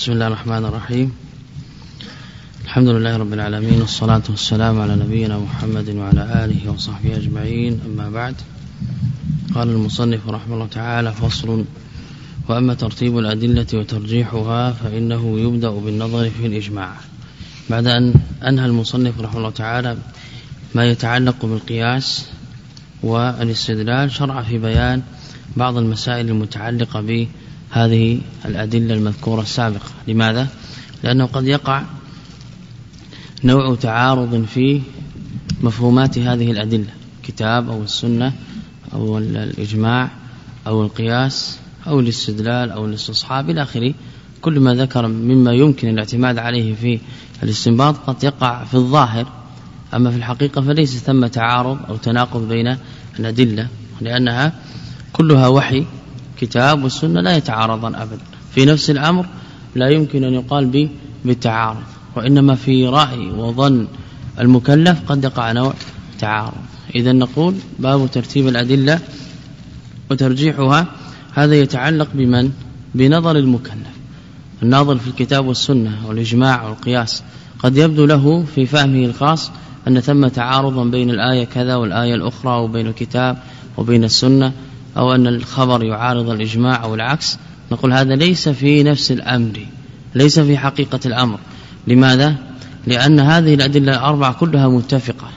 بسم الله الرحمن الرحيم الحمد لله رب العالمين والصلاة والسلام على نبينا محمد وعلى آله وصحبه أجمعين أما بعد قال المصنف رحمه الله تعالى فصل وأما ترتيب الأدلة وترجيحها فإنه يبدأ بالنظر في الإجماع بعد أن أنهى المصنف رحمه الله تعالى ما يتعلق بالقياس والاستدلال شرع في بيان بعض المسائل المتعلقة بهذه الأدلة المذكورة السابقة لماذا؟ لأنه قد يقع نوع تعارض في مفهومات هذه الأدلة كتاب أو السنة أو الإجماع أو القياس أو الاستدلال أو الاستصحاب إلى آخره كل ما ذكر مما يمكن الاعتماد عليه في الاستنباط قد يقع في الظاهر أما في الحقيقة فليس ثم تعارض أو تناقض بين الأدلة لأنها كلها وحي كتاب والسنة لا يتعارضان أبدا. في نفس الأمر لا يمكن أن يقال بالتعارض وإنما في رأي وظن المكلف قد يقع نوع تعارض. إذا نقول باب ترتيب الأدلة وترجيحها هذا يتعلق بمن؟ بنظر المكلف. الناظر في الكتاب والسنة والإجماع والقياس قد يبدو له في فهمه الخاص أن ثم تعارضا بين الآية كذا والآية الأخرى وبين الكتاب وبين السنة أو أن الخبر يعارض الإجماع أو العكس نقول هذا ليس في نفس الأمر ليس في حقيقة الأمر. لماذا؟ لأن هذه الأدلة الأربعة كلها متفقة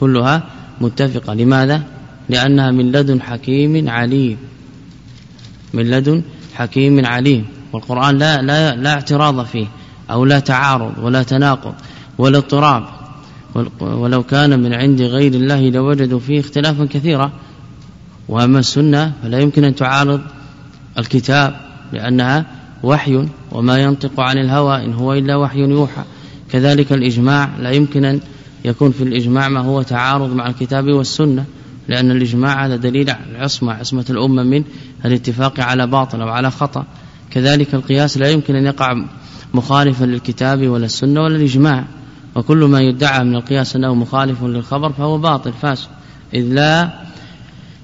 كلها متفقة. لماذا؟ لأنها من لدن حكيم عليم من لدن حكيم عليم. والقرآن لا, لا, لا اعتراض فيه أو لا تعارض ولا تناقض ولا اضطراب. ولو كان من عند غير الله لوجدوا فيه اختلافا كثيرا. وأما السنة فلا يمكن أن تعارض الكتاب لأنها وحي وما ينطق عن الهوى إن هو إلا وحي يوحى. كذلك الإجماع لا يمكن أن يكون في الإجماع ما هو تعارض مع الكتاب والسنة لأن الإجماع هذا دليل العصمة عصمة الأمة من الاتفاق على باطل أو على خطأ. كذلك القياس لا يمكن أن يقع مخالفا للكتاب ولا السنة ولا الإجماع. وكل ما يدعى من القياس أنه مخالف للخبر فهو باطل فاسد. إذ لا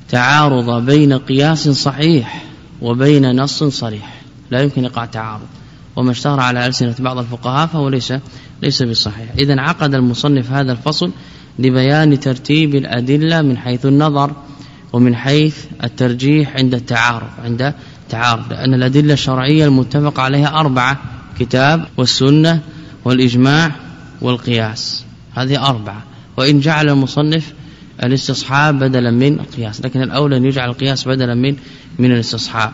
تعارض بين قياس صحيح وبين نص صريح. لا يمكن يقع تعارض. وما اشتهر على ألسنة بعض الفقهاء فهو ليس ليس بصحيح. إذا عقد المصنف هذا الفصل لبيان ترتيب الأدلة من حيث النظر ومن حيث الترجيح عند التعارض عند تعارض. لأن الأدلة الشرعية المتفق عليها أربعة كتاب والسنة والإجماع والقياس. هذه أربعة. وإن جعل المصنف الاستصحاب بدلا من القياس لكن الأولى أن يجعل القياس بدلا من من الاستصحاب.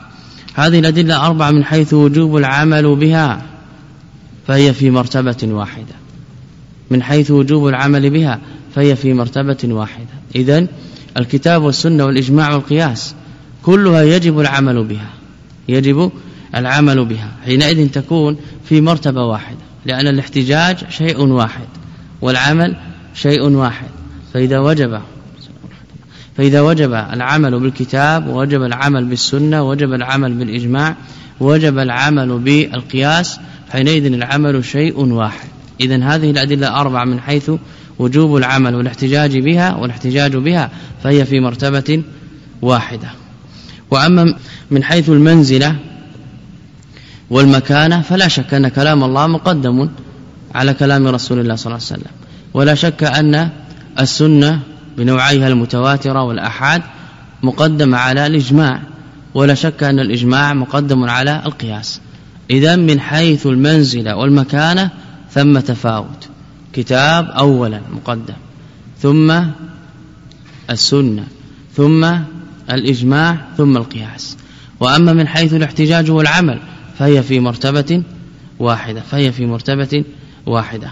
هذه الأدلة أربعة من حيث وجوب العمل بها فهي في مرتبة واحدة. من حيث وجوب العمل بها فهي في مرتبة واحدة. إذا الكتاب والسنة والإجماع والقياس كلها يجب العمل بها يجب العمل بها. حينئذ تكون في مرتبة واحدة لأن الاحتجاج شيء واحد والعمل شيء واحد. فإذا وجب فإذا وجب العمل بالكتاب وجب العمل بالسنة وجب العمل بالإجماع وجب العمل بالقياس حينئذ العمل شيء واحد. إذا هذه الأدلة أربع من حيث وجوب العمل والاحتجاج بها والاحتجاج بها فهي في مرتبة واحدة. وأما من حيث المنزلة والمكانة فلا شك أن كلام الله مقدم على كلام رسول الله صلى الله عليه وسلم. ولا شك أن السنة بنوعيها المتواترة والأحاد مقدمة على الإجماع ولا شك أن الإجماع مقدم على القياس. إذا من حيث المنزلة والمكانة ثم تفاوت. كتاب أولا مقدم. ثم السنة. ثم الإجماع. ثم القياس. وأما من حيث الاحتجاج والعمل فهي في مرتبة واحدة. فهي في مرتبة واحدة.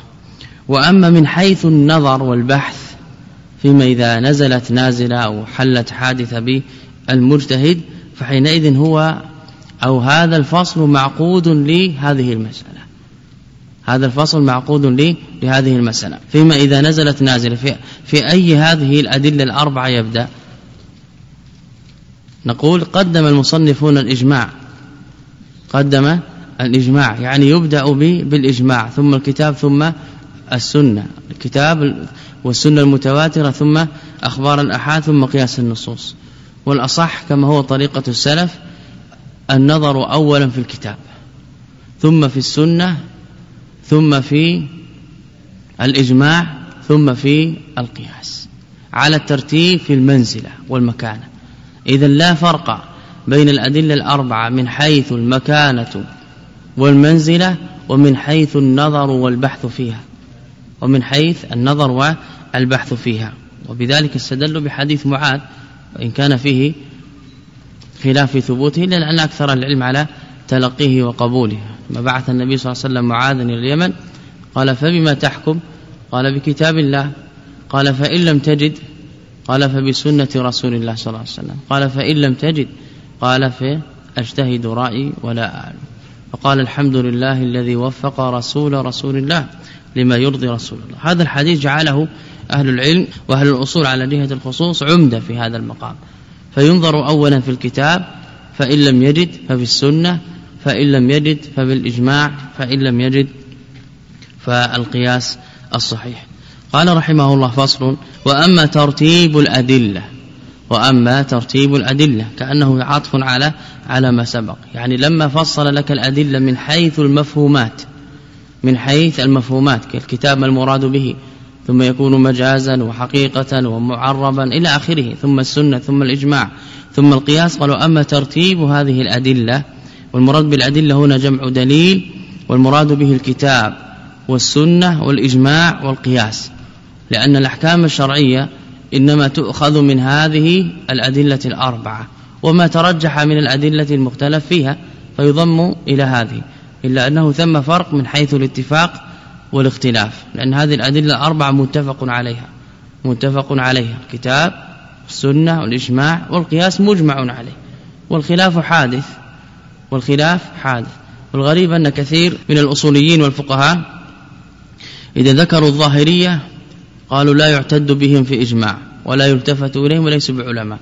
وأما من حيث النظر والبحث فيما إذا نزلت نازلة أو حلت حادثة بالمجتهد فحينئذ هو أو هذا الفصل معقود لهذه المسألة. هذا الفصل معقود لهذه المسألة. فيما إذا نزلت نازلة في, في أي هذه الأدلة الأربعة يبدأ؟ نقول قدم المصنفون الإجماع. قدم الإجماع يعني يبدأ بالإجماع ثم الكتاب ثم السنة. الكتاب والسنة المتواترة ثم أخبار الأحاد ثم قياس النصوص. والأصح كما هو طريقة السلف النظر أولا في الكتاب ثم في السنة ثم في الإجماع ثم في القياس. على الترتيب في المنزلة والمكانة. إذا لا فرق بين الأدلة الأربعة من حيث المكانة والمنزلة ومن حيث النظر والبحث فيها ومن حيث النظر والبحث فيها. وبذلك استدلوا بحديث معاذ وإن كان فيه خلاف ثبوته إلا أن أكثر العلم على تلقيه وقبوله. ما بعث النبي صلى الله عليه وسلم معاذا إلى اليمن قال فبما تحكم؟ قال بكتاب الله. قال فإن لم تجد؟ قال فبسنة رسول الله صلى الله عليه وسلم. قال فإن لم تجد؟ قال فأجتهد رأيي ولا أعلم. فقال الحمد لله الذي وفق رسول رسول الله لما يرضي رسول الله. هذا الحديث جعله أهل العلم وأهل الأصول على جهة الخصوص عمدة في هذا المقام. فينظر أولا في الكتاب فإن لم يجد ففي السنة فإن لم يجد فبالإجماع فإن لم يجد فالقياس الصحيح. قال رحمه الله فصل وأما ترتيب الأدلة وأما ترتيب الأدلة كأنه عطف على على ما سبق. يعني لما فصل لك الأدلة من حيث المفهومات من حيث المفهومات كالكتاب المراد به ثم يكون مجازا وحقيقة ومعربا إلى آخره ثم السنة ثم الإجماع ثم القياس. قالوا أما ترتيب هذه الأدلة والمراد بالأدلة هنا جمع دليل والمراد به الكتاب والسنة والإجماع والقياس لأن الأحكام الشرعية إنما تؤخذ من هذه الأدلة الأربعة وما ترجح من الأدلة المختلف فيها فيضم إلى هذه إلا أنه ثم فرق من حيث الاتفاق والاختلاف لأن هذه الأدلة الأربعة متفق عليها متفق عليها الكتاب السنة والإجماع والقياس مجمع عليه والخلاف حادث والخلاف حادث والغريب أن كثير من الأصوليين والفقهاء إذا ذكروا الظاهرية قالوا لا يعتد بهم في إجماع ولا يلتفت إليهم وليسوا بعلماء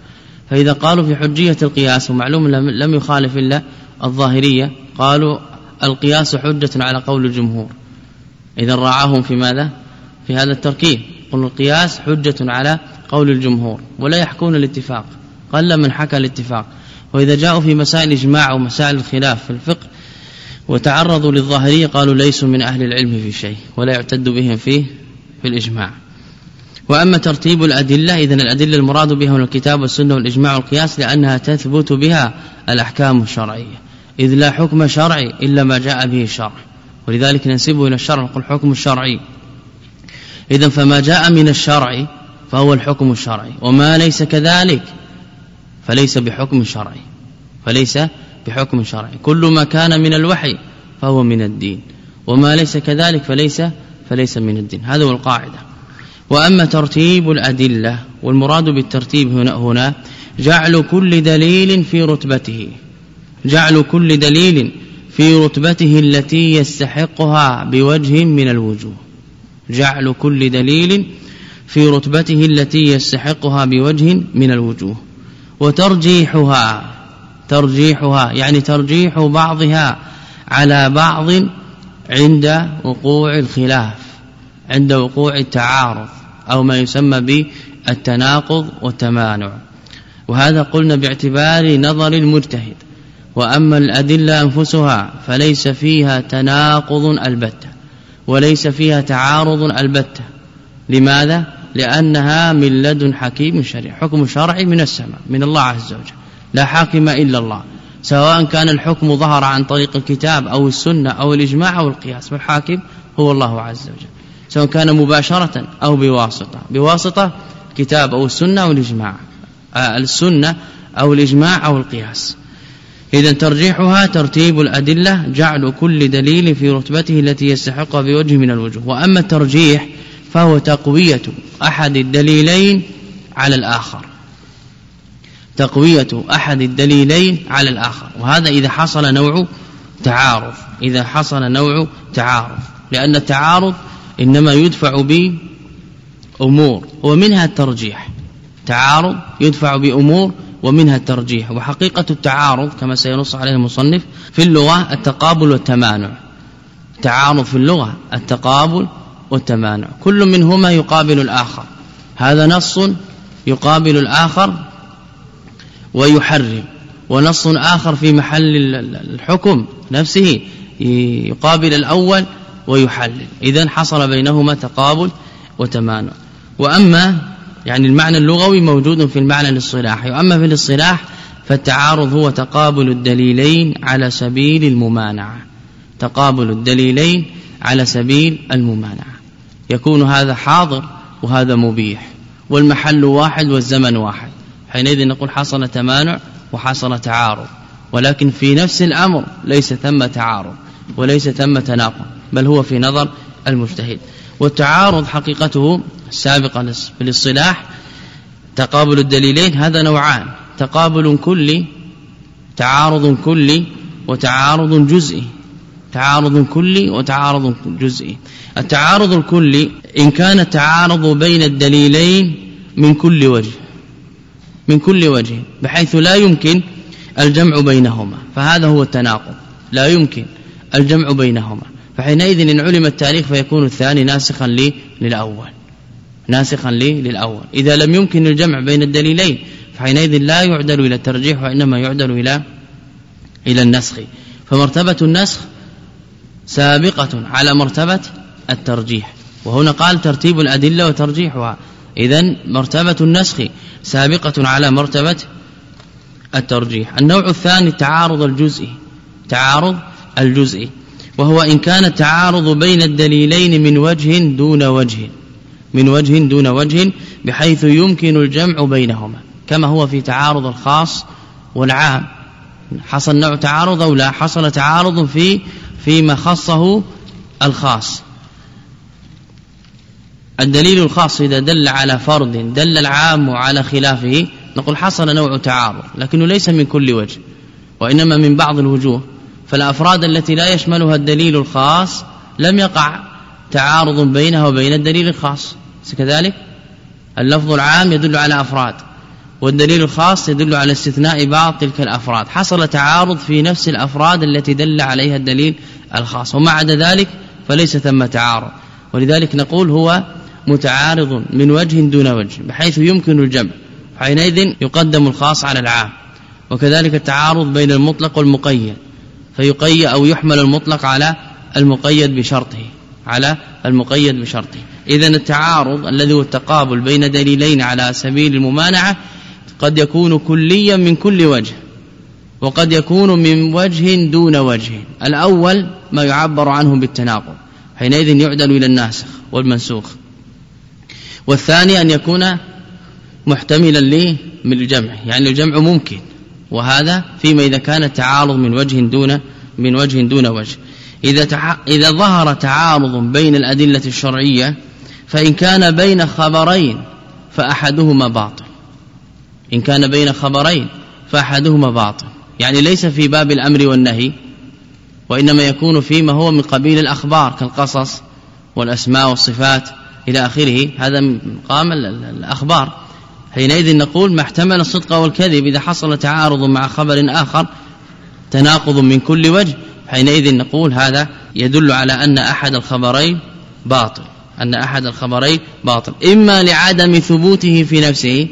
فإذا قالوا في حجية القياس ومعلوم لم يخالف إلا الظاهرية قالوا القياس حجة على قول الجمهور. إذا راعاهم في ماذا؟ في هذا التركيب. قل القياس حجة على قول الجمهور ولا يحكون الاتفاق. قل من حكى الاتفاق. وإذا جاءوا في مسائل الإجماع ومسائل الخلاف في الفقه وتعرضوا للظاهرية قالوا ليسوا من أهل العلم في شيء ولا يعتد بهم فيه في الإجماع. وأما ترتيب الأدلة إذا الأدلة المراد بها من الكتاب والسنة والإجماع والقياس لأنها تثبت بها الأحكام الشرعية. إذ لا حكم شرعي إلا ما جاء به الشرع ولذلك ننسبه إلى الشرع نقول حكم الشرعي. إذا فما جاء من الشرع فهو الحكم الشرعي وما ليس كذلك فليس بحكم شرعي فليس بحكم شرعي. كل ما كان من الوحي فهو من الدين وما ليس كذلك فليس فليس من الدين. هذا هو القاعدة. وأما ترتيب الأدلة والمراد بالترتيب هنا, هنا جعل كل دليل في رتبته. جعل كل دليل في رتبته التي يستحقها بوجه من الوجوه. جعل كل دليل في رتبته التي يستحقها بوجه من الوجوه. وترجيحها ترجيحها يعني ترجيح بعضها على بعض عند وقوع الخلاف عند وقوع التعارض أو ما يسمى بالتناقض والتمانع. وهذا قلنا باعتبار نظر المجتهد. وأما الأدلة أنفسها فليس فيها تناقض البتة وليس فيها تعارض البتة. لماذا؟ لأنها من لدن حكيم شريع حكم شرعي من السماء من الله عز وجل لا حاكم إلا الله. سواء كان الحكم ظهر عن طريق الكتاب أو السنة أو الإجماع أو القياس فالحاكم هو الله عز وجل. سواء كان مباشرة أو بواسطة بواسطة كتاب أو السنة أو الإجماع آه، السنة أو الإجماع أو القياس. إذا ترجيحها ترتيب الأدلة جعل كل دليل في رتبته التي يستحقها بوجه من الوجوه. وأما الترجيح فهو تقوية أحد الدليلين على الآخر. تقوية أحد الدليلين على الآخر. وهذا إذا حصل نوع تعارض. إذا حصل نوع تعارض. لأن التعارض إنما يدفع بأمور. ومنها الترجيح. تعارض يدفع بأمور ومنها الترجيح. وحقيقة التعارض كما سينص عليه المصنف في اللغة التقابل والتمانع. تعارض في اللغة التقابل والتمانع. كل منهما يقابل الآخر. هذا نص يقابل الآخر ويحرم. ونص آخر في محل الحكم نفسه يقابل الأول ويحلل. إذا حصل بينهما تقابل وتمانع. وأما يعني المعنى اللغوي موجود في المعنى الاصطلاحي وأما في الاصطلاح فالتعارض هو تقابل الدليلين على سبيل الممانعة. تقابل الدليلين على سبيل الممانعة. يكون هذا حاضر وهذا مبيح. والمحل واحد والزمن واحد. حينئذ نقول حصل تمانع وحصل تعارض. ولكن في نفس الأمر ليس ثم تعارض وليس ثم تناقض بل هو في نظر المجتهد. والتعارض حقيقته السابقة في الاصطلاح تقابل الدليلين هذا نوعان تقابل كلي تعارض كلي وتعارض جزئي تعارض كلي وتعارض جزئي. التعارض الكلي إن كان التعارض بين الدليلين من كل وجه من كل وجه بحيث لا يمكن الجمع بينهما فهذا هو التناقض لا يمكن الجمع بينهما. فحينئذ إن علم التاريخ فيكون الثاني ناسخا لي للأول. ناسخا لي للأول. إذا لم يمكن الجمع بين الدليلين فحينئذ لا يعدل إلى الترجيح وإنما يعدل إلى إلى النسخ. فمرتبة النسخ سابقة على مرتبة الترجيح. وهنا قال ترتيب الأدلة وترجيحها. إذا مرتبة النسخ سابقة على مرتبة الترجيح. النوع الثاني التعارض الجزئي. تعارض الجزئي. وهو إن كان التعارض بين الدليلين من وجه دون وجه من وجه دون وجه بحيث يمكن الجمع بينهما كما هو في تعارض الخاص والعام. حصل نوع تعارض أو لا؟ حصل تعارض في فيما خصه الخاص. الدليل الخاص إذا دل على فرد دل العام على خلافه نقول حصل نوع تعارض لكنه ليس من كل وجه وإنما من بعض الوجوه. فالأفراد التي لا يشملها الدليل الخاص لم يقع تعارض بينها وبين الدليل الخاص. كذلك اللفظ العام يدل على أفراد والدليل الخاص يدل على استثناء بعض تلك الأفراد. حصل تعارض في نفس الأفراد التي دل عليها الدليل الخاص وما عدا ذلك فليس ثم تعارض. ولذلك نقول هو متعارض من وجه دون وجه بحيث يمكن الجمع حينئذ يقدم الخاص على العام. وكذلك التعارض بين المطلق والمقيد. فيقيد أو يحمل المطلق على المقيد بشرطه على المقيد بشرطه. إذا التعارض الذي هو التقابل بين دليلين على سبيل الممانعة قد يكون كليا من كل وجه وقد يكون من وجه دون وجه. الأول ما يعبر عنه بالتناقض حينئذ يعدل إلى الناسخ والمنسوخ. والثاني أن يكون محتملا الجمع يعني الجمع ممكن. وهذا فيما إذا كان التعارض من وجه دون من وجه دون وجه. إذا تع... إذا ظهر تعارض بين الأدلة الشرعية فإن كان بين خبرين فأحدهما باطل. إن كان بين خبرين فأحدهما باطل. يعني ليس في باب الأمر والنهي وإنما يكون فيما هو من قبيل الأخبار كالقصص والأسماء والصفات إلى آخره. هذا مقام الأخبار. حينئذ نقول ما احتمل الصدق والكذب إذا حصل تعارض مع خبر آخر تناقض من كل وجه. حينئذ نقول هذا يدل على أن أحد الخبرين باطل أن أحد الخبرين باطل. إما لعدم ثبوته في نفسه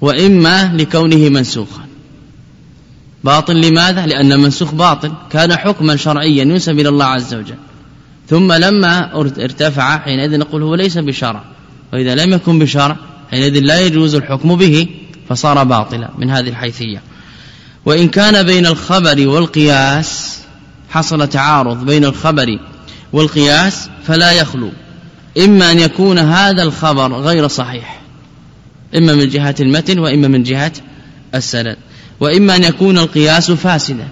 وإما لكونه منسوخا. باطل لماذا؟ لأن المنسوخ باطل. كان حكما شرعيا ينسب إلى الله عز وجل. ثم لما ارتفع حينئذ نقول هو ليس بشرع. وإذا لم يكن بشرع حينئذ لا يجوز الحكم به فصار باطلا من هذه الحيثية. وإن كان بين الخبر والقياس حصل تعارض بين الخبر والقياس فلا يخلو. إما أن يكون هذا الخبر غير صحيح إما من جهة المتن وإما من جهة السند. وإما أن يكون القياس فاسدا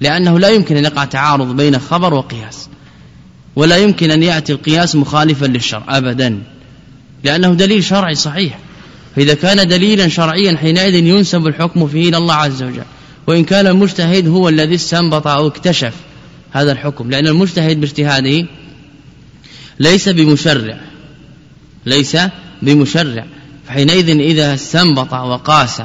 لأنه لا يمكن أن يقع تعارض بين خبر وقياس. ولا يمكن أن يأتي القياس مخالفا للشرع أبدا. لأنه دليل شرعي صحيح. فإذا كان دليلا شرعيا حينئذ ينسب الحكم فيه إلى الله عز وجل. وإن كان المجتهد هو الذي استنبط أو اكتشف هذا الحكم. لأن المجتهد باجتهاده ليس بمشرع. ليس بمشرع. فحينئذ إذا استنبط وقاس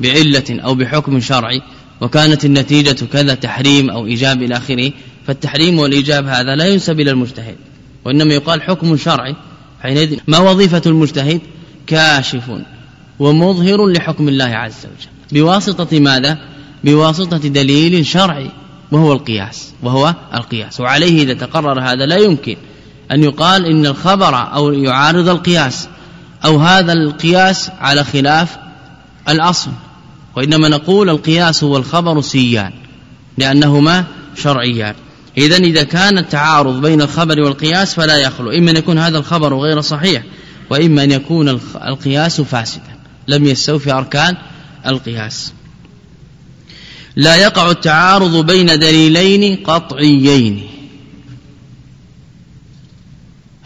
بعلة أو بحكم شرعي وكانت النتيجة كذا تحريم أو إيجاب إلى آخره فالتحريم والإيجاب هذا لا ينسب إلى المجتهد. وإنما يقال حكم شرعي. حينئذ ما وظيفة المجتهد؟ كاشف ومظهر لحكم الله عز وجل. بواسطة ماذا؟ بواسطة دليل شرعي وهو القياس وهو القياس. وعليه إذا تقرر هذا لا يمكن أن يقال إن الخبر أو يعارض القياس أو هذا القياس على خلاف الأصل. وإنما نقول القياس هو الخبر سيان لأنهما شرعيان. إذا إذا كان التعارض بين الخبر والقياس فلا يخلو. إما أن يكون هذا الخبر غير صحيح وإما أن يكون القياس فاسدا. لم يستوفي أركان القياس. لا يقع التعارض بين دليلين قطعيين.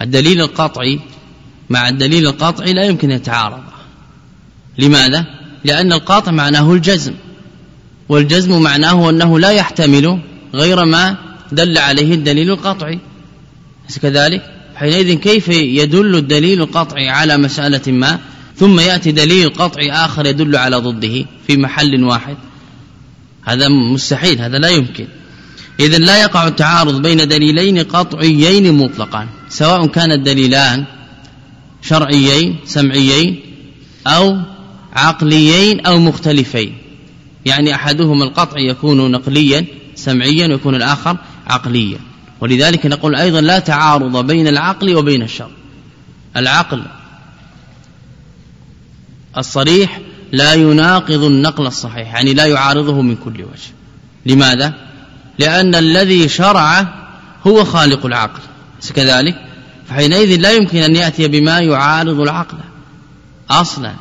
الدليل القطعي مع الدليل القطعي لا يمكن يتعارض. لماذا؟ لأن القاطع معناه الجزم والجزم معناه أنه لا يحتمل غير ما دل عليه الدليل القطعي. كذلك؟ حينئذ كيف يدل الدليل القطعي على مسألة ما؟ ثم يأتي دليل قطعي آخر يدل على ضده في محل واحد. هذا مستحيل هذا لا يمكن. إذا لا يقع التعارض بين دليلين قطعيين مطلقا سواء كان الدليلان شرعيين سمعيين أو عقليين أو مختلفين. يعني أحدهما القطع يكون نقليا سمعيا ويكون الآخر عقليا. ولذلك نقول أيضا لا تعارض بين العقل وبين الشرع العقل الصريح لا يناقض النقل الصحيح يعني لا يعارضه من كل وجه. لماذا؟ لأن الذي شرع هو خالق العقل. كذلك؟ فحينئذ لا يمكن أن يأتي بما يعارض العقل أصلا.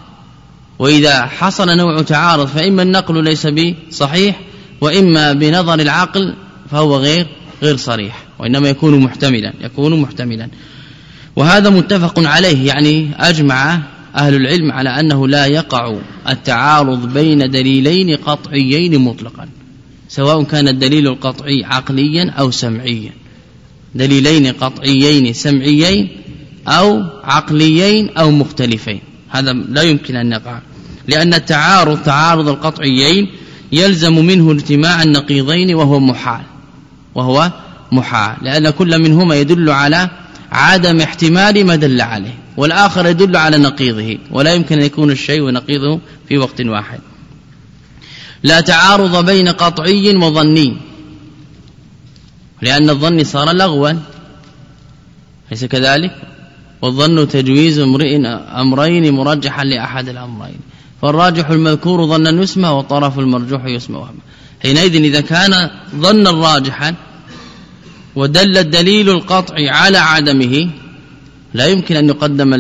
وإذا حصل نوع تعارض فإما النقل ليس بصحيح وإما بنظر العقل فهو غير غير صريح وإنما يكون محتملا يكون محتملا. وهذا متفق عليه يعني أجمع أهل العلم على أنه لا يقع التعارض بين دليلين قطعيين مطلقا سواء كان الدليل القطعي عقليا أو سمعيا. دليلين قطعيين سمعيين أو عقليين أو مختلفين. هذا لا يمكن أن يقع لأن التعارض تعارض القطعيين يلزم منه اجتماع النقيضين وهو محال. وهو محال لأن كل منهما يدل على عدم احتمال ما دل عليه والآخر يدل على نقيضه ولا يمكن أن يكون الشيء ونقيضه في وقت واحد. لا تعارض بين قطعي وظني لأن الظن صار لغوا ليس كذلك؟ والظن تجويز امرئ أمرين مرجحا لأحد الأمرين. فالراجح المذكور ظنا يسمى والطرف المرجوح يسمى وهما. حينئذ إذا كان ظنا راجحا ودل الدليل القطعي على عدمه. لا يمكن أن يقدم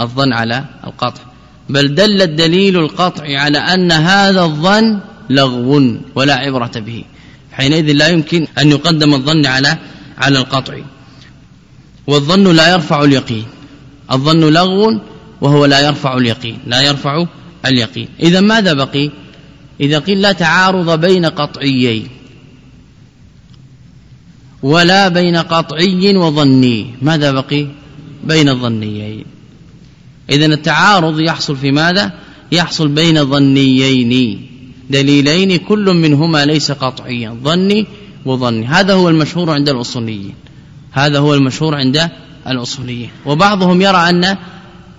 الظن على القطع. بل دل الدليل القطعي على أن هذا الظن لغو ولا عبرة به. حينئذ لا يمكن أن يقدم الظن على على القطع. والظن لا يرفع اليقين. الظن لغو وهو لا يرفع اليقين. لا يرفع اليقين. إذا ماذا بقي؟ إذا قيل لا تعارض بين قطعيين. ولا بين قطعي وظني. ماذا بقي؟ بين الظنيين. إذا التعارض يحصل في ماذا؟ يحصل بين ظنيين. دليلين كل منهما ليس قطعيا ظني وظني. هذا هو المشهور عند الأصوليين. هذا هو المشهور عند الأصوليين. وبعضهم يرى أن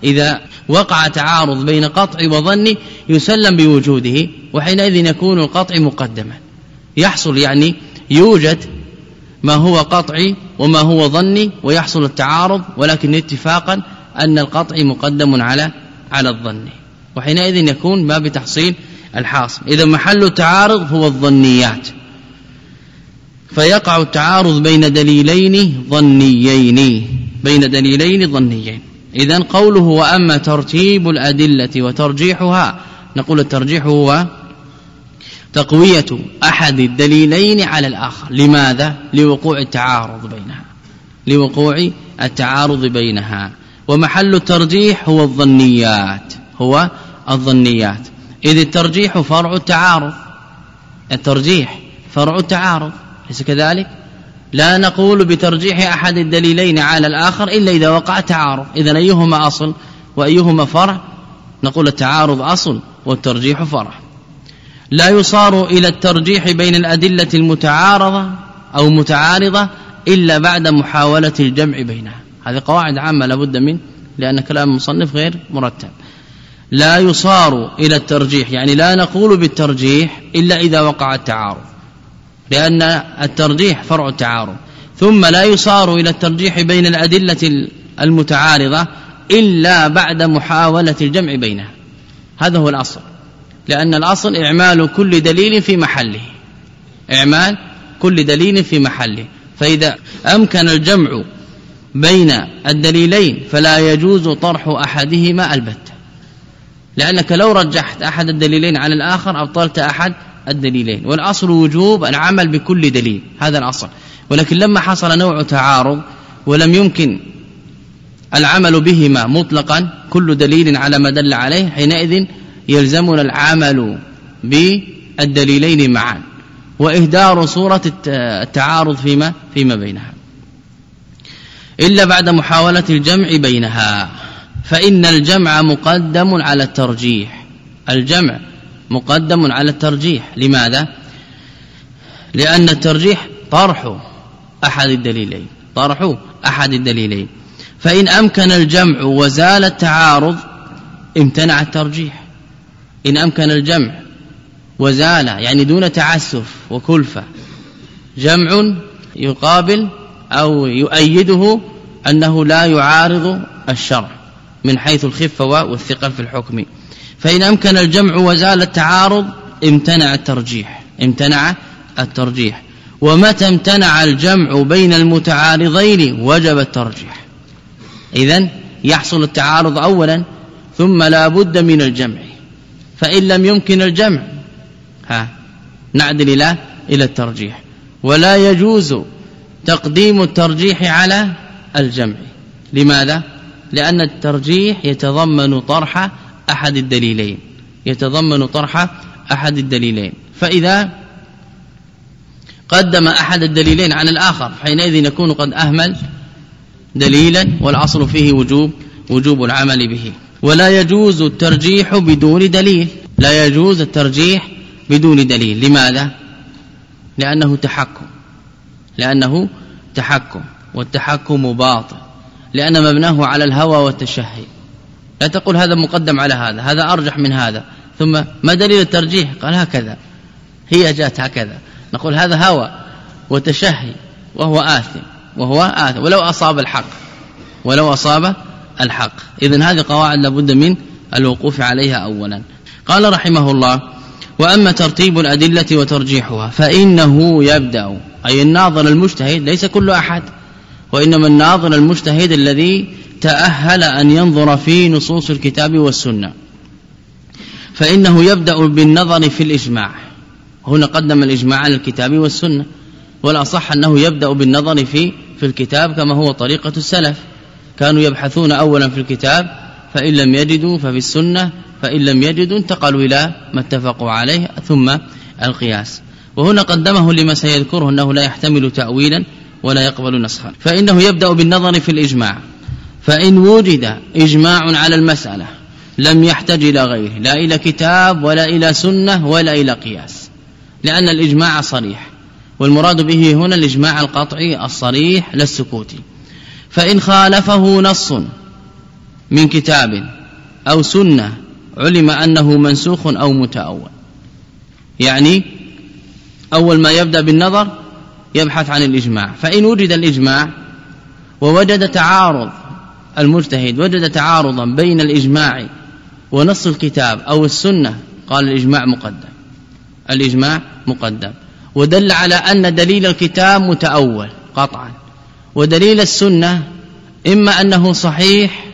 إذا وقع تعارض بين قطع وظن يسلم بوجوده وحينئذ يكون القطع مقدما. يحصل يعني يوجد ما هو قطعي وما هو ظني ويحصل التعارض ولكن اتفاقا أن القطع مقدم على على الظن وحينئذ يكون ما بتحصيل الحاصل. إذا محل التعارض هو الظنيات. فيقع التعارض بين دليلين ظنيين بين دليلين ظنيين. إذا قوله وأما ترتيب الأدلة وترجيحها نقول الترجيح هو تقوية أحد الدليلين على الآخر. لماذا؟ لوقوع التعارض بينها. لوقوع التعارض بينها. ومحل الترجيح هو الظنيات. هو الظنيات. إذ الترجيح فرع التعارض. الترجيح فرع التعارض. ليس كذلك؟ لا نقول بترجيح أحد الدليلين على الآخر إلا إذا وقع تعارض. إذا أيهما أصل وأيهما فرع؟ نقول التعارض أصل والترجيح فرع. لا يصار إلى الترجيح بين الأدلة المتعارضة أو متعارضة إلا بعد محاولة الجمع بينها. هذه قواعد عامة لابد من لأن كلام المصنف غير مرتب. لا يصار إلى الترجيح يعني لا نقول بالترجيح إلا إذا وقع التعارض لأن الترجيح فرع التعارض. ثم لا يصار إلى الترجيح بين الأدلة المتعارضة إلا بعد محاولة الجمع بينها. هذا هو الأصل. لأن الأصل إعمال كل دليل في محله. إعمال كل دليل في محله. فإذا أمكن الجمع بين الدليلين فلا يجوز طرح أحدهما البتة. لأنك لو رجحت أحد الدليلين على الآخر أبطلت أحد الدليلين. والأصل وجوب العمل بكل دليل. هذا الأصل. ولكن لما حصل نوع تعارض ولم يمكن العمل بهما مطلقا كل دليل على ما دل عليه حينئذ يلزمنا العمل بالدليلين معا. وإهدار صورة التعارض فيما فيما بينها. إلا بعد محاولة الجمع بينها فإن الجمع مقدم على الترجيح. الجمع مقدم على الترجيح. لماذا؟ لأن الترجيح طرح أحد الدليلين. طرح أحد الدليلين. فإن أمكن الجمع وزال التعارض امتنع الترجيح. إن أمكن الجمع وزال يعني دون تعسف وكلفة. جمع يقابل أو يؤيده أنه لا يعارض الشرع من حيث الخفة والثقل في الحكم. فإن أمكن الجمع وزال التعارض امتنع الترجيح امتنع الترجيح. ومتى امتنع الجمع بين المتعارضين وجب الترجيح. إذا يحصل التعارض أولا ثم لا بد من الجمع. فإن لم يمكن الجمع ها نعدل إلى إلى الترجيح. ولا يجوز تقديم الترجيح على الجمع. لماذا؟ لأن الترجيح يتضمن طرح أحد الدليلين. يتضمن طرح أحد الدليلين. فإذا قدم أحد الدليلين عن الآخر حينئذ يكون قد أهمل دليلا والأصل فيه وجوب وجوب العمل به. ولا يجوز الترجيح بدون دليل. لا يجوز الترجيح بدون دليل. لماذا؟ لأنه تحكم. لأنه تحكم. والتحكم باطل. لأن مبناه على الهوى والتشهي. لا تقول هذا مقدم على هذا. هذا أرجح من هذا. ثم ما دليل الترجيح؟ قال هكذا. هي جاءت هكذا. نقول هذا هوى وتشهي وهو آثم. وهو آثم. ولو أصاب الحق. ولو أصاب الحق. إذن هذه قواعد لابد من الوقوف عليها أولا. قال رحمه الله وأما ترتيب الأدلة وترجيحها فإنه يبدأ. أي الناظر المجتهد ليس كل أحد وإنما الناظر المجتهد الذي تأهل أن ينظر في نصوص الكتاب والسنة. فإنه يبدأ بالنظر في الإجماع. هنا قدم الإجماع على الكتاب والسنة. والأصح أنه يبدأ بالنظر في في الكتاب كما هو طريقة السلف. كانوا يبحثون أولا في الكتاب فإن لم يجدوا ففي السنة فإن لم يجدوا انتقلوا إلى ما اتفقوا عليه ثم القياس. وهنا قدمه لما سيذكره أنه لا يحتمل تأويلا ولا يقبل نسخا فإنه يبدأ بالنظر في الإجماع. فإن وجد إجماع على المسألة لم يحتج إلى غيره لا إلى كتاب ولا إلى سنة ولا إلى قياس. لأن الإجماع صريح والمراد به هنا الإجماع القطعي الصريح للسكوت. فإن خالفه نص من كتاب أو سنة علم أنه منسوخ أو متأول. يعني أول ما يبدأ بالنظر يبحث عن الإجماع. فإن وجد الإجماع ووجد تعارض المجتهد وجد تعارضا بين الإجماع ونص الكتاب أو السنة قال الإجماع مقدم. الإجماع مقدم. ودل على أن دليل الكتاب متأول قطعا. ودليل السنة إما أنه صحيح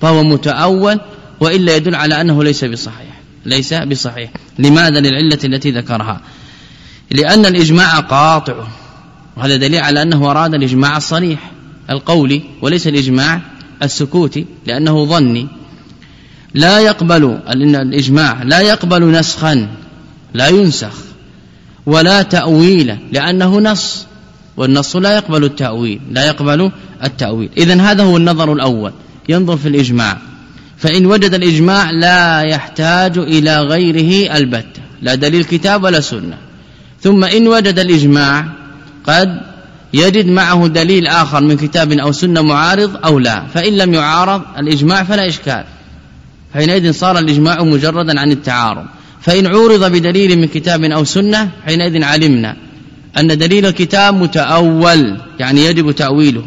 فهو متأول وإلا يدل على أنه ليس بصحيح ليس بصحيح. لماذا؟ للعلة التي ذكرها. لأن الإجماع قاطع. وهذا دليل على أنه أراد الإجماع الصريح القولي وليس الإجماع السكوتي لأنه ظني لا يقبل الإجماع لا يقبل نسخا لا ينسخ ولا تأويلا لأنه نص. والنص لا يقبل التأويل لا يقبل التأويل. إذا هذا هو النظر الأول ينظر في الإجماع. فإن وجد الإجماع لا يحتاج إلى غيره البتة لا دليل كتاب ولا سنة. ثم إن وجد الإجماع قد يجد معه دليل آخر من كتاب أو سنة معارض أو لا. فإن لم يعارض الإجماع فلا إشكال. حينئذ صار الإجماع مجردا عن التعارض. فإن عورض بدليل من كتاب أو سنة حينئذ علمنا. أن دليل الكتاب متأول يعني يجب تأويله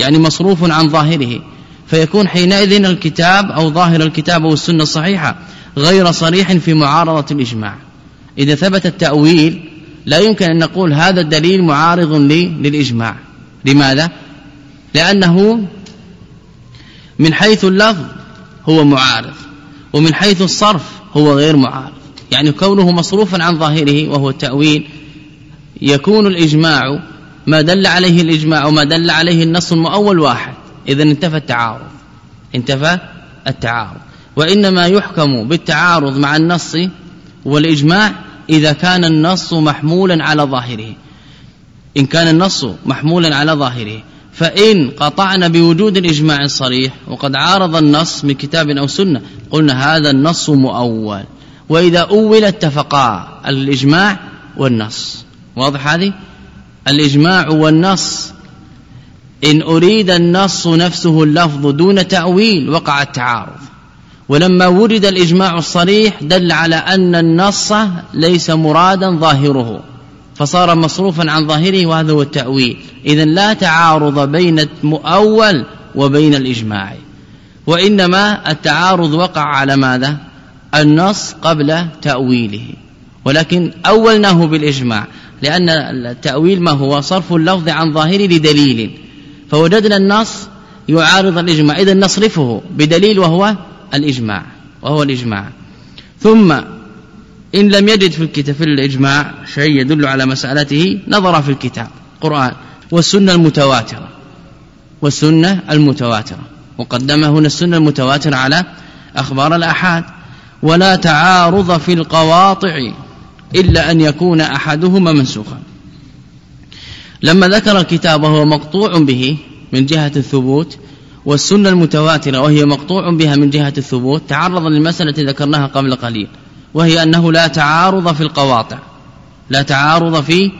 يعني مصروف عن ظاهره. فيكون حينئذ الكتاب أو ظاهر الكتاب أو السنة الصحيحة غير صريح في معارضة الإجماع. إذا ثبت التأويل لا يمكن أن نقول هذا الدليل معارض للإجماع. لماذا؟ لأنه من حيث اللفظ هو معارض ومن حيث الصرف هو غير معارض. يعني كونه مصروفا عن ظاهره وهو التأويل يكون الإجماع ما دل عليه الإجماع وما دل عليه النص المؤول واحد. إذا انتفى التعارض. انتفى التعارض. وإنما يحكم بالتعارض مع النص والإجماع إذا كان النص محمولا على ظاهره. إن كان النص محمولا على ظاهره. فإن قطعنا بوجود الإجماع الصريح وقد عارض النص من كتاب أو سنة قلنا هذا النص مؤول. وإذا أول اتفقا الإجماع والنص. واضح هذه؟ الإجماع والنص. إن أريد النص نفسه اللفظ دون تأويل وقع التعارض. ولما ورد الإجماع الصريح دل على أن النص ليس مرادا ظاهره فصار مصروفا عن ظاهره وهذا هو التأويل. إذا لا تعارض بين المؤول وبين الإجماع. وإنما التعارض وقع على ماذا؟ النص قبل تأويله. ولكن أولناه بالإجماع. لأن التأويل ما هو؟ صرف اللفظ عن ظاهره لدليل. فوجدنا النص يعارض الإجماع. إذا نصرفه بدليل وهو الإجماع. وهو الإجماع. ثم إن لم يجد في الكتاب في الإجماع شيء يدل على مسألته نظر في الكتاب قرآن والسنة المتواترة. والسنة المتواترة. وقدم هنا السنة المتواترة على أخبار الأحاد. ولا تعارض في القواطع. إلا أن يكون أحدهما منسوخا. لما ذكر الكتاب وهو مقطوع به من جهة الثبوت والسنة المتواترة وهي مقطوع بها من جهة الثبوت تعرض للمسألة ذكرناها قبل قليل وهي أنه لا تعارض في القواطع. لا تعارض في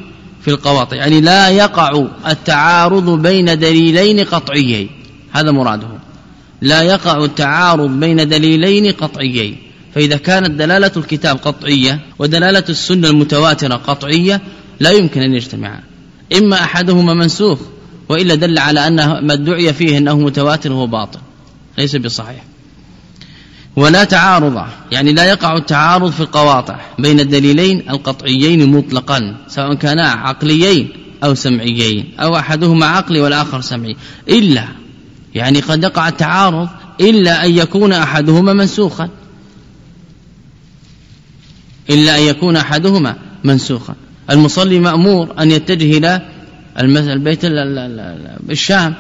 في القواطع. يعني لا يقع التعارض بين دليلين قطعيين. هذا مراده. لا يقع التعارض بين دليلين قطعيين. فإذا كانت دلالة الكتاب قطعية ودلالة السنة المتواترة قطعية لا يمكن أن يجتمعا إما أحدهما منسوخ وإلا دل على أن ما ادعي فيه أنه متواتر هو باطل. ليس بصحيح. ولا تعارض يعني لا يقع التعارض في القواطع بين الدليلين القطعيين مطلقا سواء كانا عقليين أو سمعيين أو أحدهما عقلي والآخر سمعي. إلا يعني قد يقع التعارض إلا أن يكون أحدهما منسوخا. إلا أن يكون أحدهما منسوخا. المصلي مأمور أن يتجه إلى البيت الشام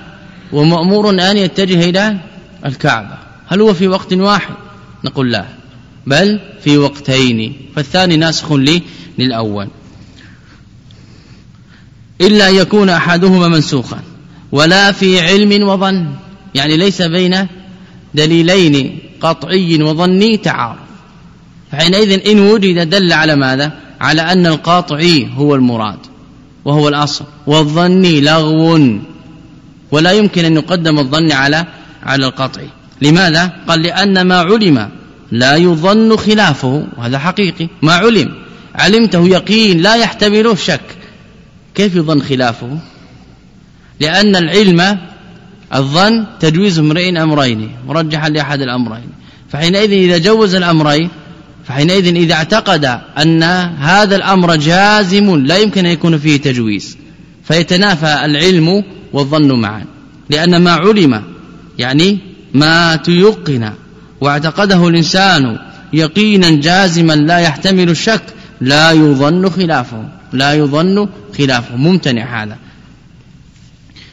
ومأمور أن يتجه إلى الكعبة. هل هو في وقت واحد؟ نقول لا. بل في وقتين. فالثاني ناسخ لي للأول. إلا أن يكون أحدهما منسوخا. ولا في علم وظن. يعني ليس بين دليلين قطعي وظني تعارض. فحينئذ إن وجد دل على ماذا؟ على أن القاطعي هو المراد وهو الأصل والظني لغو ولا يمكن أن يقدم الظن على على القطع لماذا؟ قال لأن ما علم لا يظن خلافه وهذا حقيقي. ما علم علمته يقين لا يحتمله شك. كيف يظن خلافه؟ لأن العلم الظن تجويز امرئ أمرين مرجحا لأحد الأمرين. فحينئذ إذا جوز الأمرين فحينئذ إذا اعتقد أن هذا الأمر جازم لا يمكن أن يكون فيه تجويز فيتنافى العلم والظن معا لأن ما علم يعني ما تيقن واعتقده الإنسان يقينا جازما لا يحتمل الشك لا يظن خلافه لا يظن خلافه ممتنع هذا.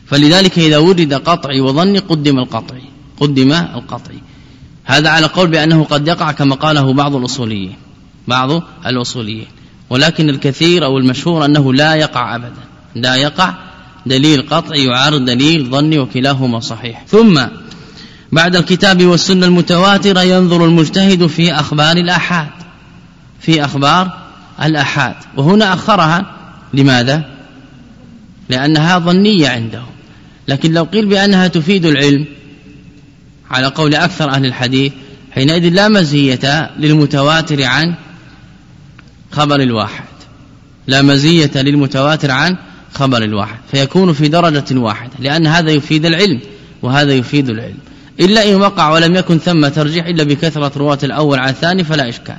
فلذلك إذا وجد قطعي وظن قدم القطعي قدم القطعي. هذا على قول بأنه قد يقع كما قاله بعض الأصوليين بعض الأصوليين. ولكن الكثير أو المشهور أنه لا يقع أبدا. لا يقع دليل قطعي يعارض دليل ظني وكلاهما صحيح. ثم بعد الكتاب والسنة المتواترة ينظر المجتهد في أخبار الأحاد. في أخبار الأحاد. وهنا أخرها لماذا؟ لأنها ظنية عنده. لكن لو قيل بأنها تفيد العلم على قول أكثر أهل الحديث حينئذ لا مزية للمتواتر عن خبر الواحد. لا مزية للمتواتر عن خبر الواحد. فيكون في درجة واحدة لأن هذا يفيد العلم وهذا يفيد العلم. إلا إن وقع ولم يكن ثم ترجيح إلا بكثرة رواة الأول على الثاني فلا إشكال.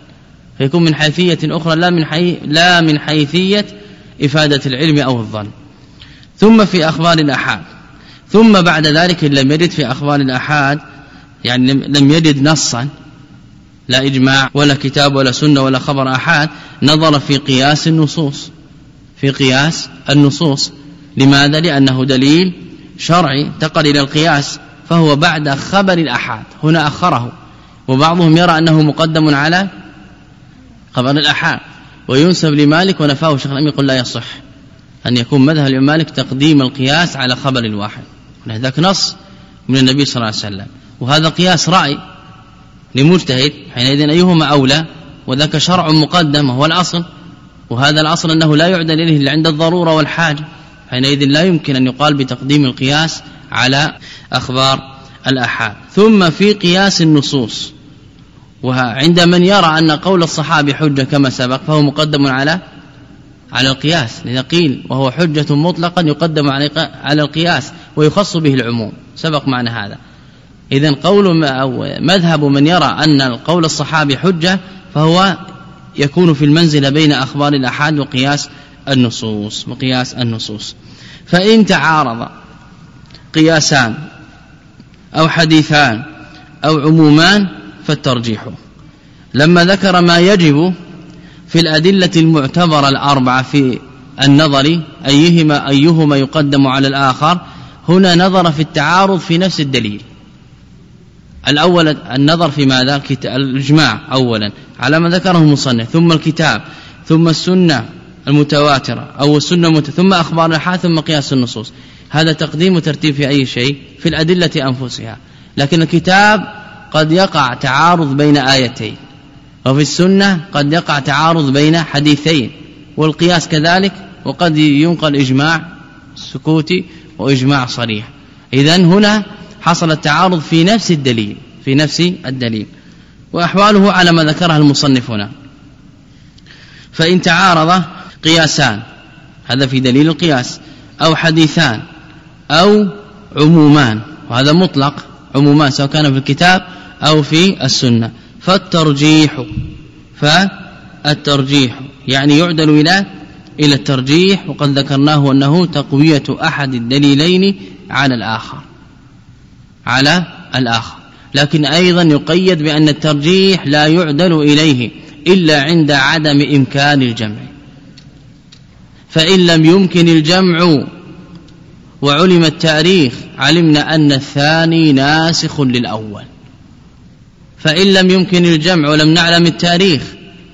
فيكون من حيثية أخرى لا من, حي لا من حيثية إفادة العلم أو الظن. ثم في أخبار الأحاد. ثم بعد ذلك إن لم يرد في أخبار الأحاد يعني لم يرد نصا لا إجماع ولا كتاب ولا سنة ولا خبر أحاد نظر في قياس النصوص في قياس النصوص. لماذا؟ لأنه دليل شرعي انتقل إلى القياس فهو بعد خبر الأحاد هنا أخره. وبعضهم يرى أنه مقدم على خبر الأحاد وينسب لمالك ونفاه الشيخ الأمين يقول لا يصح أن يكون مذهب الإمام مالك تقديم القياس على خبر الواحد. هذاك نص من النبي صلى الله عليه وسلم. وهذا قياس رأي لمجتهد حينئذ أيهما أولى وذاك شرع مقدم هو الأصل وهذا الأصل أنه لا يعدل إليه إلا عند الضرورة والحاجة حينئذ لا يمكن أن يقال بتقديم القياس على أخبار الأحاد. ثم في قياس النصوص وعند من يرى أن قول الصحابي حجة كما سبق فهو مقدم على على القياس لذا قيل وهو حجة مطلقا يقدم على القياس ويخص به العموم. سبق معنى هذا. إذا قول أو مذهب من يرى أن القول الصحابي حجة فهو يكون في المنزلة بين أخبار الأحاد وقياس النصوص وقياس النصوص. فإن تعارض قياسان أو حديثان أو عمومان فالترجيح. لما ذكر ما يجب في الأدلة المعتبرة الأربعة في النظر أيهما أيهما يقدم على الآخر هنا نظر في التعارض في نفس الدليل. الأول النظر في ماذا؟ الإجماع أولا. على ما ذكره المصنف. ثم الكتاب ثم السنة المتواترة أو السنة مت... ثم أخبار الأحاد ثم قياس النصوص. هذا تقديم وترتيب في أي شيء؟ في الأدلة أنفسها. لكن الكتاب قد يقع تعارض بين آيتين. وفي السنة قد يقع تعارض بين حديثين. والقياس كذلك وقد ينقل إجماع سكوتي وإجماع صريح. إذا هنا حصل التعارض في نفس الدليل في نفس الدليل. وأحواله على ما ذكرها المصنف هنا فإن تعارض قياسان هذا في دليل القياس أو حديثان أو عمومان وهذا مطلق عمومان سواء كان في الكتاب أو في السنة. فالترجيح فالترجيح يعني يعدل إلى إلى الترجيح وقد ذكرناه أنه تقوية أحد الدليلين على الآخر. على الآخر. لكن أيضا يقيد بأن الترجيح لا يعدل إليه إلا عند عدم إمكان الجمع. فإن لم يمكن الجمع وعلم التاريخ علمنا أن الثاني ناسخ للأول. فإن لم يمكن الجمع ولم نعلم التاريخ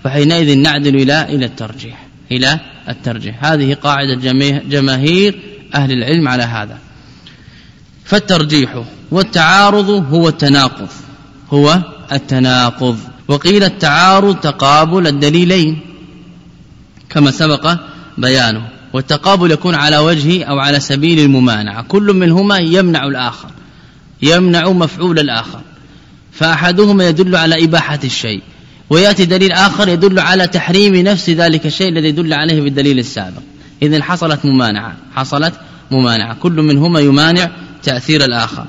فحينئذ نعدل إلى إلى الترجيح إلى الترجيح. هذه قاعدة جماهير أهل العلم على هذا. فالترجيح والتعارض هو التناقض هو التناقض. وقيل التعارض تقابل الدليلين كما سبق بيانه. والتقابل يكون على وجه أو على سبيل الممانعة. كل منهما يمنع الآخر يمنع مفعول الآخر. فأحدهما يدل على إباحة الشيء ويأتي دليل آخر يدل على تحريم نفس ذلك الشيء الذي يدل عليه بالدليل السابق. إذن حصلت ممانعة حصلت ممانعة. كل منهما يمانع تأثير الآخر.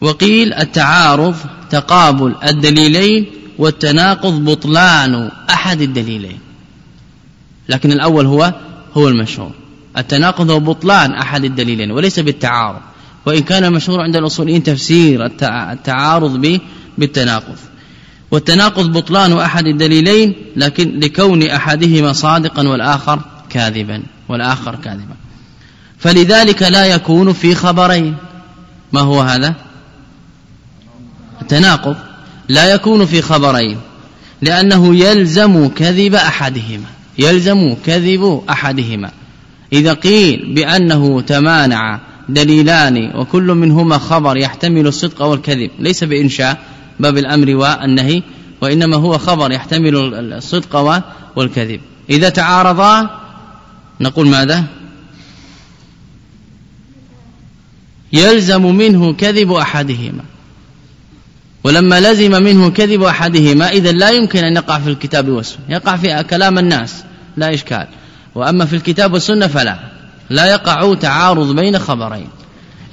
وقيل التعارض تقابل الدليلين والتناقض بطلان أحد الدليلين. لكن الأول هو هو المشهور. التناقض هو بطلان أحد الدليلين وليس بالتعارض. وإن كان مشهور عند الأصوليين تفسير التعارض بالتناقض. والتناقض بطلان أحد الدليلين لكن لكون أحدهما صادقا والآخر كاذبا والآخر كاذبا. فلذلك لا يكون في خبرين. ما هو هذا؟ التناقض. لا يكون في خبرين. لأنه يلزم كذب أحدهما. يلزم كذب أحدهما. إذا قيل بأنه تمانع دليلان وكل منهما خبر يحتمل الصدق والكذب ليس بإنشاء باب الأمر والنهي وإنما هو خبر يحتمل الصدق والكذب. إذا تعارضا نقول ماذا؟ يلزم منه كذب أحدهما. ولما لزم منه كذب أحدهما إذا لا يمكن أن يقع في الكتاب والسنة. يقع في كلام الناس لا إشكال. وأما في الكتاب والسنة فلا. لا يقع تعارض بين خبرين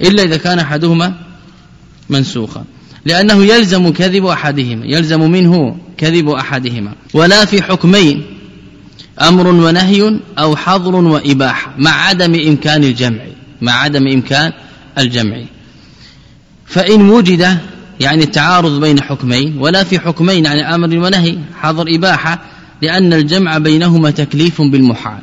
إلا إذا كان أحدهما منسوخا. لأنه يلزم كذب أحدهما يلزم منه كذب أحدهما. ولا في حكمين أمر ونهي أو حظر وإباحة مع عدم إمكان الجمع مع عدم إمكان الجمع. فإن وجد يعني التعارض بين حكمين ولا في حكمين يعني أمر ونهي حظر إباحة لأن الجمع بينهما تكليف بالمحال.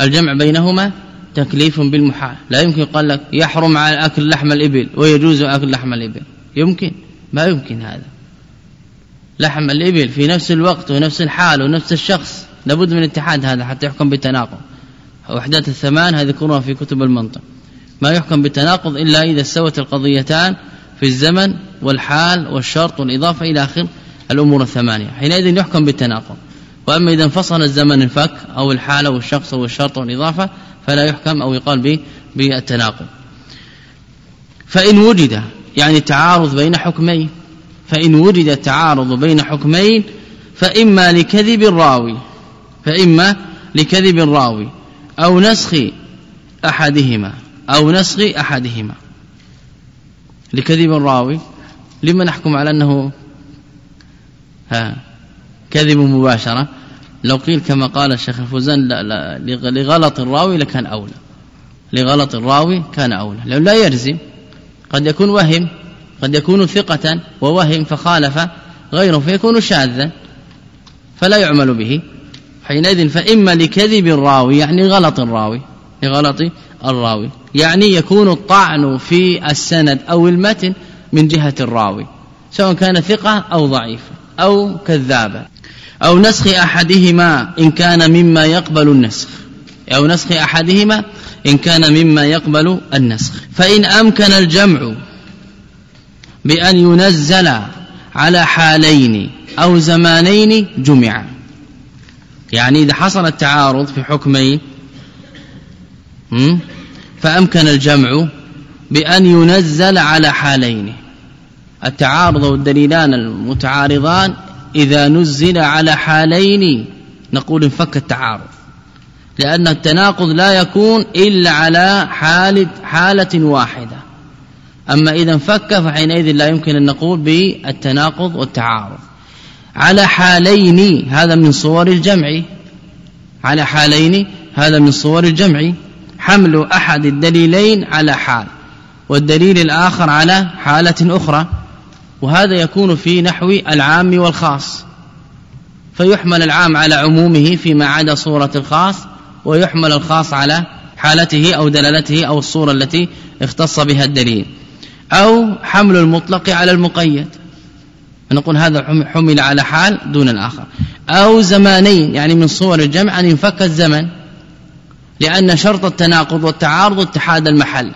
الجمع بينهما تكليف بالمحال. لا يمكن قال لك يحرم على أكل لحم الإبل ويجوز أكل لحم الإبل. يمكن. ما يمكن هذا. لحم الإبل في نفس الوقت ونفس الحال ونفس الشخص. لابد من اتحاد هذا حتى يحكم بالتناقض. وحدات الثمان هذه ذكرها في كتب المنطق. ما يحكم بالتناقض إلا إذا استوت القضيتان في الزمن والحال والشرط والإضافة إلى آخر الأمور الثمانية. حينئذ يحكم بالتناقض. وأما إذا انفصل الزمن انفك أو الحالة والشخص والشرط والإضافة فلا يحكم أو يقال بالتناقض. فإن وجد يعني تعارض بين حكمين. فإن وجد التعارض بين حكمين فإما لكذب الراوي فإما لكذب الراوي أو نسخ أحدهما. أو نسخ أحدهما. لكذب الراوي لما نحكم على أنه ها كذب مباشرة لو قيل كما قال الشيخ الفوزان لا لا لغلط الراوي لكان أولى. لغلط الراوي كان أولى. لو لا يرزم قد يكون وهم قد يكون ثقة ووهم فخالف غيره فيكون شاذا فلا يعمل به. حينئذ فإما لكذب الراوي يعني غلط الراوي. لغلط الراوي. يعني يكون الطعن في السند أو المتن من جهة الراوي سواء كان ثقة أو ضعيف أو كذابا أو نسخ أحدهما إن كان مما يقبل النسخ. أو نسخ أحدهما إن كان مما يقبل النسخ. فإن أمكن الجمع بأن ينزل على حالين أو زمانين جمع يعني إذا حصل التعارض في حكمين فأمكن الجمع بأن ينزل على حالين. التعارض والدليلان المتعارضان إذا نزل على حالين نقول انفك التعارض. لأن التناقض لا يكون إلا على حالة, حالة واحدة. أما إذا انفك فحينئذ لا يمكن أن نقول بالتناقض والتعارض. على حالين هذا من صور الجمع. على حالين هذا من صور الجمع. حمل أحد الدليلين على حال والدليل الآخر على حالة أخرى وهذا يكون في نحو العام والخاص. فيحمل العام على عمومه فيما عدا صورة الخاص ويحمل الخاص على حالته أو دلالته أو الصورة التي اختص بها الدليل. أو حمل المطلق على المقيد. فنقول هذا حمل على حال دون الآخر. أو زمانين يعني من صور الجمع أن ينفك الزمن. لأن شرط التناقض والتعارض اتحاد المحل.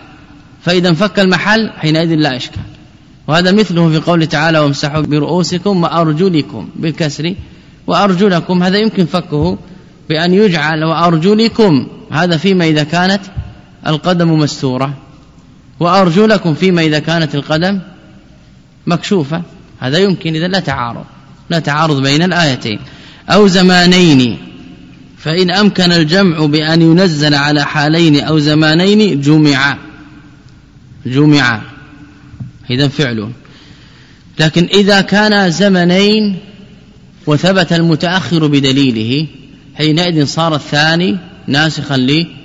فإذا انفك المحل حينئذ لا إشكال. وهذا مثله في قوله تعالى وامسحوا برؤوسكم وأرجلكم بالكسر وأرجلكم. هذا يمكن فكه بأن يجعل وأرجلكم. هذا فيما إذا كانت القدم مستورة. وأرجلكم فيما إذا كانت القدم مكشوفة. هذا يمكن إذا لا تعارض. لا تعارض بين الآيتين. أو زمانين فإن أمكن الجمع بأن ينزل على حالين أو زمانين جمع. جمع. إذا فعل. لكن إذا كان زمنين وثبت المتأخر بدليله حينئذ صار الثاني ناسخا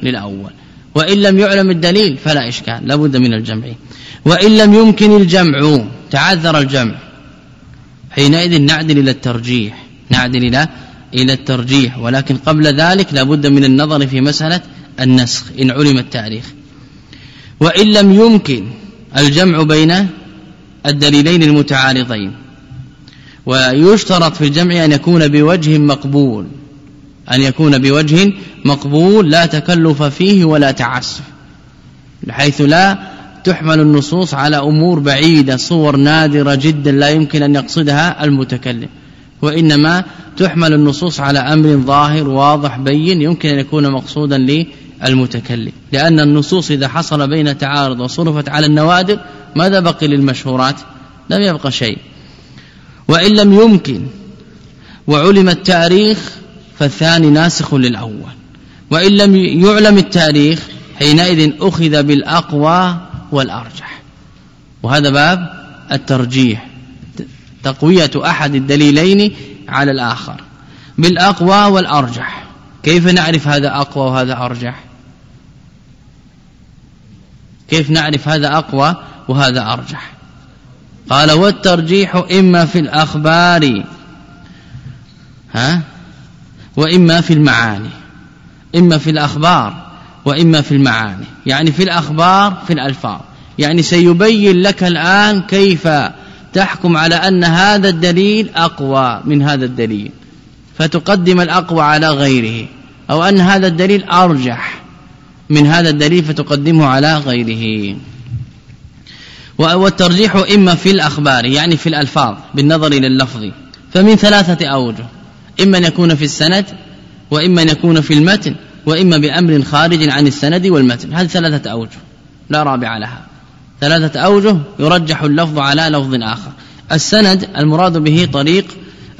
للأول. وإن لم يعلم الدليل فلا إشكال لابد من الجمع. وإن لم يمكن الجمع تعذر الجمع. حينئذ نعدل إلى الترجيح نعدل إلى إلى الترجيح ولكن قبل ذلك لابد من النظر في مسألة النسخ إن علم التاريخ. وإن لم يمكن الجمع بين الدليلين المتعارضين. ويشترط في الجمع أن يكون بوجه مقبول أن يكون بوجه مقبول لا تكلف فيه ولا تعسف بحيث لا تحمل النصوص على أمور بعيدة صور نادرة جدا لا يمكن أن يقصدها المتكلم. وإنما تحمل النصوص على أمر ظاهر واضح بين يمكن أن يكون مقصودا للمتكلم. لأن النصوص إذا حصل بين تعارض وصرفت على النوادر ماذا بقي للمشهورات؟ لم يبقى شيء. وإن لم يمكن وعلم التاريخ فالثاني ناسخ للأول. وإن لم يعلم التاريخ حينئذ أخذ بالأقوى والأرجح. وهذا باب الترجيح. تقوية أحد الدليلين على الآخر. بالأقوى والأرجح. كيف نعرف هذا أقوى وهذا أرجح؟ كيف نعرف هذا أقوى وهذا أرجح؟ قال والترجيح إما في الأخبار. ها؟ وإما في المعاني. إما في الأخبار وإما في المعاني. يعني في الأخبار في الألفاظ. يعني سيبين لك الآن كيف تحكم على أن هذا الدليل أقوى من هذا الدليل فتقدم الأقوى على غيره أو أن هذا الدليل أرجح من هذا الدليل فتقدمه على غيره. والترجيح إما في الأخبار يعني في الألفاظ بالنظر إلى اللفظ فمن ثلاثة أوجه إما أن يكون في السند وإما أن يكون في المتن وإما بأمر خارج عن السند والمتن هذه ثلاثة أوجه لا رابع لها. ثلاثة أوجه يرجح اللفظ على لفظ آخر. السند المراد به طريق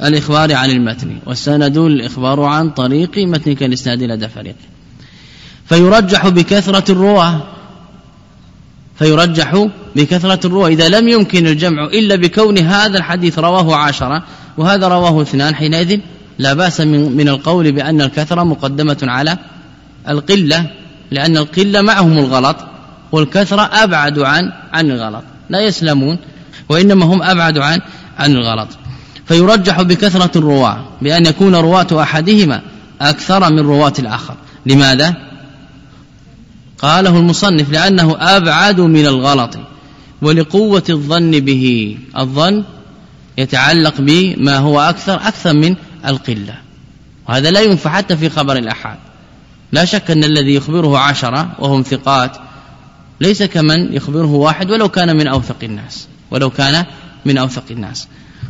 الإخبار عن المتن والسند الإخبار عن طريق متن كالإسناد لدى فريق فيرجح بكثرة الرواة. فيرجح بكثرة الرواة. إذا لم يمكن الجمع إلا بكون هذا الحديث رواه عشرة وهذا رواه اثنان حينئذ لا بأس من, من القول بأن الكثرة مقدمة على القلة لأن القلة معهم الغلط. والكثرة أبعد عن عن الغلط. لا يسلمون وإنما هم أبعد عن عن الغلط. فيرجح بكثرة الرواة بأن يكون رواة أحدهما أكثر من رواة الآخر. لماذا؟ قاله المصنف لأنه أبعد من الغلط ولقوة الظن به. الظن يتعلق بما هو أكثر أكثر من القلة. وهذا لا ينفع حتى في خبر الأحاد. لا شك أن الذي يخبره عشرة وهم ثقات ليس كمن يخبره واحد ولو كان من أوثق الناس ولو كان من أوثق الناس.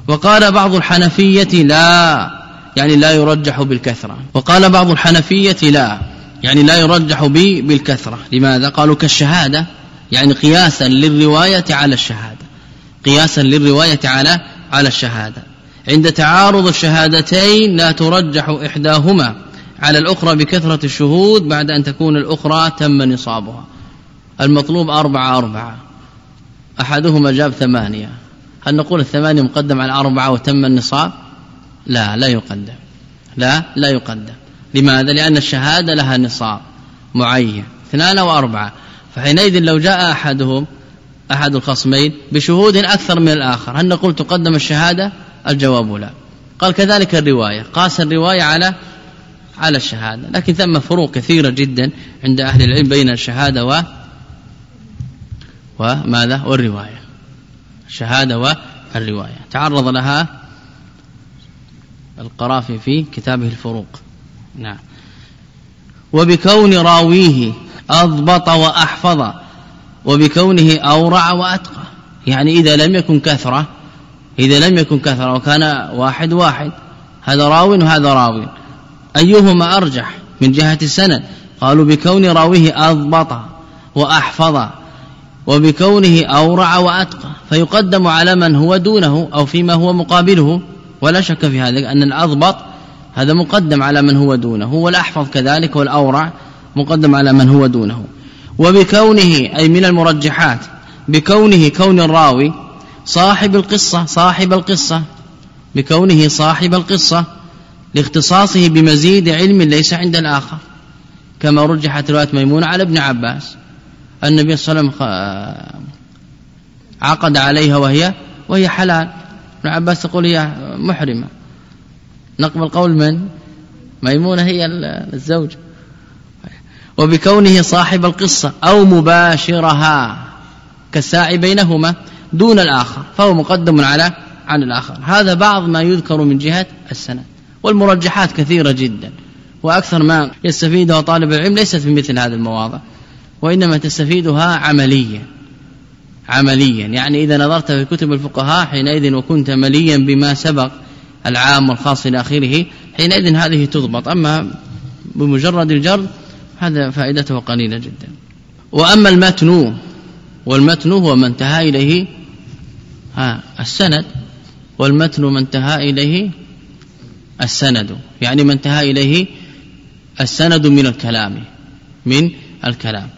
وقال بعض الحنفية لا يعني لا يرجح بالكثرة. وقال بعض الحنفية لا يعني لا يرجح به بالكثرة. لماذا؟ قالوا كالشهادة يعني قياسا للرواية على الشهادة. قياسا للرواية على على الشهادة. عند تعارض الشهادتين لا ترجح إحداهما. على الأخرى بكثرة الشهود بعد أن تكون الأخرى تم نصابها. المطلوب أربعة أربعة. أحدهما جاب ثمانية. هل نقول الثمانية مقدم على أربعة وتم النصاب؟ لا لا يقدم. لا لا يقدم. لماذا؟ لأن الشهادة لها نصاب معين. اثنان وأربعة فحينئذ لو جاء أحدهم أحد الخصمين بشهود أكثر من الآخر هل نقول تقدم الشهادة؟ الجواب لا. قال كذلك الرواية. قاس الرواية على على الشهادة. لكن ثم فروق كثيرة جدا عند أهل العلم بين الشهادة وماذا؟ والرواية. الشهادة والرواية. تعرض لها القرافي في كتابه الفروق. نعم. وبكون راويه أضبط وأحفظ وبكونه أورع وأتقى. يعني إذا لم يكن كثرة إذا لم يكن كثرة وكان واحد واحد هذا راو وهذا راوي أيهما أرجح من جهة السند؟ قالوا بكون راويه أضبط وأحفظ. وبكونه أورع وأتقى فيقدم على من هو دونه أو فيما هو مقابله. ولا شك في هذا أن الأضبط هذا مقدم على من هو دونه والأحفظ كذلك والأورع مقدم على من هو دونه. وبكونه أي من المرجحات بكونه كون الراوي صاحب القصة صاحب القصة بكونه صاحب القصة لاختصاصه بمزيد علم ليس عند الآخر. كما رجحت رواية ميمونة على ابن عباس النبي صلى الله عليه وسلم عقد عليها وهي وهي حلال. ابن عباس يقول هي محرمة. نقبل قول من؟ ميمونة هي الزوج. وبكونه صاحب القصة أو مباشرها كالساعي بينهما دون الآخر فهو مقدم على عن الآخر. هذا بعض ما يذكر من جهة السند. والمرجحات كثيرة جدا. وأكثر ما يستفيده طالب العلم ليست في مثل هذه المواضع. وإنما تستفيدها عمليا. عمليا. يعني إذا نظرت في كتب الفقهاء حينئذ وكنت مليا بما سبق العام والخاص إلى آخره حينئذ هذه تضبط. أما بمجرد الجر هذا فائدته قليلة جدا. وأما المتن والمتن هو ما انتهى إليه ها السند. والمتن ما انتهى إليه السند. يعني ما انتهى إليه السند من الكلام من الكلام.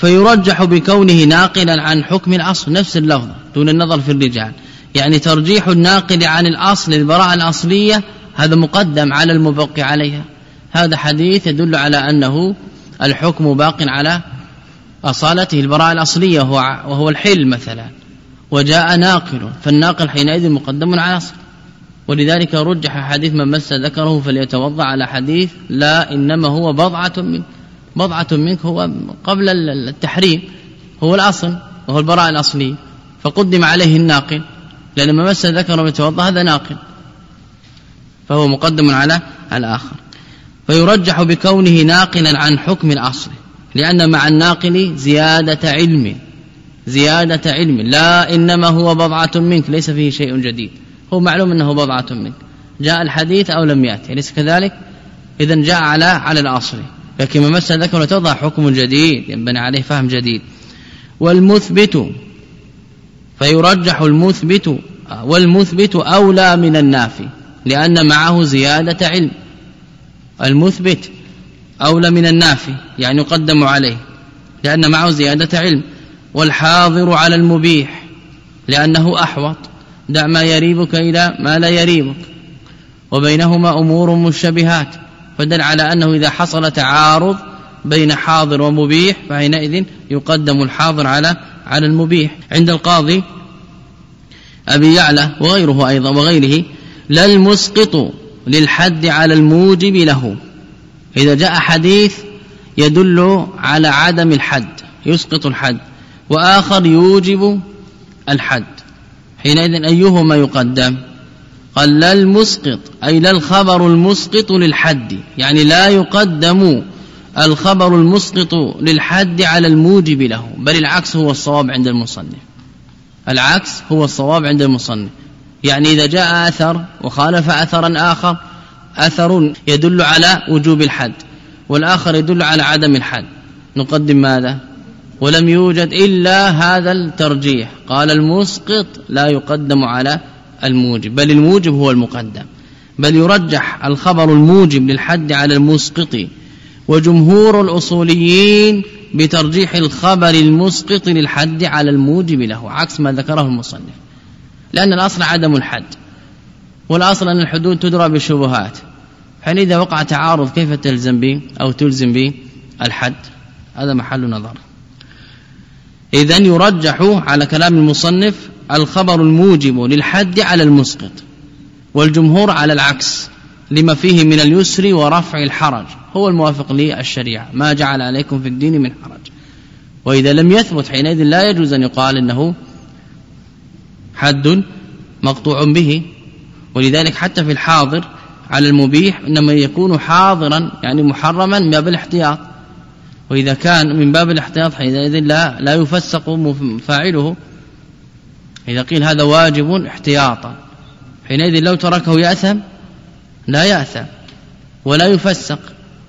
فيرجح بكونه ناقلا عن حكم الأصل نفس اللفظ دون النظر في الرجال. يعني ترجيح الناقل عن الأصل البراءة الأصلية هذا مقدم على المبقي عليها. هذا حديث يدل على أنه الحكم باق على أصالته البراءة الأصلية وهو الحل مثلا. وجاء ناقل فالناقل حينئذ مقدم على أصل ولذلك رجح حديث من مس ذكره فليتوضأ على حديث لا إنما هو بضعة منك بضعة منك هو قبل التحريم هو الأصل وهو البراءة الأصلي فقدم عليه الناقل لأن من مس ذكره يتوضا هذا ناقل. فهو مقدم على الآخر. فيرجح بكونه ناقلا عن حكم الأصل لأن مع الناقل زيادة علم زيادة علم. لا إنما هو بضعة منك ليس فيه شيء جديد. هو معلوم أنه بضعة منك. جاء الحديث أو لم يأتي أليس كذلك؟ إذا جاء على على الأصل. لكن ما مس ذكر وتوضع حكم جديد ينبني عليه فهم جديد. والمثبت فيرجح المثبت والمثبت أولى من النافي لأن معه زيادة علم. المثبت أولى من النافي يعني يقدم عليه لأن معه زيادة علم. والحاضر على المبيح لأنه أحوط. دع ما يريبك إلى ما لا يريبك. وبينهما أمور مشبهات فدل على أنه إذا حصل تعارض بين حاضر ومبيح فحينئذ يقدم الحاضر على على المبيح. عند القاضي أبي يعلى وغيره أيضا وغيره لا المسقط للحد على الموجب له. إذا جاء حديث يدل على عدم الحد يسقط الحد وآخر يوجب الحد. حينئذ أيهما يقدم؟ قال لا المسقط أي لا الخبر المسقط للحد يعني لا يقدم الخبر المسقط للحد على الموجب له بل العكس هو الصواب عند المصنف. العكس هو الصواب عند المصنف. يعني إذا جاء أثر وخالف أثرا آخر أثر يدل على وجوب الحد والآخر يدل على عدم الحد. نقدم ماذا؟ ولم يوجد إلا هذا الترجيح. قال المسقط لا يقدم على الموجب بل الموجب هو المقدم. بل يرجح الخبر الموجب للحد على المسقط وجمهور الأصوليين بترجيح الخبر المسقط للحد على الموجب له عكس ما ذكره المصنف. لأن الأصل عدم الحد والأصل أن الحدود تدرى بالشبهات حين إذا وقع تعارض كيف تلزم به أو تلزم به الحد؟ هذا محل نظر. إذا يرجح على كلام المصنف الخبر الموجب للحد على المسقط والجمهور على العكس لما فيه من اليسر ورفع الحرج. هو الموافق للشريعة. ما جعل عليكم في الدين من حرج. وإذا لم يثبت حينئذ لا يجوز أن يقال إنه حد مقطوع به. ولذلك حتى في الحاضر على المبيح إنما يكون حاضرا يعني محرما من باب الاحتياط. وإذا كان من باب الاحتياط حينئذ لا لا يفسق فاعله إذا قيل هذا واجب احتياطا. حينئذ لو تركه يأثم لا يأثم ولا يفسق.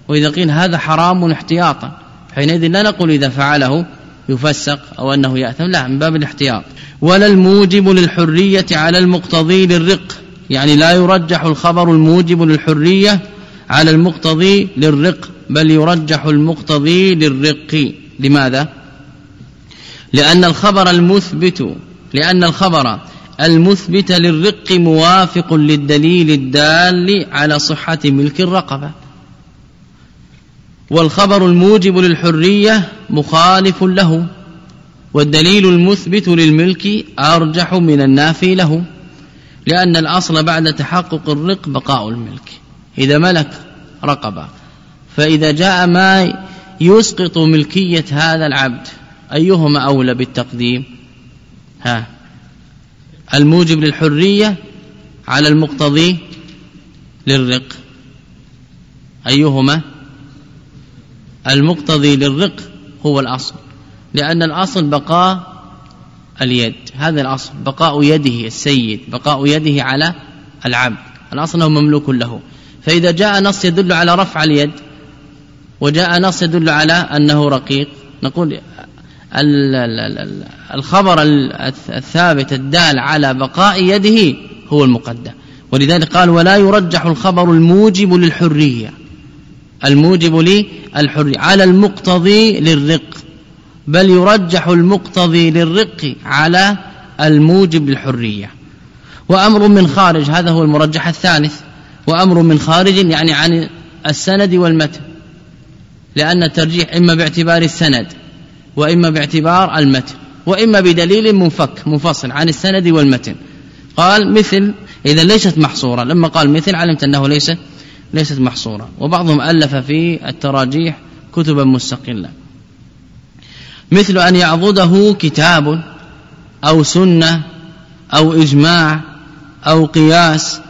وإذا قيل هذا حرام احتياطا حينئذ لا نقول إذا فعله يفسق أو أنه يأثم لا من باب الاحتياط. ولا الموجب للحرية على المقتضي للرق. يعني لا يرجح الخبر الموجب للحرية على المقتضي للرق بل يرجح المقتضي للرق. لماذا؟ لأن الخبر المثبت لأن الخبر المثبت للرق موافق للدليل الدال على صحة ملك الرقبة. والخبر الموجب للحرية مخالف له والدليل المثبت للملك أرجح من النافي له لأن الأصل بعد تحقق الرق بقاء الملك. إذا ملك رقبة فإذا جاء ما يسقط ملكية هذا العبد أيهما أولى بالتقديم؟ ها. الموجب للحرية على المقتضي للرق. أيهما؟ المقتضي للرق هو الأصل لأن الأصل بقاء اليد. هذا الأصل بقاء يده السيد بقاء يده على العبد. الأصل هو مملوك له. فإذا جاء نص يدل على رفع اليد وجاء نص يدل على أنه رقيق. نقول الخبر الثابت الدال على بقاء يده هو المقدم. ولذلك قال ولا يرجح الخبر الموجب للحرية. الموجب للحرية. على المقتضي للرق. بل يرجح المقتضي للرق على الموجب للحرية. وأمر من خارج. هذا هو المرجح الثالث. وأمر من خارج يعني عن السند والمتن. لأن الترجيح إما باعتبار السند. وإما باعتبار المتن وإما بدليل منفك منفصل عن السند والمتن. قال مثل إذا ليست محصورة لما قال مثل علمت أنه ليس ليست محصورة. وبعضهم ألف في التراجيح كتبا مستقلة. مثل أن يعضده كتاب أو سنة أو إجماع أو قياس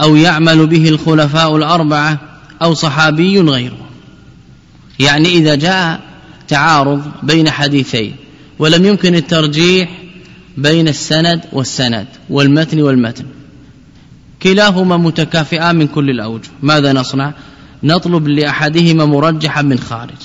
أو يعمل به الخلفاء الأربعة أو صحابي غيره. يعني إذا جاء تعارض بين حديثين ولم يمكن الترجيح بين السند والسند والمتن والمتن. كلاهما متكافئان من كل الأوجه. ماذا نصنع؟ نطلب لأحدهما مرجحا من خارج.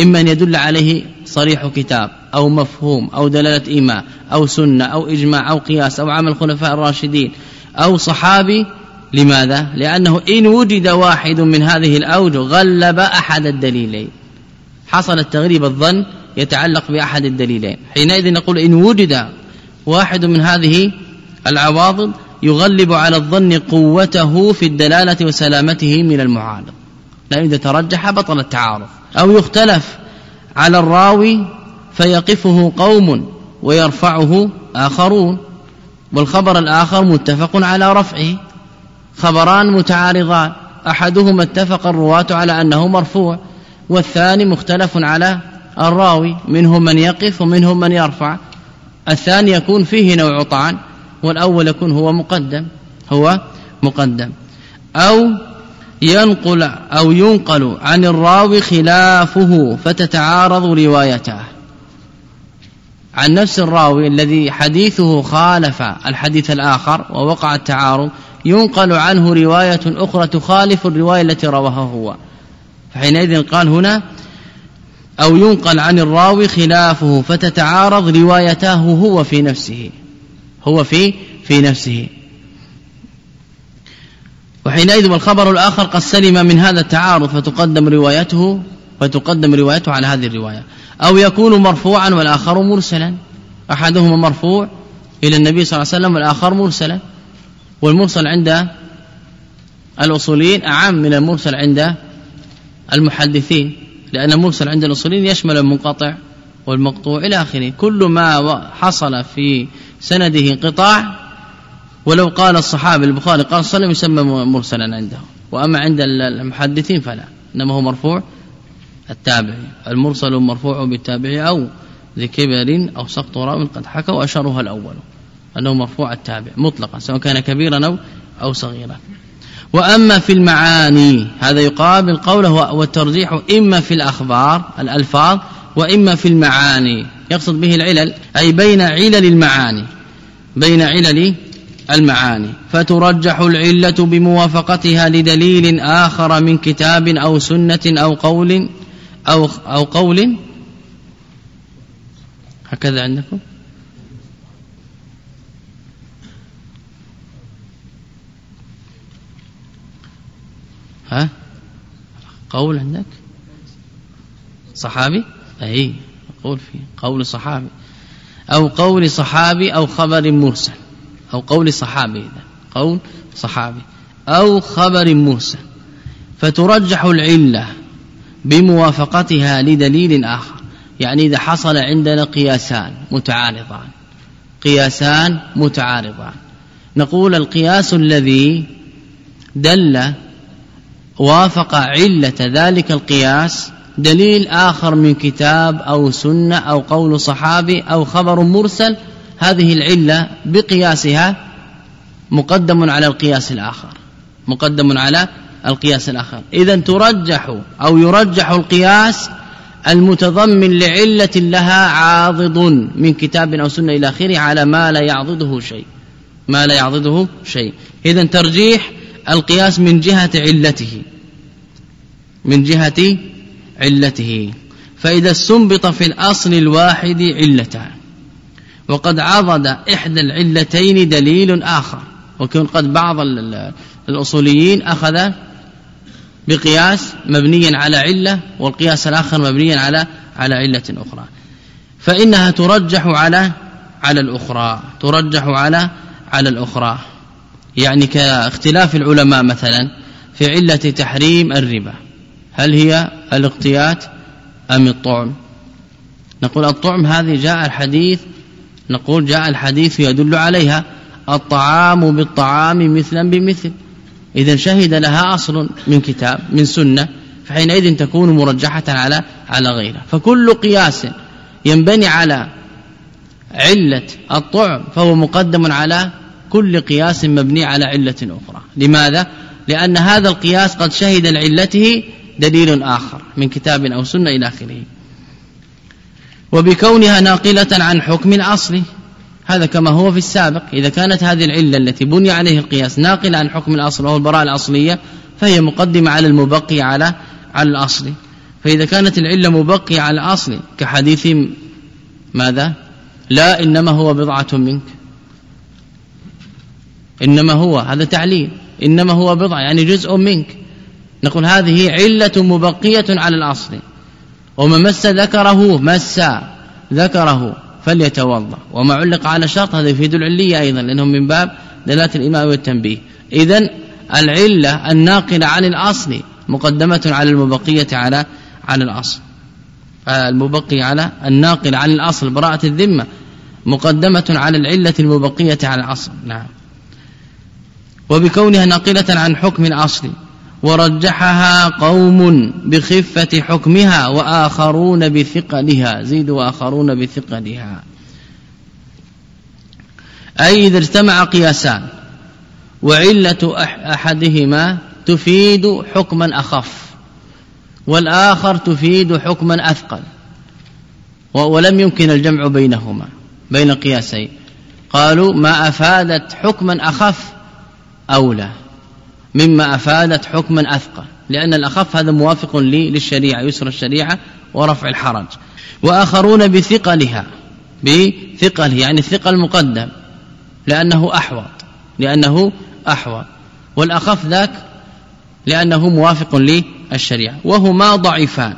إما أن يدل عليه صريح كتاب أو مفهوم أو دلالة إيماء أو سنة أو إجماع أو قياس أو عمل الخلفاء الراشدين أو صحابي. لماذا؟ لأنه إن وجد واحد من هذه الأوجه غلب أحد الدليلين. حصل التغريب الظن يتعلق بأحد الدليلين. حينئذ نقول إن وجد واحد من هذه العواضد يغلب على الظن قوته في الدلالة وسلامته من المعارض. لأن إذا ترجح بطل التعارض. أو يختلف على الراوي فيقفه قوم ويرفعه آخرون. والخبر الآخر متفق على رفعه. خبران متعارضان. أحدهما اتفق الرواة على أنه مرفوع. والثاني مختلف على الراوي منهم من يقف ومنهم من يرفع. الثاني يكون فيه نوع طعن والأول يكون هو مقدم هو مقدم. أو ينقل أو ينقل عن الراوي خلافه فتتعارض روايته. عن نفس الراوي الذي حديثه خالف الحديث الآخر ووقع التعارض ينقل عنه رواية أخرى تخالف الرواية التي رواها هو. فحينئذ قال هنا أو ينقل عن الراوي خلافه فتتعارض روايته هو في نفسه هو في في نفسه. وحينئذ والخبر الآخر قد سلم من هذا التعارض فتقدم روايته فتقدم روايته على هذه الرواية. أو يكون مرفوعا والآخر مرسلا. أحدهما مرفوع إلى النبي صلى الله عليه وسلم والآخر مرسلا. والمرسل عند الأصوليين أعم من المرسل عند المحدثين لأن المرسل عند الأصوليين يشمل المنقطع والمقطوع إلى آخره. كل ما حصل في سنده انقطاع ولو قال الصحابي البخاري قال صلى يسمى مرسلا عنده. وأما عند المحدثين فلا إنما هو مرفوع التابعي. المرسل مرفوع بالتابعي أو ذي كبر أو سقط راو قد حكى وأشرها الأول أنه مرفوع التابع مطلقا سواء كان كبيرا أو, أو صغيرا. وأما في المعاني هذا يقابل قوله والترجيح إما في الأخبار الألفاظ وإما في المعاني. يقصد به العلل أي بين علل المعاني بين علل المعاني. فترجح العلة بموافقتها لدليل آخر من كتاب أو سنة أو قول أو, أو قول. هكذا عندكم؟ ها؟ قول عندك. صحابي؟ أي قول فيه قول صحابي. أو قول صحابي أو خبر مرسل. أو قول صحابي إذا. قول صحابي. أو خبر مرسل. فترجح العلة بموافقتها لدليل آخر. يعني إذا حصل عندنا قياسان متعارضان. قياسان متعارضان. نقول القياس الذي دل وافق علة ذلك القياس دليل آخر من كتاب أو سنة أو قول صحابي أو خبر مرسل هذه العلة بقياسها مقدم على القياس الآخر مقدم على القياس الآخر. إذا ترجح أو يرجح القياس المتضمن لعلة لها عاضد من كتاب أو سنة إلى آخره على ما لا يعضده شيء ما لا يعضده شيء. إذا ترجيح القياس من جهة علته. من جهة علته. فإذا استنبط في الأصل الواحد علتان. وقد عضد إحدى العلتين دليل آخر. وكن قد بعض الأصوليين أخذ بقياس مبنيا على علة والقياس الآخر مبنيا على على علة أخرى. فإنها ترجح على على الأخرى. ترجح على على الأخرى. يعني كاختلاف العلماء مثلا في علة تحريم الربا هل هي الاقتيات أم الطعم؟ نقول الطعم هذه جاء الحديث نقول جاء الحديث يدل عليها الطعام بالطعام مثلا بمثل. إذا شهد لها أصل من كتاب من سنة فحينئذ تكون مرجحة على على غيرها. فكل قياس ينبني على علة الطعم فهو مقدم على كل قياس مبني على علة أخرى. لماذا؟ لأن هذا القياس قد شهد لعلته دليل آخر من كتاب أو سنة إلى آخره. وبكونها ناقلة عن حكم الأصل. هذا كما هو في السابق. إذا كانت هذه العلة التي بني عليه القياس ناقلة عن حكم الأصل وهو البراءة الأصلية فهي مقدمة على المبقي على على الأصل. فإذا كانت العلة مبقية على الأصل كحديث ماذا؟ لا إنما هو بضعة منك. إنما هو هذا تعليل. إنما هو بضعة يعني جزء منك. نقول هذه علة مبقية على الأصل. ومن مس ذكره مس ذكره فليتوضأ. وما علق على شرط هذا يفيد العلية أيضا لأنه من باب دلالة الإمام والتنبيه. إذا العلة الناقلة عن الأصل مقدمة على المبقية على على الأصل. المبقي على الناقل عن الأصل براءة الذمة مقدمة على العلة المبقية على الأصل. نعم. وبكونها ناقلة عن حكم الأصل ورجحها قوم بخفة حكمها وآخرون بثقلها زيد وآخرون بثقلها. أي إذا اجتمع قياسان وعلة أحدهما تفيد حكما أخف والآخر تفيد حكما أثقل ولم يمكن الجمع بينهما بين قياسين. قالوا ما أفادت حكما أخف أولى مما أفادت حكما أثقل لأن الأخف هذا موافق لي للشريعة يسر الشريعة ورفع الحرج. وآخرون بثقلها بثقله يعني الثقل مقدم لأنه أحوط لأنه أحوط. والأخف ذاك لأنه موافق للشريعة. وهما ضعيفان.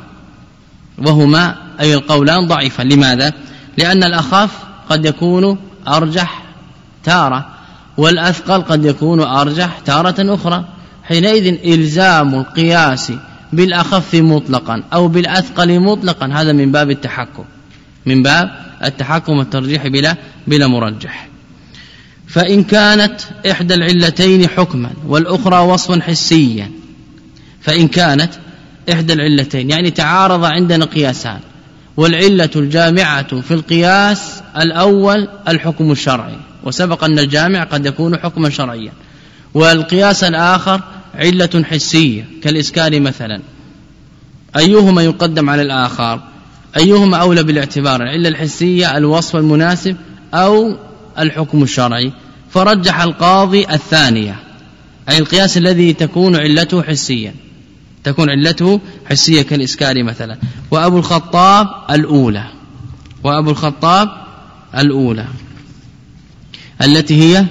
وهما أي القولان ضعيفان. لماذا؟ لأن الأخف قد يكون أرجح تارة. والأثقل قد يكون أرجح تارة أخرى. حينئذ إلزام القياس بالأخف مطلقا أو بالأثقل مطلقا هذا من باب التحكم. من باب التحكم والترجيح بلا بلا مرجح. فإن كانت إحدى العلتين حكما والأخرى وصفا حسيا فإن كانت إحدى العلتين يعني تعارض عندنا قياسان. والعلة الجامعة في القياس الأول الحكم الشرعي وسبق أن الجامع قد يكون حكما شرعيا. والقياس الآخر علة حسية كالإسكان مثلا. أيهما يقدم على الآخر؟ أيهما أولى بالاعتبار؟ العلة الحسية الوصف المناسب أو الحكم الشرعي؟ فرجح القاضي الثانية أي القياس الذي تكون علته حسيا. تكون علته حسية كالإسكار مثلا. وأبو الخطاب الأولى. وأبو الخطاب الأولى. التي هي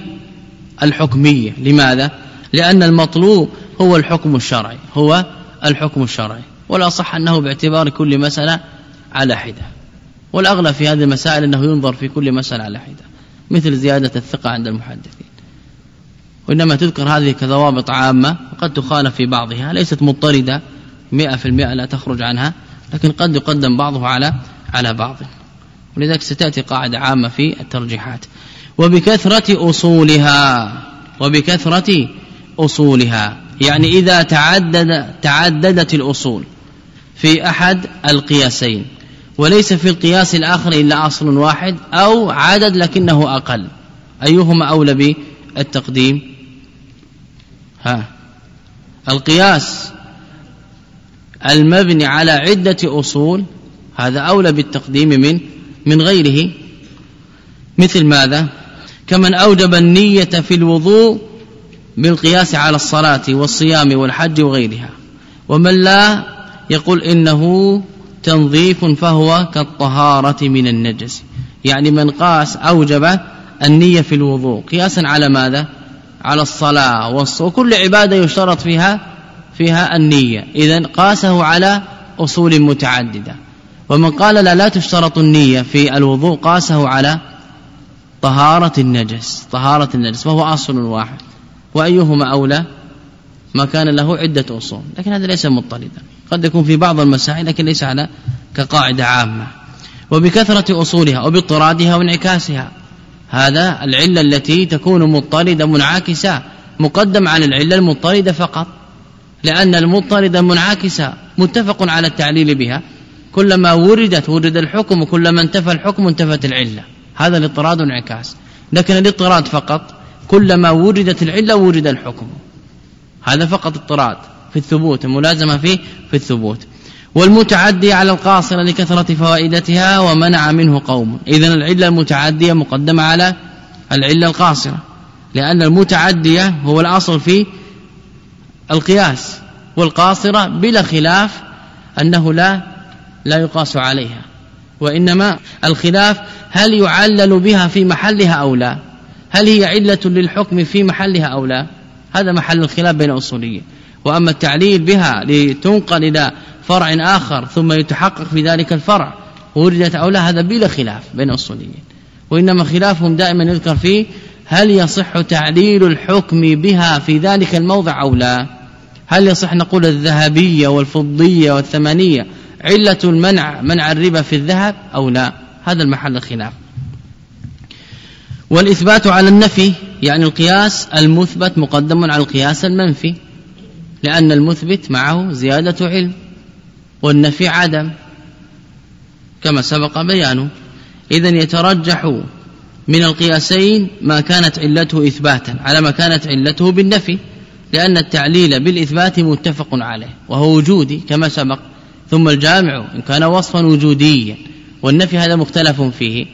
الحكمية. لماذا؟ لأن المطلوب هو الحكم الشرعي. هو الحكم الشرعي. ولا صح أنه باعتبار كل مسألة على حدة. والأغلب في هذه المسائل أنه ينظر في كل مسألة على حدة. مثل زيادة الثقة عند المحدثين. وإنما تذكر هذه كضوابط عامة وقد تخالف في بعضها ليست مضطردة مئة في المئة لا تخرج عنها لكن قد يقدم بعضه على على بعض. ولذلك ستأتي قاعدة عامة في الترجيحات. وبكثرة أصولها وبكثرة أصولها يعني إذا تعدد تعددت الأصول في أحد القياسين وليس في القياس الآخر إلا أصل واحد أو عدد لكنه أقل أيهما أولى بالتقديم؟ ها. القياس المبني على عدة أصول هذا أولى بالتقديم من من غيره. مثل ماذا؟ كمن أوجب النية في الوضوء بالقياس على الصلاة والصيام والحج وغيرها. ومن لا يقول إنه تنظيف فهو كالطهارة من النجس. يعني من قاس أوجب النية في الوضوء. قياسا على ماذا؟ على الصلاة وكل عبادة يشترط فيها فيها النية. إذا قاسه على أصول متعددة. ومن قال لا لا تشترط النية في الوضوء قاسه على طهارة النجس. طهارة النجس فهو أصل واحد. وأيهما أولى؟ ما كان له عدة أصول. لكن هذا ليس مضطردا قد يكون في بعض المسائل لكن ليس على كقاعدة عامة. وبكثرة أصولها وباضطرادها وانعكاسها. هذا العلة التي تكون مضطردة منعكسة مقدم على العلة المضطردة فقط. لأن المضطردة منعكسة متفق على التعليل بها. كلما وردت ورد الحكم وكلما انتفى الحكم انتفت العلة. هذا الاضطراد انعكاس. لكن الاضطراد فقط كلما وردت العلة ورد الحكم. هذا فقط اضطراد في الثبوت الملازمة فيه في الثبوت. والمتعدي على القاصرة لكثرة فوائدتها ومنع منه قوم. إذن العلة المتعدية مقدمة على العلة القاصرة لأن المتعدية هو الأصل في القياس والقاصرة بلا خلاف أنه لا لا يقاس عليها. وإنما الخلاف هل يعلل بها في محلها أو لا؟ هل هي علة للحكم في محلها أو لا؟ هذا محل الخلاف بين أصوليين وأما التعليل بها لتنقل إلى فرع آخر ثم يتحقق في ذلك الفرع. وردت أو لا هذا بلا خلاف بين الأصوليين. وإنما خلافهم دائما يذكر فيه هل يصح تعليل الحكم بها في ذلك الموضع أو لا. هل يصح نقول الذهبية والفضية والثمانية علة المنع منع الربا في الذهب أو لا؟ هذا المحل الخلاف. والإثبات على النفي يعني القياس المثبت مقدم على القياس المنفي لأن المثبت معه زيادة علم. والنفي عدم كما سبق بيانه. إذا يترجح من القياسين ما كانت علته إثباتا على ما كانت علته بالنفي لأن التعليل بالإثبات متفق عليه وهو وجودي كما سبق. ثم الجامع إن كان وصفا وجوديا والنفي هذا مختلف فيه.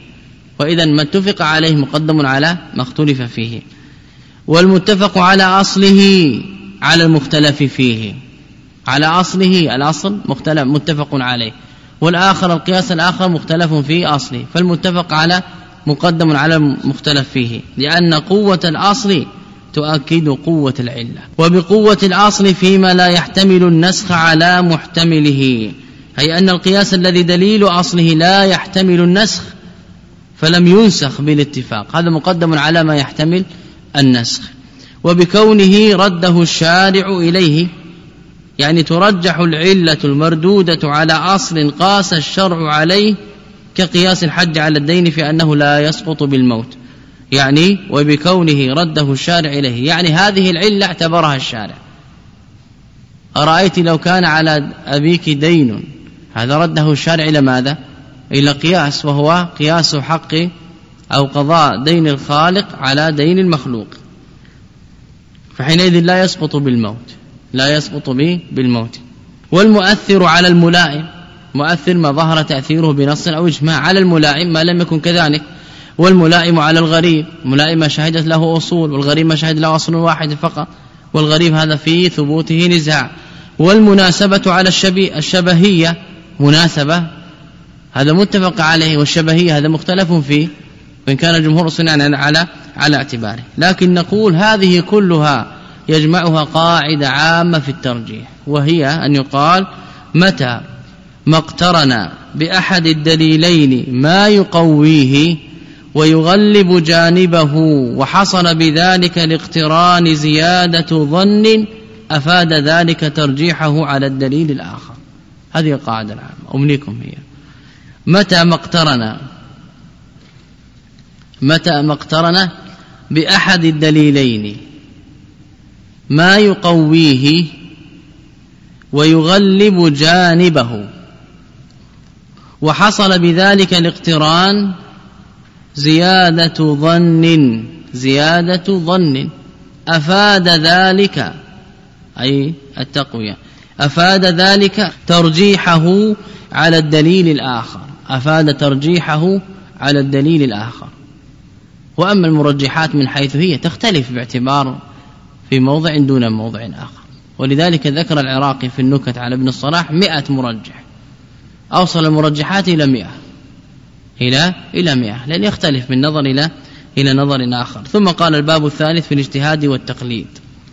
وإذا ما اتفق عليه مقدم على ما اختلف فيه. والمتفق على أصله على المختلف فيه. على أصله الأصل مختلف متفق عليه. والآخر القياس الآخر مختلف في أصله. فالمتفق على مقدم على المختلف فيه. لأن قوة الأصل تؤكد قوة العلة. وبقوة الأصل فيما لا يحتمل النسخ على محتمله. أي أن القياس الذي دليل أصله لا يحتمل النسخ فلم ينسخ بالاتفاق. هذا مقدم على ما يحتمل النسخ. وبكونه رده الشارع إليه يعني ترجح العلة المردودة على أصل قاس الشرع عليه كقياس الحج على الدين في أنه لا يسقط بالموت. يعني وبكونه رده الشارع إليه. يعني هذه العلة اعتبرها الشارع. أرأيت لو كان على أبيك دين؟ هذا رده الشارع إلى ماذا؟ إلى قياس وهو قياس حق أو قضاء دين الخالق على دين المخلوق. فحينئذ لا يسقط بالموت. لا يسقط به بالموت. والمؤثر على الملائم. مؤثر ما ظهر تأثيره بنص أو إجماع. على الملائم ما لم يكن كذلك. والملائم على الغريب. ملائم ما شهدت له أصول والغريب ما شهد له أصل واحد فقط. والغريب هذا في ثبوته نزاع. والمناسبة على الشبي الشبهية. مناسبة. هذا متفق عليه والشبهية هذا مختلف فيه. وإن كان الجمهور صنعا على على اعتباره. لكن نقول هذه كلها يجمعها قاعدة عامة في الترجيح وهي أن يقال متى ما اقترن بأحد الدليلين ما يقويه ويغلب جانبه وحصل بذلك الاقتران زيادة ظن أفاد ذلك ترجيحه على الدليل الآخر. هذه القاعدة العامة. أمنيكم هي. متى ما اقترن متى ما اقترن بأحد الدليلين ما يقويه ويغلب جانبه. وحصل بذلك الاقتران زيادة ظن زيادة ظن. أفاد ذلك أي التقوية. أفاد ذلك ترجيحه على الدليل الآخر. أفاد ترجيحه على الدليل الآخر. وأما المرجحات من حيث هي تختلف باعتبار في موضع دون موضع آخر. ولذلك ذكر العراقي في النكت على ابن الصلاح مئة مرجح. أوصل المرجحات إلى مئة. إلى إلى مئة. لأن يختلف من نظر إلى إلى نظر آخر. ثم قال الباب الثالث في الاجتهاد والتقليد.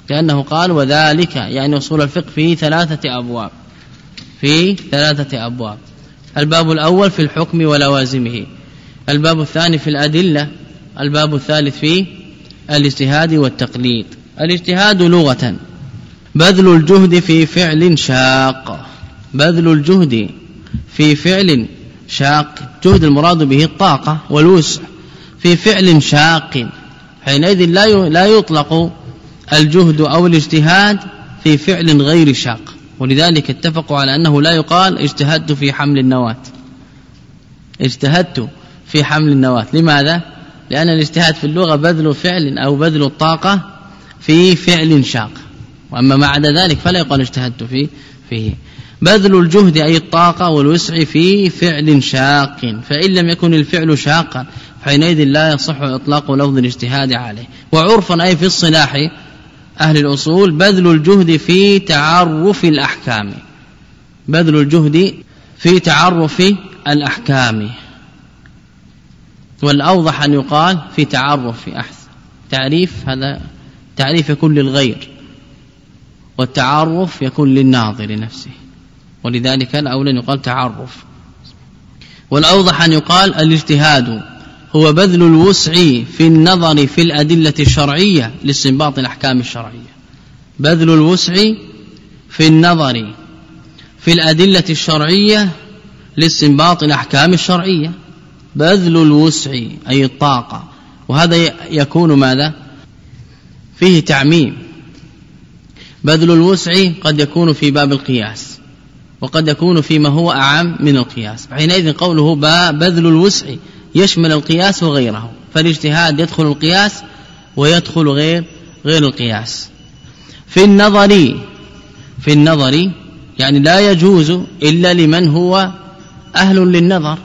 لأنه قال وذلك يعني أصول الفقه في ثلاثة أبواب. في ثلاثة أبواب. الباب الأول في الحكم ولوازمه. الباب الثاني في الأدلة. الباب الثالث في الاجتهاد والتقليد. الاجتهاد لغة. بذل الجهد في فعل شاق. بذل الجهد في فعل شاق. جهد المراد به الطاقة والوسع. في فعل شاق. حينئذ لا لا يطلق الجهد أو الاجتهاد في فعل غير شاق. ولذلك اتفقوا على أنه لا يقال اجتهدت في حمل النواة. اجتهدت في حمل النواة. لماذا؟ لأن الاجتهاد في اللغة بذل فعل أو بذل الطاقة في فعل شاق. وأما ما عدا ذلك فلا يقال اجتهدت فيه فيه. بذل الجهد أي الطاقة والوسع في فعل شاق. فإن لم يكن الفعل شاقا حينئذ لا يصح إطلاق لفظ الاجتهاد عليه. وعرفا أي في الصلاح أهل الأصول بذل الجهد في تعرف الأحكام. بذل الجهد في تعرف الأحكام. والأوضح أن يقال في تعرف أحسن تعريف هذا تعريف يكون للغير والتعرف يكون للناظر نفسه ولذلك الأولى يقال تعرف والأوضح أن يقال الاجتهاد هو بذل الوسع في النظر في الأدلة الشرعية لاستنباط الأحكام الشرعية. بذل الوسع في النظر في الأدلة الشرعية لاستنباط الأحكام الشرعية. بذل الوسع أي الطاقة. وهذا يكون ماذا؟ فيه تعميم. بذل الوسع قد يكون في باب القياس وقد يكون فيما هو أعم من القياس. حينئذ قوله بذل الوسع يشمل القياس وغيره فالاجتهاد يدخل القياس ويدخل غير غير القياس. في النظر في النظر يعني لا يجوز إلا لمن هو أهل للنظر.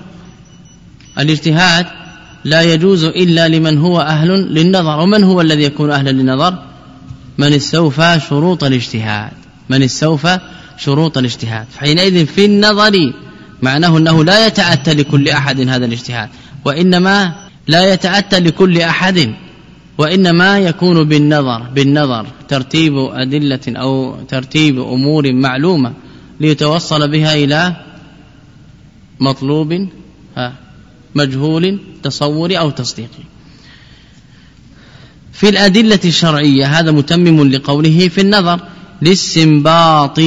الاجتهاد لا يجوز إلا لمن هو أهل للنظر ومن هو الذي يكون أهلا للنظر؟ من استوفى شروط الاجتهاد من استوفى شروط الاجتهاد. فحينئذ في النظر معناه أنه لا يتأتى لكل أحد هذا الاجتهاد وإنما لا يتأتى لكل أحد وإنما يكون بالنظر بالنظر ترتيب أدلة أو ترتيب أمور معلومة ليتوصل بها إلى مطلوب. مجهول تصوري أو تصديقي في الأدلة الشرعية هذا متمم لقوله في النظر للسنباط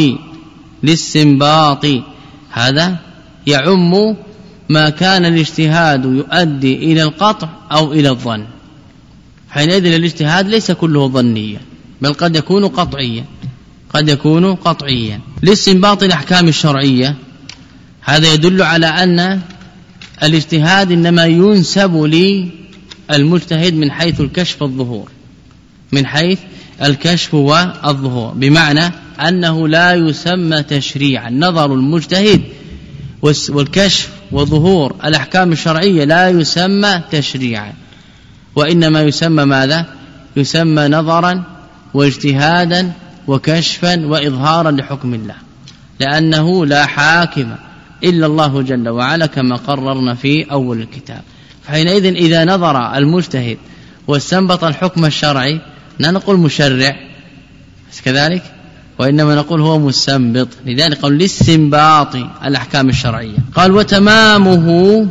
للسنباط. هذا يعم ما كان الاجتهاد يؤدي إلى القطع أو إلى الظن. حينئذ الاجتهاد ليس كله ظنيا بل قد يكون قطعيا. قد يكون قطعيا. لاستنباط الأحكام الشرعية هذا يدل على أن الاجتهاد إنما ينسب للمجتهد من حيث الكشف والظهور من حيث الكشف والظهور بمعنى أنه لا يسمى تشريعا. نظر المجتهد والكشف وظهور الأحكام الشرعية لا يسمى تشريعا. وإنما يسمى ماذا؟ يسمى نظرا واجتهادا وكشفا وإظهارا لحكم الله لأنه لا حاكم إلا الله جل وعلا كما قررنا في أول الكتاب. فحينئذ إذا نظر المجتهد واستنبط الحكم الشرعي لا نقول مشرع كذلك؟ وإنما نقول هو مستنبط. لذلك قال لاستنباط الأحكام الشرعية. قال وتمامه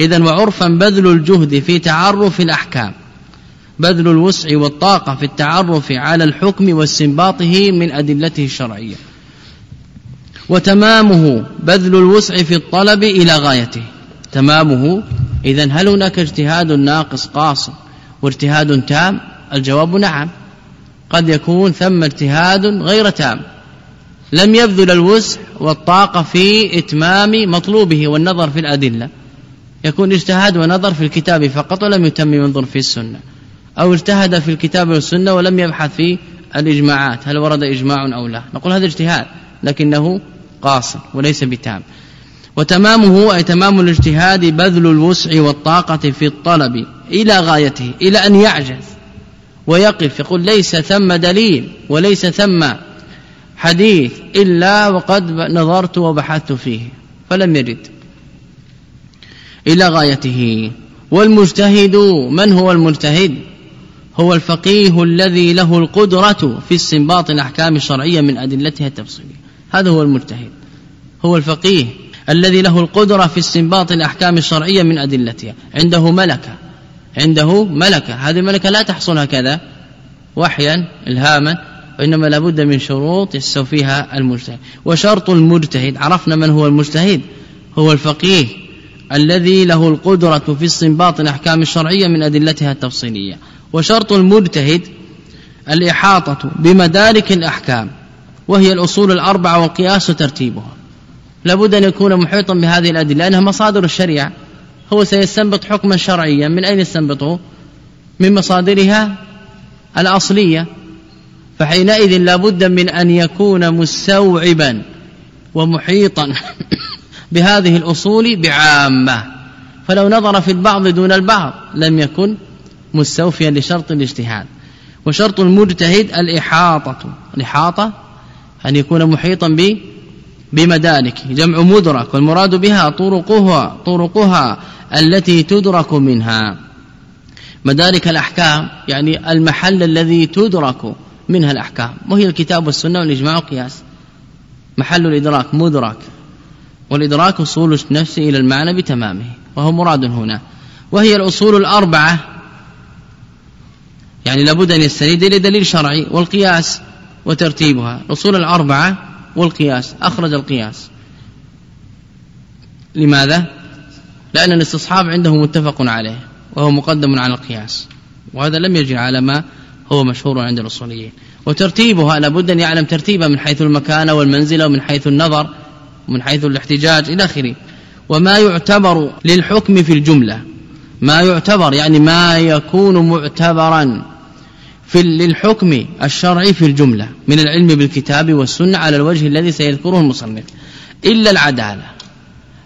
إذا وعرفا بذل الجهد في تعرف الأحكام. بذل الوسع والطاقة في التعرف على الحكم واستنباطه من أدلته الشرعية. وتمامه بذل الوسع في الطلب إلى غايته. تمامه. إذا هل هناك اجتهاد ناقص قاصر واجتهاد تام؟ الجواب نعم. قد يكون ثم اجتهاد غير تام. لم يبذل الوسع والطاقة في إتمام مطلوبه والنظر في الأدلة. يكون اجتهاد ونظر في الكتاب فقط ولم يتم ينظر في السنة. أو اجتهد في الكتاب والسنة ولم يبحث في الإجماعات. هل ورد إجماع أو لا؟ نقول هذا اجتهاد لكنه قاصر وليس بتام. وتمامه أي تمام الاجتهاد بذل الوسع والطاقة في الطلب إلى غايته إلى أن يعجز ويقف يقول ليس ثم دليل وليس ثم حديث إلا وقد نظرت وبحثت فيه فلم يرد إلى غايته. والمجتهد من هو المجتهد؟ هو الفقيه الذي له القدرة في استنباط الأحكام الشرعية من أدلتها التفصيلية. هذا هو المجتهد. هو الفقيه الذي له القدرة في استنباط الأحكام الشرعية من أدلتها. عنده ملكة. عنده ملكة. هذه الملكة لا تحصل هكذا وحيا الهاما وإنما لابد من شروط يستوفيها المجتهد. وشرط المجتهد عرفنا من هو المجتهد؟ هو الفقيه الذي له القدرة في استنباط الأحكام الشرعية من أدلتها التفصيلية. وشرط المجتهد الإحاطة بمدارك الأحكام. وهي الأصول الأربعة والقياس وترتيبها لابد أن يكون محيطا بهذه الأدلة لأنها مصادر الشريعة. هو سيستنبط حكما شرعيا. من أين يستنبطه؟ من مصادرها الأصلية. فحينئذ لابد من أن يكون مستوعبا ومحيطا بهذه الأصول بعامة. فلو نظر في البعض دون البعض لم يكن مستوفيا لشرط الاجتهاد. وشرط المجتهد الإحاطة. الإحاطة أن يكون محيطا ب بمدارك جمع مدرك والمراد بها طرقها طرقها التي تدرك منها. مدارك الأحكام يعني المحل الذي تدرك منها الأحكام. وهي الكتاب والسنة والإجماع والقياس. محل الإدراك مدرك. والإدراك وصول النفس إلى المعنى بتمامه. وهو مراد هنا. وهي الأصول الأربعة. يعني لابد أن يستند إلى دليل شرعي والقياس. وترتيبها. الأصول الأربعة والقياس أخرج القياس. لماذا؟ لأن الاستصحاب عنده متفق عليه وهو مقدم على القياس. وهذا لم يجري على ما هو مشهور عند الأصوليين. وترتيبها لابد أن يعلم ترتيبها من حيث المكان والمنزلة ومن حيث النظر ومن حيث الاحتجاج إلى آخره. وما يعتبر للحكم في الجملة. ما يعتبر يعني ما يكون معتبرا. في للحكم الشرعي في الجملة من العلم بالكتاب والسنة على الوجه الذي سيذكره المصنف. إلا العدالة.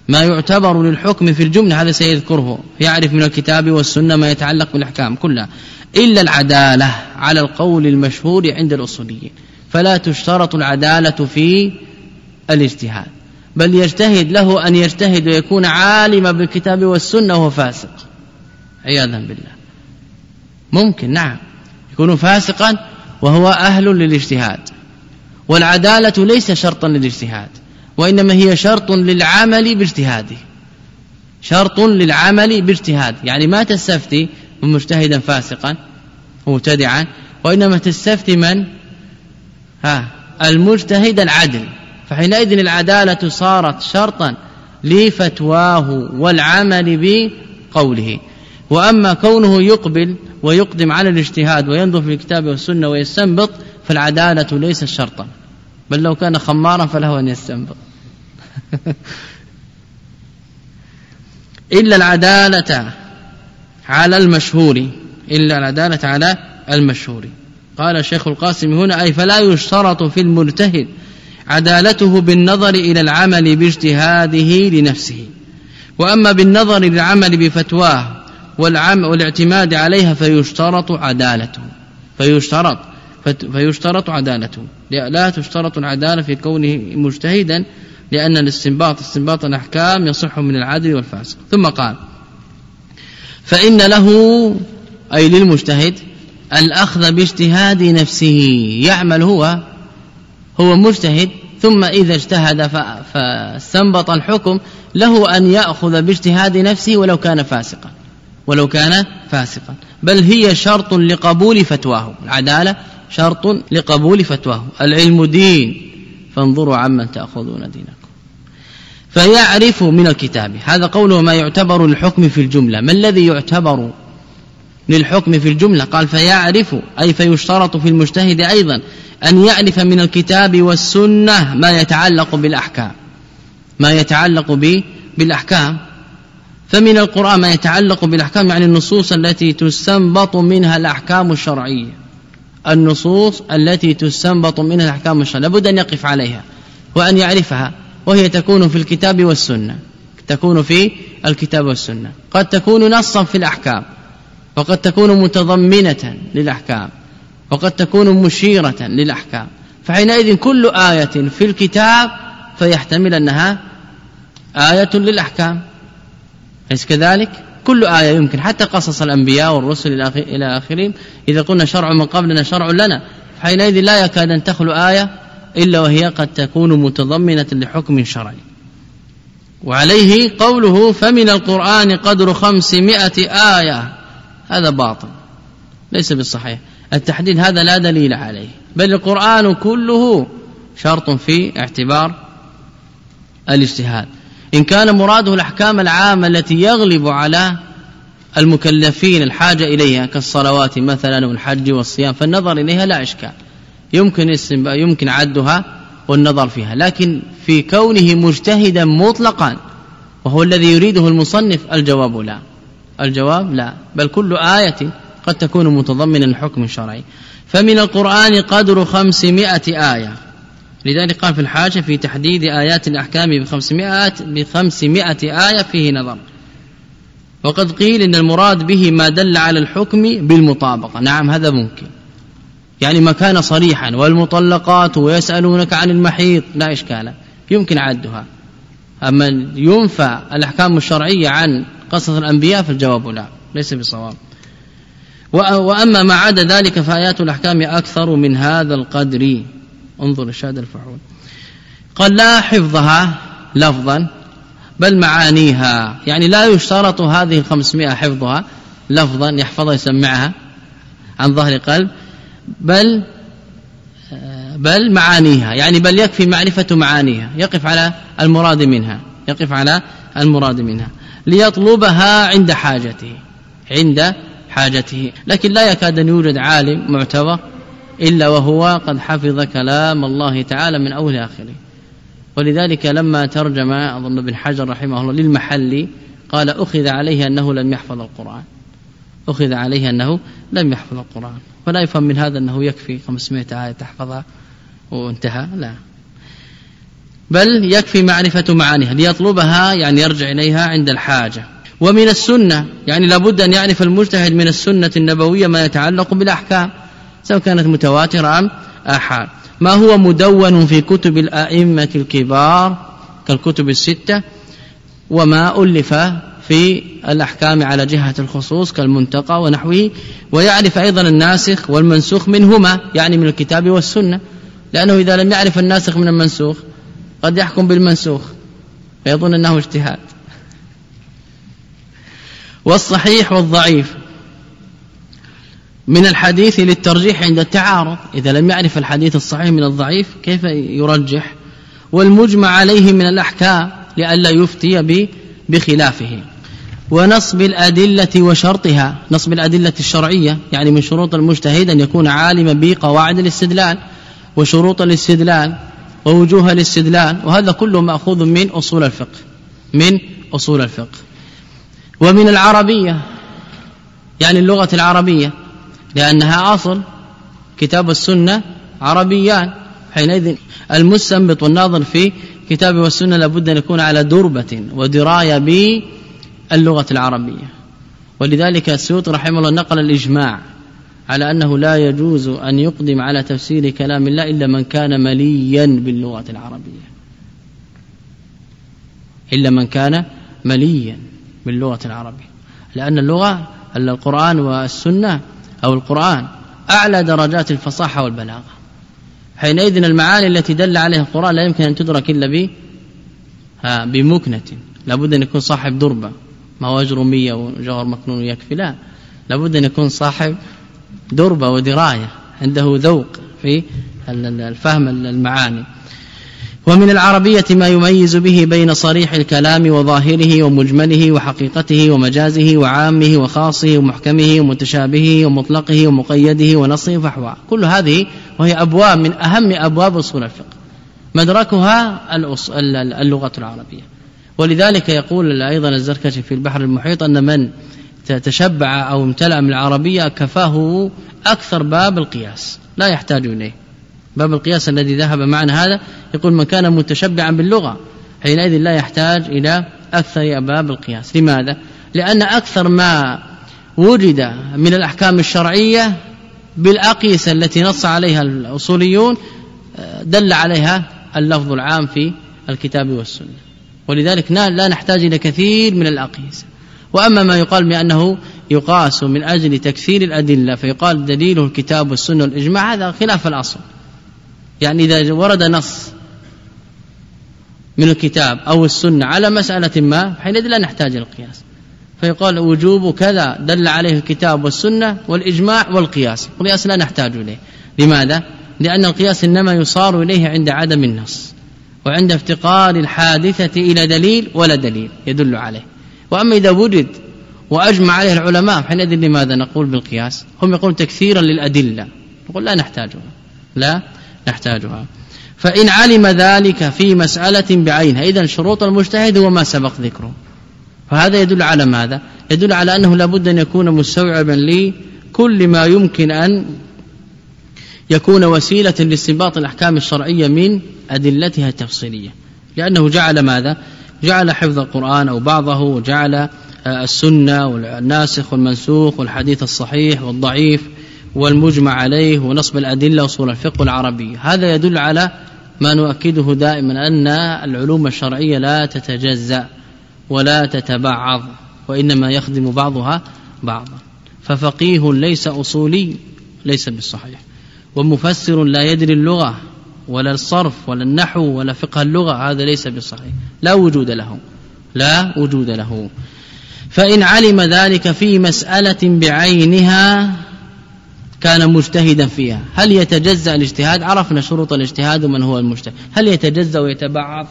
ما يعتبر للحكم في الجملة هذا سيذكره يعرف من الكتاب والسنة ما يتعلق بالأحكام كلها. إلا العدالة على القول المشهور عند الأصوليين. فلا تشترط العدالة في الاجتهاد. بل يجتهد له أن يجتهد ويكون عالما بالكتاب والسنة وهو فاسق. عياذا بالله. ممكن نعم. يكون فاسقا وهو أهل للاجتهاد. والعدالة ليس شرطا للاجتهاد وإنما هي شرط للعمل باجتهاده. شرط للعمل باجتهاد يعني ما تستفتي من مجتهدا فاسقا مبتدعا وإنما تستفتي من؟ ها المجتهد العدل. فحينئذ العدالة صارت شرطا لفتواه والعمل بقوله. وأما كونه يقبل ويقدم على الاجتهاد وينظر في الكتاب والسنة ويستنبط فالعدالة ليست شرطا. بل لو كان خمارا فله أن يستنبط. إلا العدالة على المشهور إلا العدالة على المشهور. قال الشيخ القاسم هنا أي فلا يشترط في المجتهد عدالته بالنظر إلى العمل باجتهاده لنفسه. وأما بالنظر للعمل بفتواه والعم والاعتماد عليها فيشترط عدالته. فيشترط. فيشترط عدالته. لا تشترط العدالة في كونه مجتهدا لأن الاستنباط استنباط الأحكام يصح من العدل والفاسق. ثم قال فإن له أي للمجتهد الأخذ باجتهاد نفسه. يعمل هو هو مجتهد ثم إذا اجتهد فاستنبط الحكم له أن يأخذ باجتهاد نفسه ولو كان فاسقا. ولو كان فاسقا. بل هي شرط لقبول فتواه. العدالة شرط لقبول فتواه. العلم دين. فانظروا عمن تأخذون دينكم. فيعرف من الكتاب. هذا قوله ما يعتبر الحكم في الجملة. ما الذي يعتبر للحكم في الجملة؟ قال فيعرف. أي فيشترط في المجتهد أيضا أن يعرف من الكتاب والسنة ما يتعلق بالأحكام. ما يتعلق بالأحكام. فمن القرآن ما يتعلق بالأحكام يعني النصوص التي تستنبط منها الأحكام الشرعية. النصوص التي تستنبط منها الأحكام الشرعية. لابد أن يقف عليها وأن يعرفها وهي تكون في الكتاب والسنة. تكون في الكتاب والسنة. قد تكون نصا في الأحكام وقد تكون متضمنة للأحكام وقد تكون مشيرة للأحكام. فحينئذ كل آية في الكتاب فيحتمل أنها آية للأحكام. أليس كذلك؟ كل آية يمكن حتى قصص الأنبياء والرسل إلى آخرهم إذا قلنا شرع من قبلنا شرع لنا حينئذ لا يكاد أن تخلو آية إلا وهي قد تكون متضمنة لحكم شرعي. وعليه قوله فمن القرآن قدر خمسمائة آية. هذا باطل ليس بالصحيح. التحديد هذا لا دليل عليه بل القرآن كله شرط في اعتبار الاجتهاد. إن كان مراده الأحكام العامة التي يغلب على المكلفين الحاجة إليها كالصلوات مثلا والحج والصيام فالنظر إليها لا إشكال. يمكن يمكن عدها والنظر فيها. لكن في كونه مجتهدا مطلقا وهو الذي يريده المصنف الجواب لا. الجواب لا. بل كل آية قد تكون متضمنا لحكم شرعي فمن القرآن قدر خمسمائة آية. لذلك قال في الحاجة في تحديد آيات الأحكام بخمسمائة, بخمسمائة آية فيه نظر. وقد قيل إن المراد به ما دل على الحكم بالمطابقة. نعم هذا ممكن. يعني ما كان صريحا والمطلقات ويسألونك عن المحيط. لا إشكال يمكن عدها. أما ينفى الأحكام الشرعية عن قصص الأنبياء فالجواب لا ليس بصواب. وأما ما عدا ذلك فآيات الأحكام أكثر من هذا القدر. انظر الشهادة الفحول قال لا حفظها لفظا بل معانيها. يعني لا يشترط هذه الخمسمائة حفظها لفظا يحفظها يسمعها عن ظهر قلب بل بل معانيها. يعني بل يكفي معرفة معانيها. يقف على المراد منها. يقف على المراد منها. ليطلبها عند حاجته. عند حاجته. لكن لا يكاد أن يوجد عالم معتبر إلا وهو قد حفظ كلام الله تعالى من أول آخره. ولذلك لما ترجم أظن ابن حجر رحمه الله للمحلي قال أخذ عليه أنه لم يحفظ القرآن. أخذ عليه أنه لم يحفظ القرآن. ولا يفهم من هذا أنه يكفي 500 آية تحفظها وانتهى. لا. بل يكفي معرفة معانيها ليطلبها يعني يرجع إليها عند الحاجة. ومن السنة يعني لابد أن يعرف المجتهد من السنة النبوية ما يتعلق بالأحكام. سواء كانت متواترة أم آحاد. ما هو مدون في كتب الأئمة الكبار كالكتب الستة؟ وما ألف في الأحكام على جهة الخصوص كالمنتقى ونحوه؟ ويعرف أيضا الناسخ والمنسوخ منهما يعني من الكتاب والسنة. لأنه إذا لم يعرف الناسخ من المنسوخ قد يحكم بالمنسوخ فيظن أنه اجتهاد. والصحيح والضعيف. من الحديث للترجيح عند التعارض. إذا لم يعرف الحديث الصحيح من الضعيف كيف يرجح؟ والمجمع عليه من الأحكام لئلا يفتي بخلافه. ونصب الأدلة وشرطها. نصب الأدلة الشرعية يعني من شروط المجتهد أن يكون عالما بقواعد الاستدلال وشروط الاستدلال ووجوه الاستدلال وهذا كله مأخوذ من أصول الفقه. من أصول الفقه. ومن العربية يعني اللغة العربية لأنها أصل. كتاب السنة عربيان. حينئذ المستنبط والناظر في كتاب والسنة لابد أن يكون على دربة ودراية باللغة العربية. ولذلك السيوط رحمه الله نقل الإجماع على أنه لا يجوز أن يقدم على تفسير كلام الله إلا من كان مليا باللغة العربية. إلا من كان مليا باللغة العربية. لأن اللغة القرآن والسنة أو القرآن أعلى درجات الفصاحة والبلاغة. حينئذ المعاني التي دل عليها القرآن لا يمكن أن تدرك إلا بمكنة. لابد أن يكون صاحب دربة. ما هو أجرمية وجوهر مكنون يكفي لا. لابد أن يكون صاحب دربة ودراية. عنده ذوق في الفهم المعاني. ومن العربية ما يميز به بين صريح الكلام وظاهره ومجمله وحقيقته ومجازه وعامه وخاصه ومحكمه ومتشابهه ومطلقه ومقيده ونصه فحوى. كل هذه وهي أبواب من أهم أبواب أصول الفقه. مدركها اللغة العربية. ولذلك يقول أيضا الزركشي في البحر المحيط أن من تشبع أو امتلأ من العربية كفاه أكثر باب القياس. لا يحتاج إليه. باب القياس الذي ذهب معنا هذا. يقول من كان متشبعا باللغة حينئذ لا يحتاج إلى أكثر أبواب القياس. لماذا؟ لأن أكثر ما وجد من الأحكام الشرعية بالأقيسة التي نص عليها الأصوليون دل عليها اللفظ العام في الكتاب والسنة. ولذلك لا نحتاج إلى كثير من الأقيسة وأما ما يقال بأنه يقاس من أجل تكثير الأدلة فيقال دليله الكتاب والسنة والإجماع هذا خلاف الأصل. يعني إذا ورد نص من الكتاب أو السنة على مسألة ما حينئذ لا نحتاج القياس. فيقال وجوب كذا دل عليه الكتاب والسنة والإجماع والقياس القياس لا نحتاج إليه. لماذا؟ لأن القياس إنما يصار إليه عند عدم النص وعند افتقار الحادثة إلى دليل ولا دليل يدل عليه. وأما إذا وجد وأجمع عليه العلماء حينئذ لماذا نقول بالقياس؟ هم يقولون تكثيرا للأدلة. نقول لا نحتاجها لا؟ نحتاجها فإن علم ذلك في مسألة بعينها إذا شروط المجتهد هو ما سبق ذكره. فهذا يدل على ماذا؟ يدل على أنه لابد أن يكون مستوعبا لكل ما يمكن أن يكون وسيلة لاستنباط الأحكام الشرعية من أدلتها التفصيلية. لأنه جعل ماذا؟ جعل حفظ القرآن أو بعضه وجعل آه، السنة والناسخ والمنسوخ والحديث الصحيح والضعيف. والمجمع عليه ونصب الأدلة وصول الفقه العربي. هذا يدل على ما نؤكده دائما أن العلوم الشرعية لا تتجزأ ولا تتبعض وإنما يخدم بعضها بعضا. ففقيه ليس أصولي ليس بالصحيح. ومفسر لا يدري اللغة ولا الصرف ولا النحو ولا فقه اللغة هذا ليس بالصحيح. لا وجود له لا وجود له. فإن علم ذلك في مسألة بعينها كان مجتهدا فيها. هل يتجزأ الاجتهاد؟ عرفنا شروط الاجتهاد ومن هو المجتهد. هل يتجزأ ويتبعض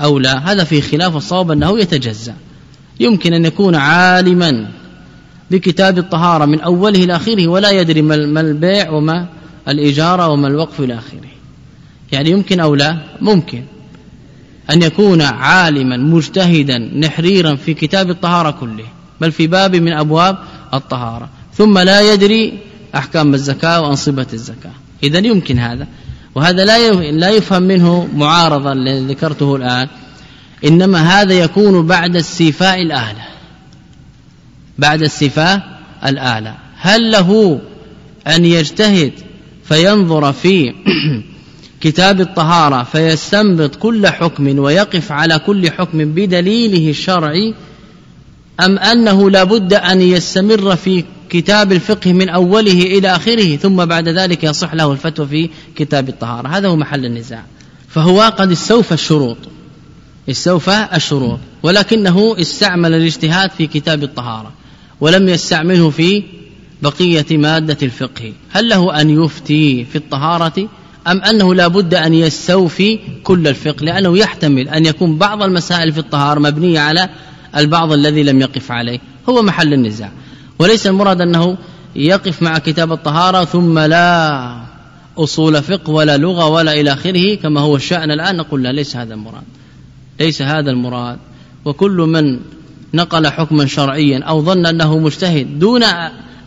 أو لا؟ هذا في خلاف الصواب أنه يتجزأ. يمكن أن يكون عالما بكتاب الطهارة من أوله إلى آخره ولا يدري ما البيع وما الإجارة وما الوقف إلى آخره. يعني يمكن أو لا؟ ممكن. أن يكون عالما مجتهدا نحريرا في كتاب الطهارة كله. بل في باب من أبواب الطهارة. ثم لا يدري أحكام الزكاة وأنصبة الزكاة. إذا يمكن هذا. وهذا لا لا يفهم منه معارضة الذي ذكرته الآن. إنما هذا يكون بعد استيفاء الآلة. بعد استيفاء الآلة. هل له أن يجتهد فينظر في كتاب الطهارة فيستنبط كل حكم ويقف على كل حكم بدليله الشرعي أم أنه لابد أن يستمر في كتاب الفقه من أوله إلى آخره ثم بعد ذلك يصح له الفتوى في كتاب الطهارة. هذا هو محل النزاع. فهو قد استوفى الشروط. استوفى الشروط. ولكنه استعمل الاجتهاد في كتاب الطهارة ولم يستعمله في بقية مادة الفقه. هل له أن يفتي في الطهارة أم أنه لا بد أن يستوفي كل الفقه؟ لأنه يحتمل أن يكون بعض المسائل في الطهارة مبنية على البعض الذي لم يقف عليه. هو محل النزاع. وليس المراد أنه يقف مع كتاب الطهارة ثم لا أصول فقه ولا لغة ولا إلى آخره كما هو الشأن الآن نقول لا ليس هذا المراد. ليس هذا المراد. وكل من نقل حكما شرعيا أو ظن أنه مجتهد دون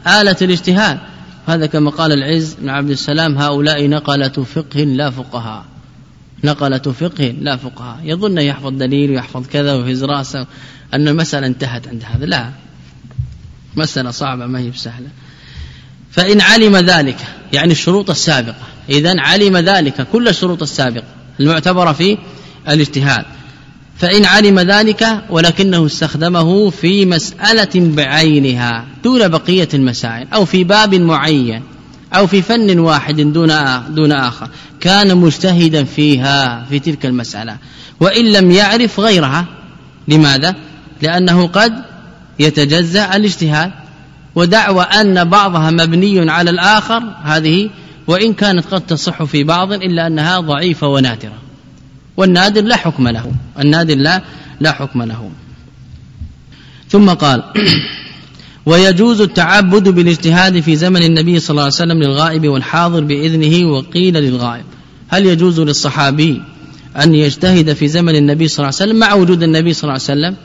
آلة الاجتهاد هذا كما قال العز بن عبد السلام هؤلاء نقلة فقه لا فقهاء. نقلة فقه لا فقهاء. يظن يحفظ دليل ويحفظ كذا وفي راسه أن المسألة انتهت عند هذا. لا. مسألة صعبة ما هي بسهلة. فإن علم ذلك يعني الشروط السابقة. إذا علم ذلك كل الشروط السابقة المعتبرة في الاجتهاد. فإن علم ذلك ولكنه استخدمه في مسألة بعينها دون بقية المسائل أو في باب معين أو في فن واحد دون دون آخر كان مجتهدا فيها في تلك المسألة. وإن لم يعرف غيرها لماذا؟ لأنه قد يتجزأ الاجتهاد ودعوى أن بعضها مبني على الآخر هذه وإن كانت قد تصح في بعض إلا أنها ضعيفة ونادرة. والنادر لا حكم له النادر لا لا حكم له. ثم قال ويجوز التعبد بالاجتهاد في زمن النبي صلى الله عليه وسلم للغائب والحاضر بإذنه وقيل للغائب. هل يجوز للصحابي أن يجتهد في زمن النبي صلى الله عليه وسلم مع وجود النبي صلى الله عليه وسلم؟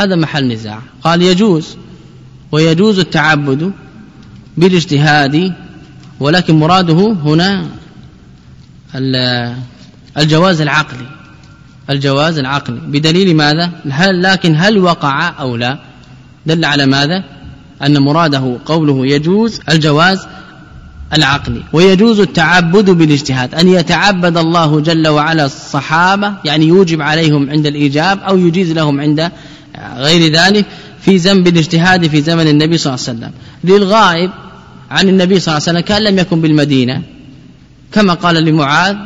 هذا محل نزاع. قال يجوز ويجوز التعبد بالاجتهاد ولكن مراده هنا الجواز العقلي. الجواز العقلي. بدليل ماذا؟ هل لكن هل وقع أو لا؟ دل على ماذا؟ أن مراده قوله يجوز الجواز العقل ويجوز التعبد بالاجتهاد. أن يتعبد الله جل وعلا الصحابة يعني يوجب عليهم عند الإيجاب أو يجيز لهم عند غير ذلك في ذنب الاجتهاد في زمن النبي صلى الله عليه وسلم. للغائب عن النبي صلى الله عليه وسلم كان لم يكن بالمدينة. كما قال لمعاذ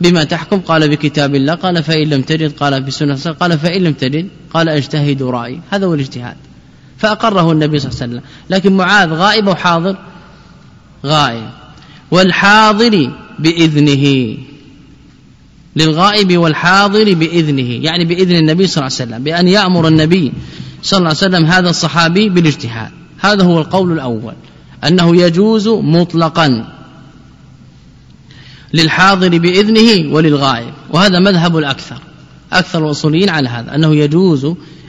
بما تحكم؟ قال بكتاب الله. قال فإن لم تجد؟ قال بسنة قال فإن لم تجد؟ قال أجتهد رأي هذا هو الاجتهاد. فأقره النبي صلى الله عليه وسلم. لكن معاذ غائب وحاضر؟ غائب. والحاضر بإذنه. للغائب والحاضر بإذنه يعني بإذن النبي صلى الله عليه وسلم بأن يأمر النبي صلى الله عليه وسلم هذا الصحابي بالاجتهاد. هذا هو القول الأول أنه يجوز مطلقا للحاضر بإذنه وللغائب. وهذا مذهب الأكثر أكثر الأصوليين على هذا أنه يجوز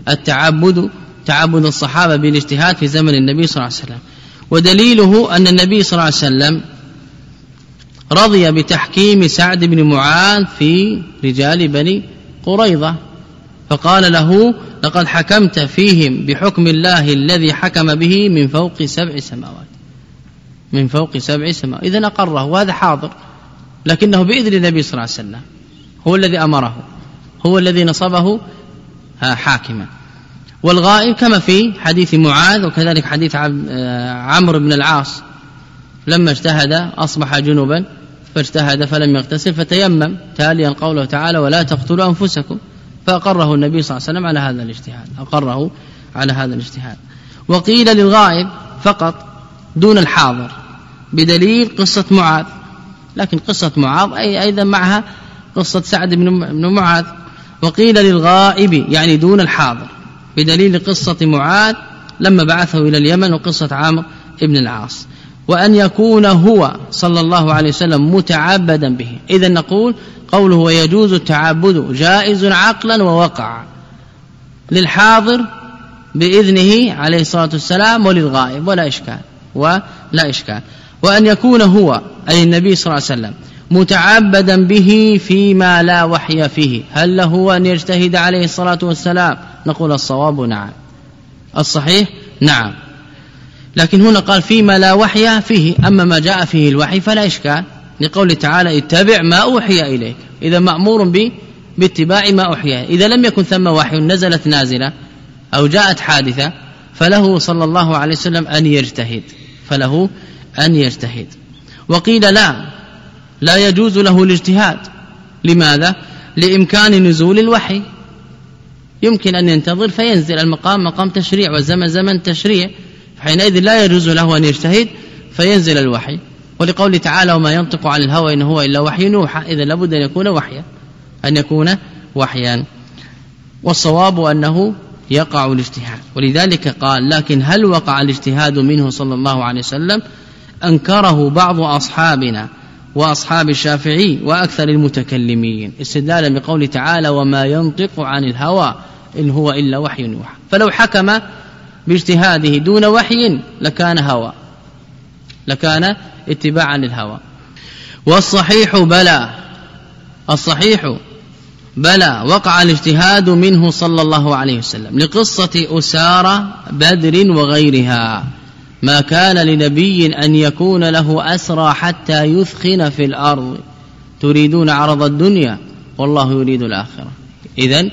التعبد تعبد الصحابة بالاجتهاد في زمن النبي صلى الله عليه وسلم. ودليله أن النبي صلى الله عليه وسلم رضي بتحكيم سعد بن معاذ في رجال بني قريظة. فقال له لقد حكمت فيهم بحكم الله الذي حكم به من فوق سبع سماوات. من فوق سبع سماوات. إذا أقره وهذا حاضر. لكنه بإذن النبي صلى الله عليه وسلم. هو الذي أمره. هو الذي نصبه حاكما. والغائب كما في حديث معاذ وكذلك حديث آه، عمرو بن العاص. لما اجتهد أصبح جنبا فاجتهد فلم يغتسل فتيمم. تاليا قوله تعالى ولا تقتلوا أنفسكم. فأقره النبي صلى الله عليه وسلم على هذا الاجتهاد. أقره على هذا الاجتهاد. وقيل للغائب فقط دون الحاضر بدليل قصة معاذ. لكن قصة معاذ أي أيضا معها قصة سعد بن معاذ. وقيل للغائب يعني دون الحاضر بدليل قصة معاذ لما بعثه إلى اليمن وقصة عامر ابن العاص. وأن يكون هو صلى الله عليه وسلم متعبدا به. إذا نقول قوله ويجوز التعبد جائز عقلا ووقع للحاضر بإذنه عليه الصلاة والسلام وللغائب ولا إشكال ولا إشكال. وأن يكون هو أي النبي صلى الله عليه وسلم متعبدا به فيما لا وحي فيه. هل له أن يجتهد عليه الصلاة والسلام؟ نقول الصواب نعم. الصحيح؟ نعم. لكن هنا قال فيما لا وحي فيه أما ما جاء فيه الوحي فلا إشكال. لقوله تعالى اتبع ما أوحي إليك. إذا مأمور ب باتباع ما أوحي. إذا لم يكن ثم وحي نزلت نازلة أو جاءت حادثة فله صلى الله عليه وسلم أن يجتهد. فله أن يجتهد. وقيل لا لا يجوز له الاجتهاد. لماذا؟ لإمكان نزول الوحي. يمكن أن ينتظر فينزل المقام مقام تشريع والزمن زمن تشريع. حينئذ لا يجوز له أن يجتهد فينزل الوحي ولقول تعالى وما ينطق عن الهوى إن هو إلا وحي نوحى إذا لابد أن يكون وحيا أن يكون وحيا. والصواب أنه يقع الاجتهاد ولذلك قال لكن هل وقع الاجتهاد منه صلى الله عليه وسلم؟ أنكره بعض أصحابنا وأصحاب الشافعي وأكثر المتكلمين استدلالا بقول تعالى وما ينطق عن الهوى إن هو إلا وحي يوحى فلو حكم باجتهاده دون وحي لكان هوى. لكان اتباعا للهوى. والصحيح بلى. الصحيح بلى. وقع الاجتهاد منه صلى الله عليه وسلم لقصة أسارة بدر وغيرها. ما كان لنبي أن يكون له أسرى حتى يثخن في الأرض. تريدون عرض الدنيا والله يريد الآخرة. إذا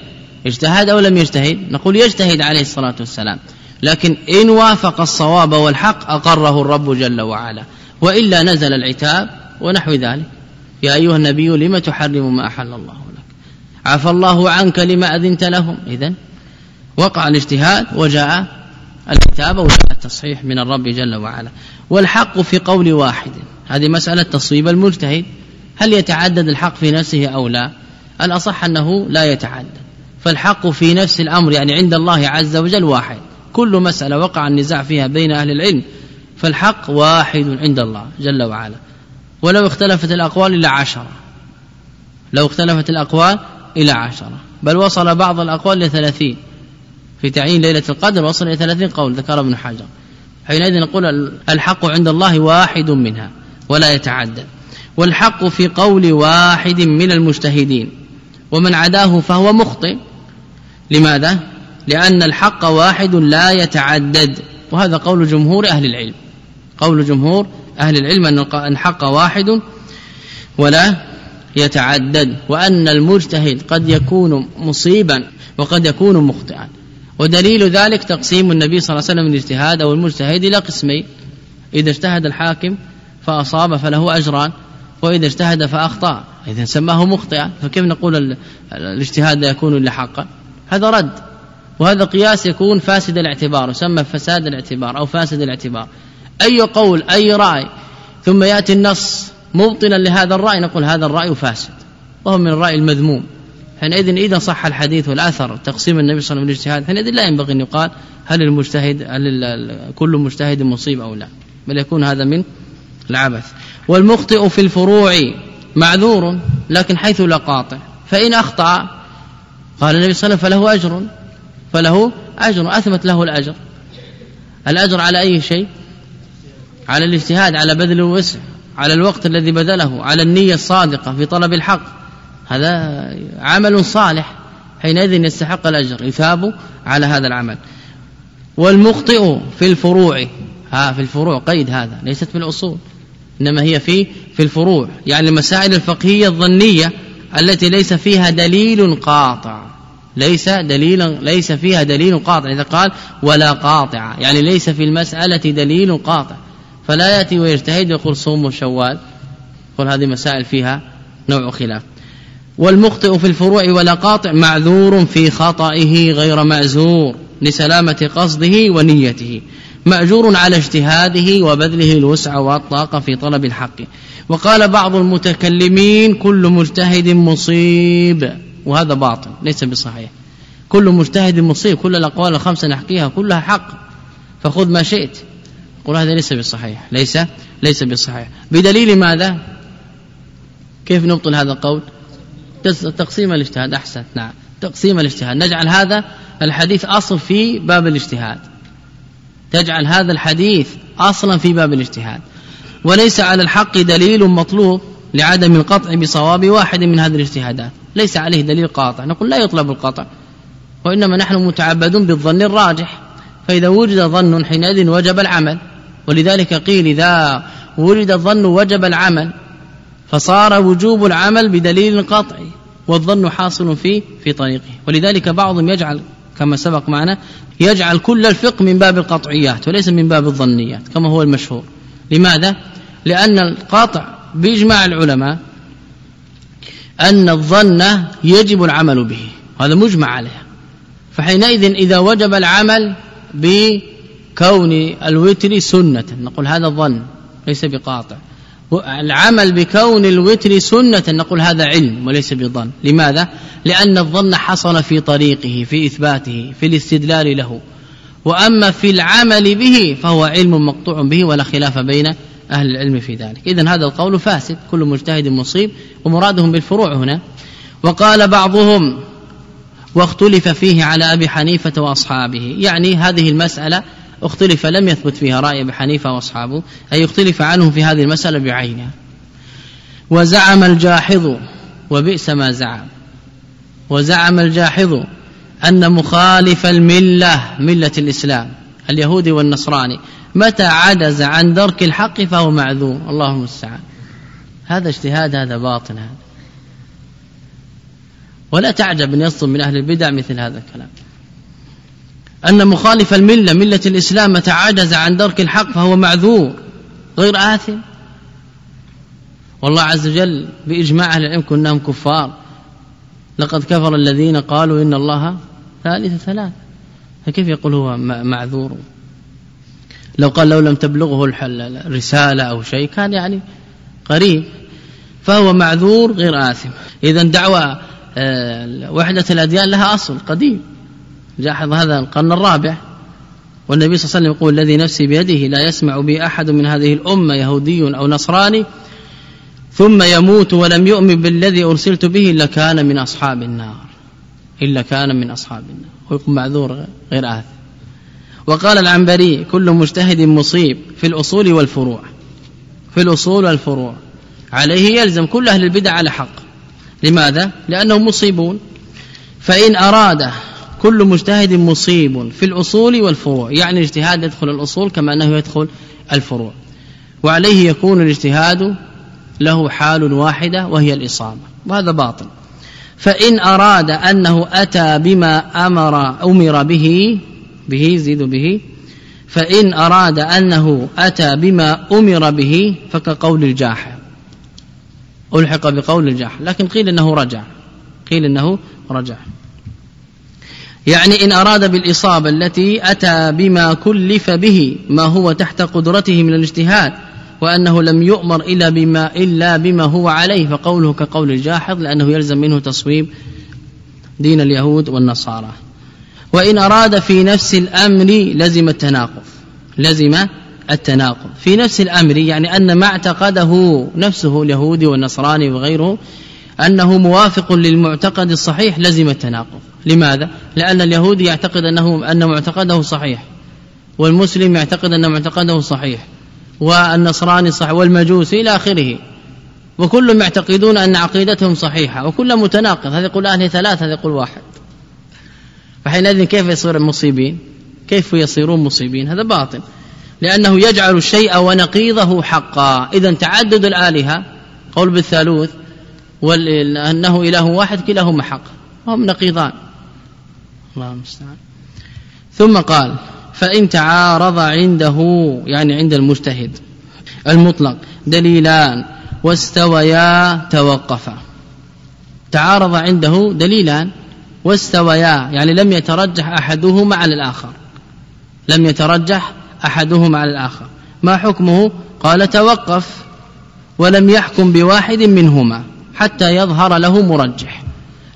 اجتهد أو لم يجتهد؟ نقول يجتهد عليه الصلاة والسلام. لكن إن وافق الصواب والحق أقره الرب جل وعلا وإلا نزل العتاب ونحو ذلك. يا أيها النبي لم تحرم ما أحل الله لك؟ عفى الله عنك لما أذنت لهم. إذا وقع الاجتهاد وجاء الكتاب وجاء التصحيح من الرب جل وعلا. والحق في قول واحد. هذه مسألة تصويب المجتهد. هل يتعدد الحق في نفسه أو لا؟ الأصح أنه لا يتعدد. فالحق في نفس الأمر يعني عند الله عز وجل واحد. كل مسألة وقع النزاع فيها بين أهل العلم فالحق واحد عند الله جل وعلا. ولو اختلفت الأقوال إلى عشرة. لو اختلفت الأقوال إلى عشرة. بل وصل بعض الأقوال إلى ثلاثين. في تعيين ليلة القدر وصل إلى ثلاثين قول ذكر ابن حجر. حينئذ نقول الحق عند الله واحد منها ولا يتعدد والحق في قول واحد من المجتهدين. ومن عداه فهو مخطئ. لماذا؟ لأن الحق واحد لا يتعدد. وهذا قول جمهور أهل العلم. قول جمهور أهل العلم أن الحق واحد ولا يتعدد وأن المجتهد قد يكون مصيبا وقد يكون مخطئا. ودليل ذلك تقسيم النبي صلى الله عليه وسلم الاجتهاد أو المجتهد إلى قسمين. إذا اجتهد الحاكم فأصاب فله أجران وإذا اجتهد فأخطأ. إذا سماه مخطئا فكيف نقول الاجتهاد لا يكون إلا حقا؟ هذا رد. وهذا قياس يكون فاسد الاعتبار يسمى فساد الاعتبار أو فاسد الاعتبار. أي قول أي رأي ثم يأتي النص مبطلا لهذا الرأي نقول هذا الرأي فاسد وهو من الرأي المذموم. حينئذ إذا صح الحديث والأثر تقسيم النبي صلى الله عليه وسلم الاجتهاد حينئذ لا ينبغي أن يقال هل المجتهد هل كل مجتهد مصيب أو لا بل يكون هذا من العبث. والمخطئ في الفروع معذور لكن حيث لا قاطع. فإن أخطأ قال النبي صلى الله عليه وسلم فله أجر. فله أجر أثبت له الأجر. الأجر على أي شيء؟ على الاجتهاد على بذل الوسع على الوقت الذي بذله على النية الصادقة في طلب الحق. هذا عمل صالح حينئذ يستحق الأجر يثاب على هذا العمل. والمخطئ في الفروع ها في الفروع قيد هذا ليست في الأصول إنما هي في في الفروع. يعني المسائل الفقهية الظنية التي ليس فيها دليل قاطع. ليس دليلا ليس فيها دليل قاطع. إذا قال ولا قاطع يعني ليس في المسألة دليل قاطع. فلا يأتي ويجتهد ويقول صوم شوال. يقول هذه مسائل فيها نوع خلاف. والمخطئ في الفروع ولا قاطع معذور في خطئه غير معزور لسلامة قصده ونيته. مأجور على اجتهاده وبذله الوسع والطاقة في طلب الحق. وقال بعض المتكلمين كل مجتهد مصيب. وهذا باطل ليس بصحيح. كل مجتهد مصيب كل الأقوال الخمسة نحكيها كلها حق. فخذ ما شئت. قل هذا ليس بصحيح. ليس ليس بصحيح. بدليل ماذا؟ كيف نبطل هذا القول؟ تقسيم الاجتهاد أحسن. نعم. تقسيم الاجتهاد. نجعل هذا الحديث أصل في باب الاجتهاد. تجعل هذا الحديث أصلا في باب الاجتهاد. وليس على الحق دليل مطلوب. لعدم القطع بصواب واحد من هذه الاجتهادات. ليس عليه دليل قاطع. نقول لا يطلب القطع. وإنما نحن متعبدون بالظن الراجح. فإذا وجد ظن حينئذ وجب العمل. ولذلك قيل إذا ولد الظن وجب العمل فصار وجوب العمل بدليل قطعي والظن حاصل فيه في طريقه. ولذلك بعضهم يجعل كما سبق معنا يجعل كل الفقه من باب القطعيات وليس من باب الظنيات كما هو المشهور. لماذا؟ لأن القاطع بإجماع العلماء أن الظن يجب العمل به هذا مجمع عليه. فحينئذ إذا وجب العمل بكون الوتر سنة نقول هذا ظن ليس بقاطع. العمل بكون الوتر سنة نقول هذا علم وليس بظن. لماذا؟ لأن الظن حصل في طريقه في إثباته في الاستدلال له. وأما في العمل به فهو علم مقطوع به ولا خلاف بين أهل العلم في ذلك. إذن هذا القول فاسد كل مجتهد مصيب ومرادهم بالفروع هنا. وقال بعضهم واختلف فيه على أبي حنيفة وأصحابه. يعني هذه المسألة اختلف لم يثبت فيها رأي أبي حنيفة وأصحابه أي اختلف عنهم في هذه المسألة بعينها. وزعم الجاحظ وبئس ما زعم. وزعم الجاحظ أن مخالف الملة ملة الإسلام اليهودي والنصراني. متى عجز عن درك الحق فهو معذور. الله المستعان هذا اجتهاد هذا باطن هذا. ولا تعجب أن يصدر من أهل البدع مثل هذا الكلام. أن مخالف الملة ملة الإسلام متى عجز عن درك الحق فهو معذور. غير آثم. والله عز وجل بإجماع أهل العلم كنهم كفار. لقد كفر الذين قالوا إن الله ثالث ثلاث. فكيف يقول هو معذور؟ لو قال لو لم تبلغه الرسالة أو شيء كان يعني قريب. فهو معذور غير آثم. إذا دعوة آه، وحدة الأديان لها أصل قديم. لاحظ هذا القرن الرابع. والنبي صلى الله عليه وسلم يقول الذي نفسي بيده لا يسمع بي أحد من هذه الأمة يهودي أو نصراني ثم يموت ولم يؤمن بالذي أرسلت به إلا كان من أصحاب النار. إلا كان من أصحاب النار. ويكون معذور غير آثم. وقال العنبري كل مجتهد مصيب في الأصول والفروع. في الأصول والفروع. عليه يلزم كل أهل البدع على حق. لماذا؟ لأنهم مصيبون. فإن أراد كل مجتهد مصيب في الأصول والفروع يعني الاجتهاد يدخل الأصول كما أنه يدخل الفروع. وعليه يكون الاجتهاد له حال واحدة وهي الإصابة وهذا باطل. فإن أراد أنه أتى بما أمر أمر به به زيد به. فإن أراد أنه أتى بما أمر به فكقول الجاحظ ألحق بقول الجاحظ لكن قيل أنه رجع. قيل أنه رجع. يعني إن أراد بالإصابة التي أتى بما كلف به ما هو تحت قدرته من الاجتهاد وأنه لم يؤمر إلا بما, إلا بما هو عليه فقوله كقول الجاحظ لأنه يلزم منه تصويب دين اليهود والنصارى. وإن أراد في نفس الأمر لزم التناقض. لزم التناقض. في نفس الأمر يعني أن ما اعتقده نفسه اليهودي والنصراني وغيره أنه موافق للمعتقد الصحيح لزم التناقض. لماذا؟ لأن اليهودي يعتقد أنه أن معتقده صحيح والمسلم يعتقد أن معتقده صحيح والنصراني صحيح والمجوسي إلى آخره. وكلهم يعتقدون أن عقيدتهم صحيحة وكل متناقض. هذا يقول أهل ثلاث هذا يقول واحد. فحينئذ كيف يصير مصيبين كيف يصيرون مصيبين؟ هذا باطل. لأنه يجعل الشيء ونقيضه حقا. إذا تعدد الآلهة قول بالثالوث وأنه إله واحد كلاهما حق. هم نقيضان. الله المستعان ثم قال فإن تعارض عنده يعني عند المجتهد المطلق دليلان. واستويا توقفا. تعارض عنده دليلان. واستويا يعني لم يترجح أحدهما على الآخر. لم يترجح أحدهما على الآخر. ما حكمه؟ قال توقف ولم يحكم بواحد منهما حتى يظهر له مرجح.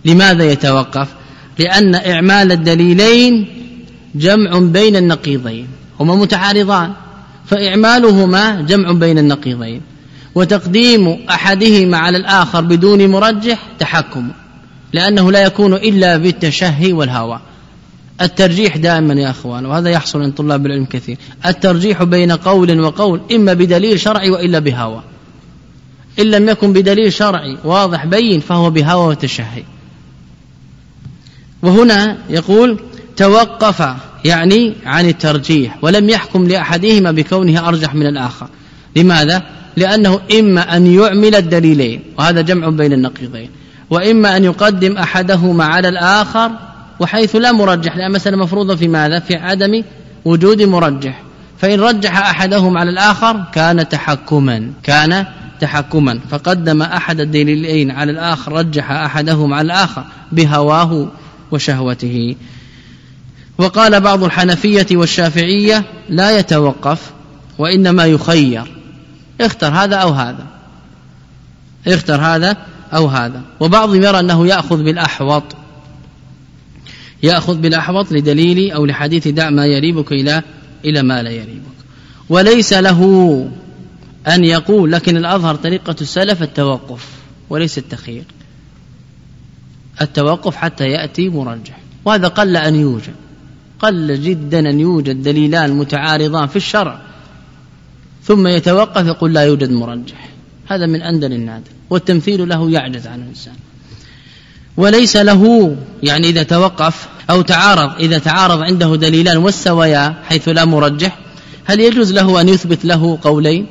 لماذا يتوقف؟ لأن إعمال الدليلين جمع بين النقيضين هما متعارضان. فإعمالهما جمع بين النقيضين وتقديم أحدهما على الآخر بدون مرجح تحكم. لأنه لا يكون إلا بالتشهي والهوى. الترجيح دائما يا أخوان وهذا يحصل عند طلاب العلم كثير. الترجيح بين قول وقول إما بدليل شرعي وإلا بهوى. إن لم يكن بدليل شرعي واضح بين فهو بهوى وتشهي. وهنا يقول توقف يعني عن الترجيح ولم يحكم لأحدهما بكونه أرجح من الآخر. لماذا؟ لأنه إما أن يعمل الدليلين وهذا جمع بين النقيضين. وإما أن يقدم أحدهما على الآخر وحيث لا مرجح لأن مسألة مفروضة في ماذا؟ في عدم وجود مرجح. فإن رجح أحدهم على الآخر كان تحكما كان تحكما. فقدم أحد الدليلين على الآخر رجح أحدهم على الآخر بهواه وشهوته. وقال بعض الحنفية والشافعية لا يتوقف وإنما يخير. اختر هذا أو هذا. اختر هذا أو هذا. وبعضهم يرى أنه يأخذ بالأحوط. يأخذ بالأحوط لدليل أو لحديث دع ما يريبك إلى إلى ما لا يريبك. وليس له أن يقول لكن الأظهر طريقة السلف التوقف وليس التخيير. التوقف حتى يأتي مرجح. وهذا قل أن يوجد. قل جدا أن يوجد دليلان متعارضان في الشرع. ثم يتوقف يقول لا يوجد مرجح. هذا من أندل النادر. والتمثيل له يعجز عن الإنسان. وليس له يعني إذا توقف أو تعارض إذا تعارض عنده دليلان والسويا حيث لا مرجح هل يجوز له أن يثبت له قولين؟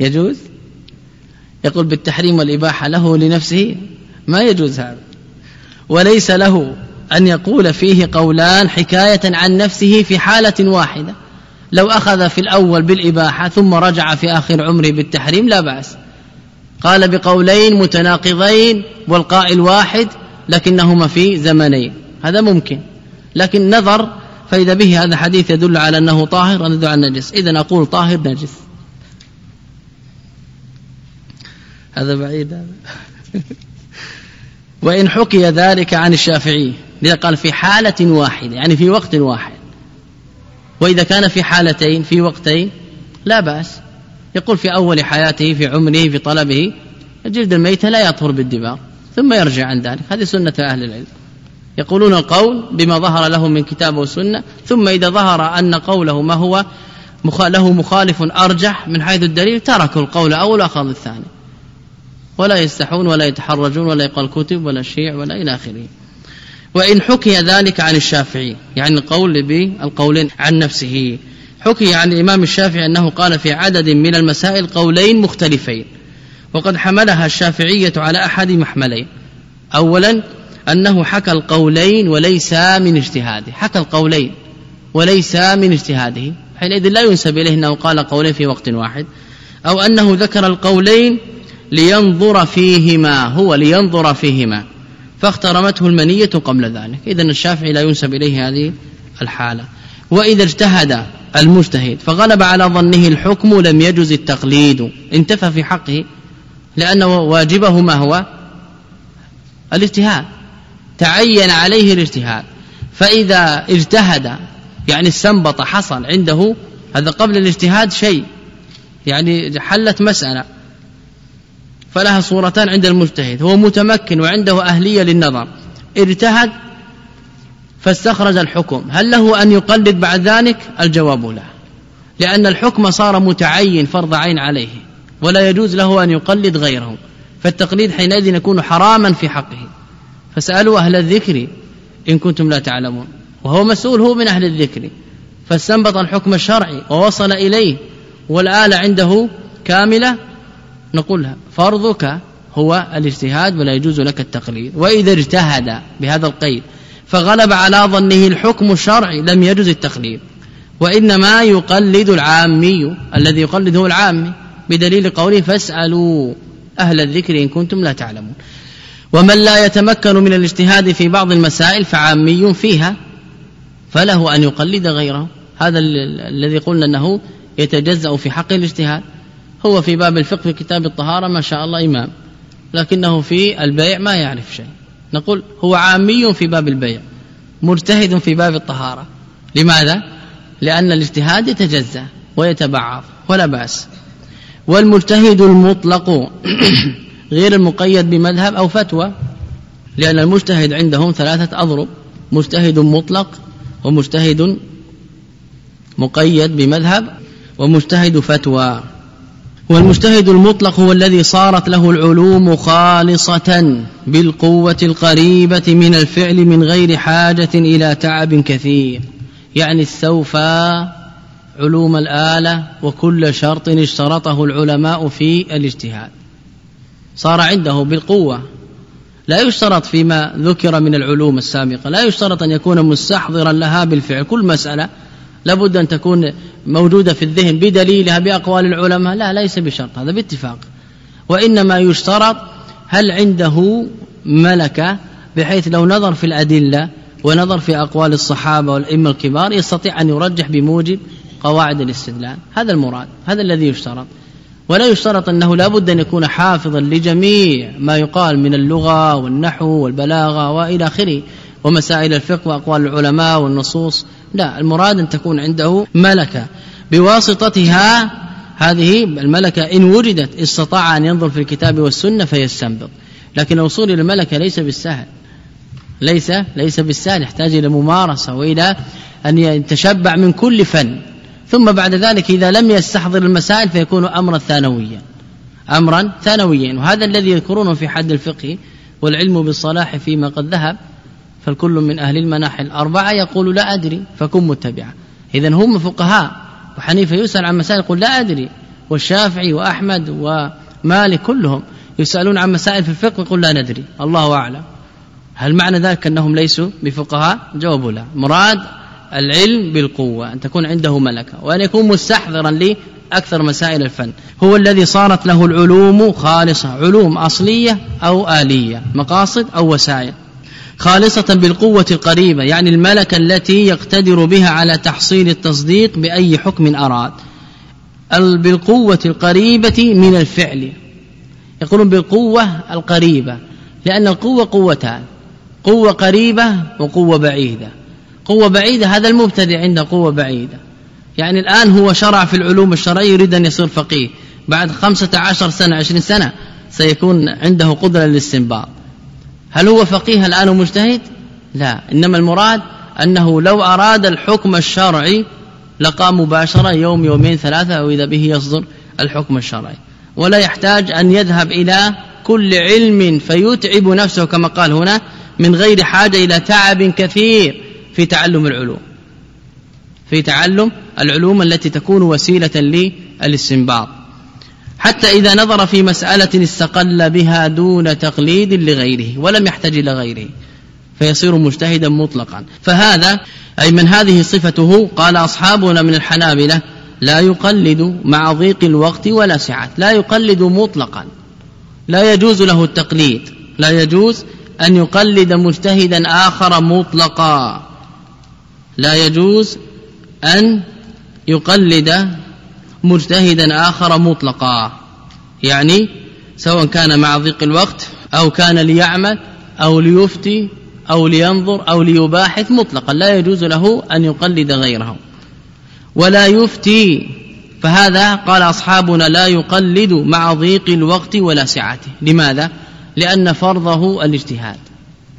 يجوز؟ يقول بالتحريم والإباحة له لنفسه ما يجوز هذا. وليس له أن يقول فيه قولان حكاية عن نفسه في حالة واحدة. لو أخذ في الأول بالإباحة ثم رجع في آخر عمره بالتحريم لا بأس. قال بقولين متناقضين والقائل واحد لكنهما في زمنين. هذا ممكن. لكن نظر فإذا به هذا حديث يدل على أنه طاهر وندل على النجس إذا أقول طاهر نجس. هذا بعيد. هذا وإن حكي ذلك عن الشافعي لذا قال في حالة واحدة يعني في وقت واحد. وإذا كان في حالتين في وقتين لا بأس. يقول في أول حياته في عمره في طلبه الجلد الميت لا يطهر بالدباغ ثم يرجع عن ذلك. هذه سنة أهل العلم. يقولون القول بما ظهر لهم من كتاب وسنة ثم إذا ظهر أن قوله ما هو له مخالف أرجح من حيث الدليل تركوا القول الأول وأخذ الثاني. ولا يستحون ولا يتحرجون ولا يقال كتب ولا شيع ولا إلى آخره. وإن حكي ذلك عن الشافعي يعني القول بالقولين عن نفسه. حكي عن الإمام الشافعي أنه قال في عدد من المسائل قولين مختلفين. وقد حملها الشافعية على أحد محملين. أولا أنه حكى القولين وليس من اجتهاده. حكى القولين وليس من اجتهاده. حينئذ لا ينسب إليه أنه قال قولين في وقت واحد. أو أنه ذكر القولين لينظر فيهما هو لينظر فيهما. فاخترمته المنية قبل ذلك. إذا الشافعي لا ينسب إليه هذه الحالة. وإذا اجتهد المجتهد فغلب على ظنه الحكم لم يجز التقليد. انتفى في حقه لأنه واجبه ما هو؟ الاجتهاد. تعين عليه الاجتهاد. فإذا اجتهد يعني استنبط حصل عنده هذا قبل الاجتهاد شيء. يعني حلت مسألة. فلها صورتان عند المجتهد هو متمكن وعنده أهلية للنظر. اجتهد فاستخرج الحكم. هل له أن يقلد بعد ذلك؟ الجواب لا. لأن الحكم صار متعين فرض عين عليه. ولا يجوز له أن يقلد غيره. فالتقليد حينئذ يكون حراما في حقه. فسألوا أهل الذكر إن كنتم لا تعلمون. وهو مسؤول هو من أهل الذكر. فاستنبط الحكم الشرعي ووصل إليه والآلة عنده كاملة نقولها. فرضك هو الاجتهاد ولا يجوز لك التقليد. وإذا اجتهد بهذا القيد فغلب على ظنه الحكم الشرعي لم يجوز التقليد. وإنما يقلد العامي الذي يقلد هو العامي بدليل قوله فاسألوا أهل الذكر إن كنتم لا تعلمون. ومن لا يتمكن من الاجتهاد في بعض المسائل فعامي فيها فله أن يقلد غيره. هذا الذي قلنا أنه يتجزأ في حق الاجتهاد. هو في باب الفقه في كتاب الطهارة ما شاء الله إمام. لكنه في البيع ما يعرف شيء. نقول هو عامي في باب البيع مجتهد في باب الطهارة. لماذا؟ لأن الاجتهاد يتجزأ ويتبعض ولا بأس. والمجتهد المطلق غير المقيد بمذهب أو فتوى لأن المجتهد عندهم ثلاثة أضرب مجتهد مطلق ومجتهد مقيد بمذهب ومجتهد فتوى. والمجتهد المطلق هو الذي صارت له العلوم خالصة بالقوة القريبة من الفعل من غير حاجة إلى تعب كثير. يعني استوفى علوم الآلة وكل شرط اشترطه العلماء في الاجتهاد. صار عنده بالقوة. لا يشترط فيما ذكر من العلوم السابقة. لا يشترط أن يكون مستحضرا لها بالفعل. كل مسألة لابد أن تكون موجودة في الذهن بدليلها بأقوال العلماء. لا ليس بشرط هذا باتفاق. وإنما يشترط هل عنده ملكة بحيث لو نظر في الأدلة ونظر في أقوال الصحابة والأئمة الكبار يستطيع أن يرجح بموجب قواعد الاستدلال. هذا المراد هذا الذي يشترط. ولا يشترط أنه لا بد أن يكون حافظا لجميع ما يقال من اللغة والنحو والبلاغة وإلى آخره. ومسائل الفقه وأقوال العلماء والنصوص. لا المراد أن تكون عنده ملكة. بواسطتها هذه الملكة إن وجدت استطاع أن ينظر في الكتاب والسنة فيستنبط. لكن الوصول إلى الملكة ليس بالسهل. ليس ليس بالسهل. يحتاج إلى ممارسة وإلى أن يتشبع من كل فن. ثم بعد ذلك إذا لم يستحضر المسائل فيكون أمرا ثانويا. أمرا ثانويا. وهذا الذي يذكرونه في حد الفقه والعلم بالصلاح فيما قد ذهب. فالكل من أهل المناحي الأربعة يقول لا أدري فكن متبعا. إذا هم فقهاء وحنيفة يسأل عن مسائل يقول لا أدري. والشافعي وأحمد ومالك كلهم يسألون عن مسائل في الفقه يقول لا ندري. الله أعلم. هل معنى ذلك أنهم ليسوا بفقهاء؟ جوابوا لا. مراد العلم بالقوة أن تكون عنده ملكة وأن يكون مستحضرا لأكثر مسائل الفن. هو الذي صارت له العلوم خالصة علوم أصلية أو آلية مقاصد أو وسائل. خالصة بالقوة القريبة يعني الملكة التي يقتدر بها على تحصيل التصديق بأي حكم أراد. بالقوة القريبة من الفعل. يقولون بالقوة القريبة لأن القوة قوتان قوة قريبة وقوة بعيدة. قوة بعيدة هذا المبتدئ عنده قوة بعيدة. يعني الآن هو شرع في العلوم الشرعية يريد أن يصير فقيه. بعد خمسة عشر سنة عشرين سنة سيكون عنده قدرة للاستنباط. هل هو فقيه الآن مجتهد؟ لا. إنما المراد أنه لو أراد الحكم الشرعي لقى مباشرة يوم يومين ثلاثة أو إذا به يصدر الحكم الشرعي. ولا يحتاج أن يذهب إلى كل علم فيتعب نفسه كما قال هنا من غير حاجة إلى تعب كثير في تعلم العلوم. في تعلم العلوم التي تكون وسيلة للإستنباط. حتى إذا نظر في مسألة استقل بها دون تقليد لغيره ولم يحتج إلى غيره فيصير مجتهدا مطلقا. فهذا أي من هذه صفته قال أصحابنا من الحنابلة لا يقلد مع ضيق الوقت ولا سعة لا يقلد مطلقا لا يجوز له التقليد لا يجوز أن يقلد مجتهدا آخر مطلقا لا يجوز أن يقلد مجتهدا آخر مطلقا. يعني سواء كان مع ضيق الوقت أو كان ليعمل أو ليفتي أو لينظر أو ليباحث مطلقا. لا يجوز له أن يقلد غيره. ولا يفتي. فهذا قال أصحابنا لا يقلد مع ضيق الوقت ولا سعته. لماذا؟ لأن فرضه الاجتهاد.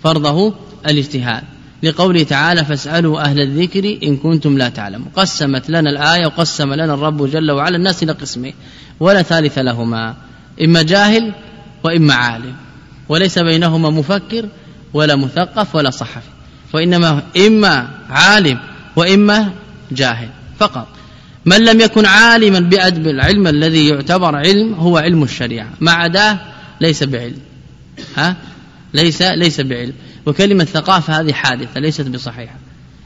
فرضه الاجتهاد. لقوله تعالى فاسألوا أهل الذكر إن كنتم لا تعلمون. قسمت لنا الآية وقسم لنا الرب جل وعلا الناس إلى قسمين ولا ثالث لهما إما جاهل وإما عالم وليس بينهما مفكر ولا مثقف ولا صحفي وإنما إما عالم وإما جاهل فقط. من لم يكن عالما بأدب العلم الذي يعتبر علم هو علم الشريعة ما عداه ليس بعلم. ها؟ ليس ليس بعلم. وكلمة ثقافة هذه حادثة ليست بصحيحة.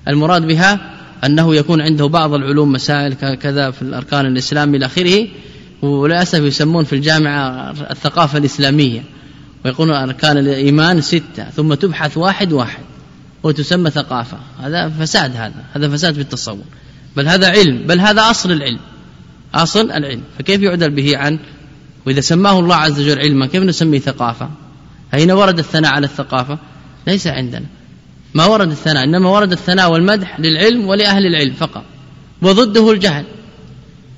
المراد بها أنه يكون عنده بعض العلوم مسائل كذا في الأركان الإسلام إلى آخره وللأسف يسمون في الجامعة الثقافة الإسلامية ويقولون أركان الإيمان ستة ثم تبحث واحد واحد وتسمى ثقافة. هذا فساد هذا هذا فساد في التصور. بل هذا علم بل هذا أصل العلم أصل العلم. فكيف يعدل به عن وإذا سماه الله عز وجل علما كيف نسميه ثقافة؟ أين ورد الثناء على الثقافة؟ ليس عندنا. ما ورد الثناء إنما ورد الثناء والمدح للعلم ولأهل العلم فقط. وضده الجهل.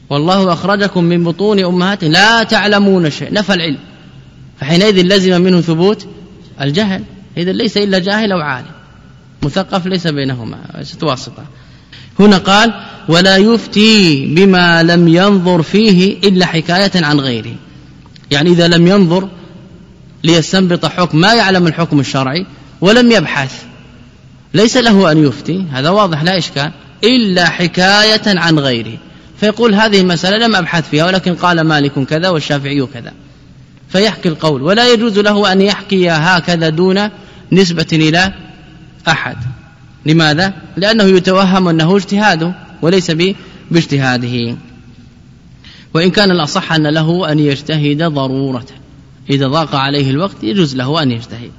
والله أخرجكم من بطون أمهات لا تعلمون شيء نفى العلم. فحينئذ لزم منه ثبوت الجهل. إذا ليس إلا جاهل أو عالم. مثقف ليس بينهما ليست واسطة هنا قال ولا يفتي بما لم ينظر فيه إلا حكاية عن غيره. يعني إذا لم ينظر ليستنبط حكم ما يعلم الحكم الشرعي؟ ولم يبحث. ليس له أن يفتي هذا واضح لا إشكال. إلا حكاية عن غيره. فيقول هذه المسألة لم أبحث فيها ولكن قال مالك كذا والشافعي كذا. فيحكي القول ولا يجوز له أن يحكي هكذا دون نسبة إلى أحد. لماذا؟ لأنه يتوهم أنه اجتهاده وليس باجتهاده. وإن كان الأصح أن له أن يجتهد ضرورة. إذا ضاق عليه الوقت يجوز له أن يجتهد.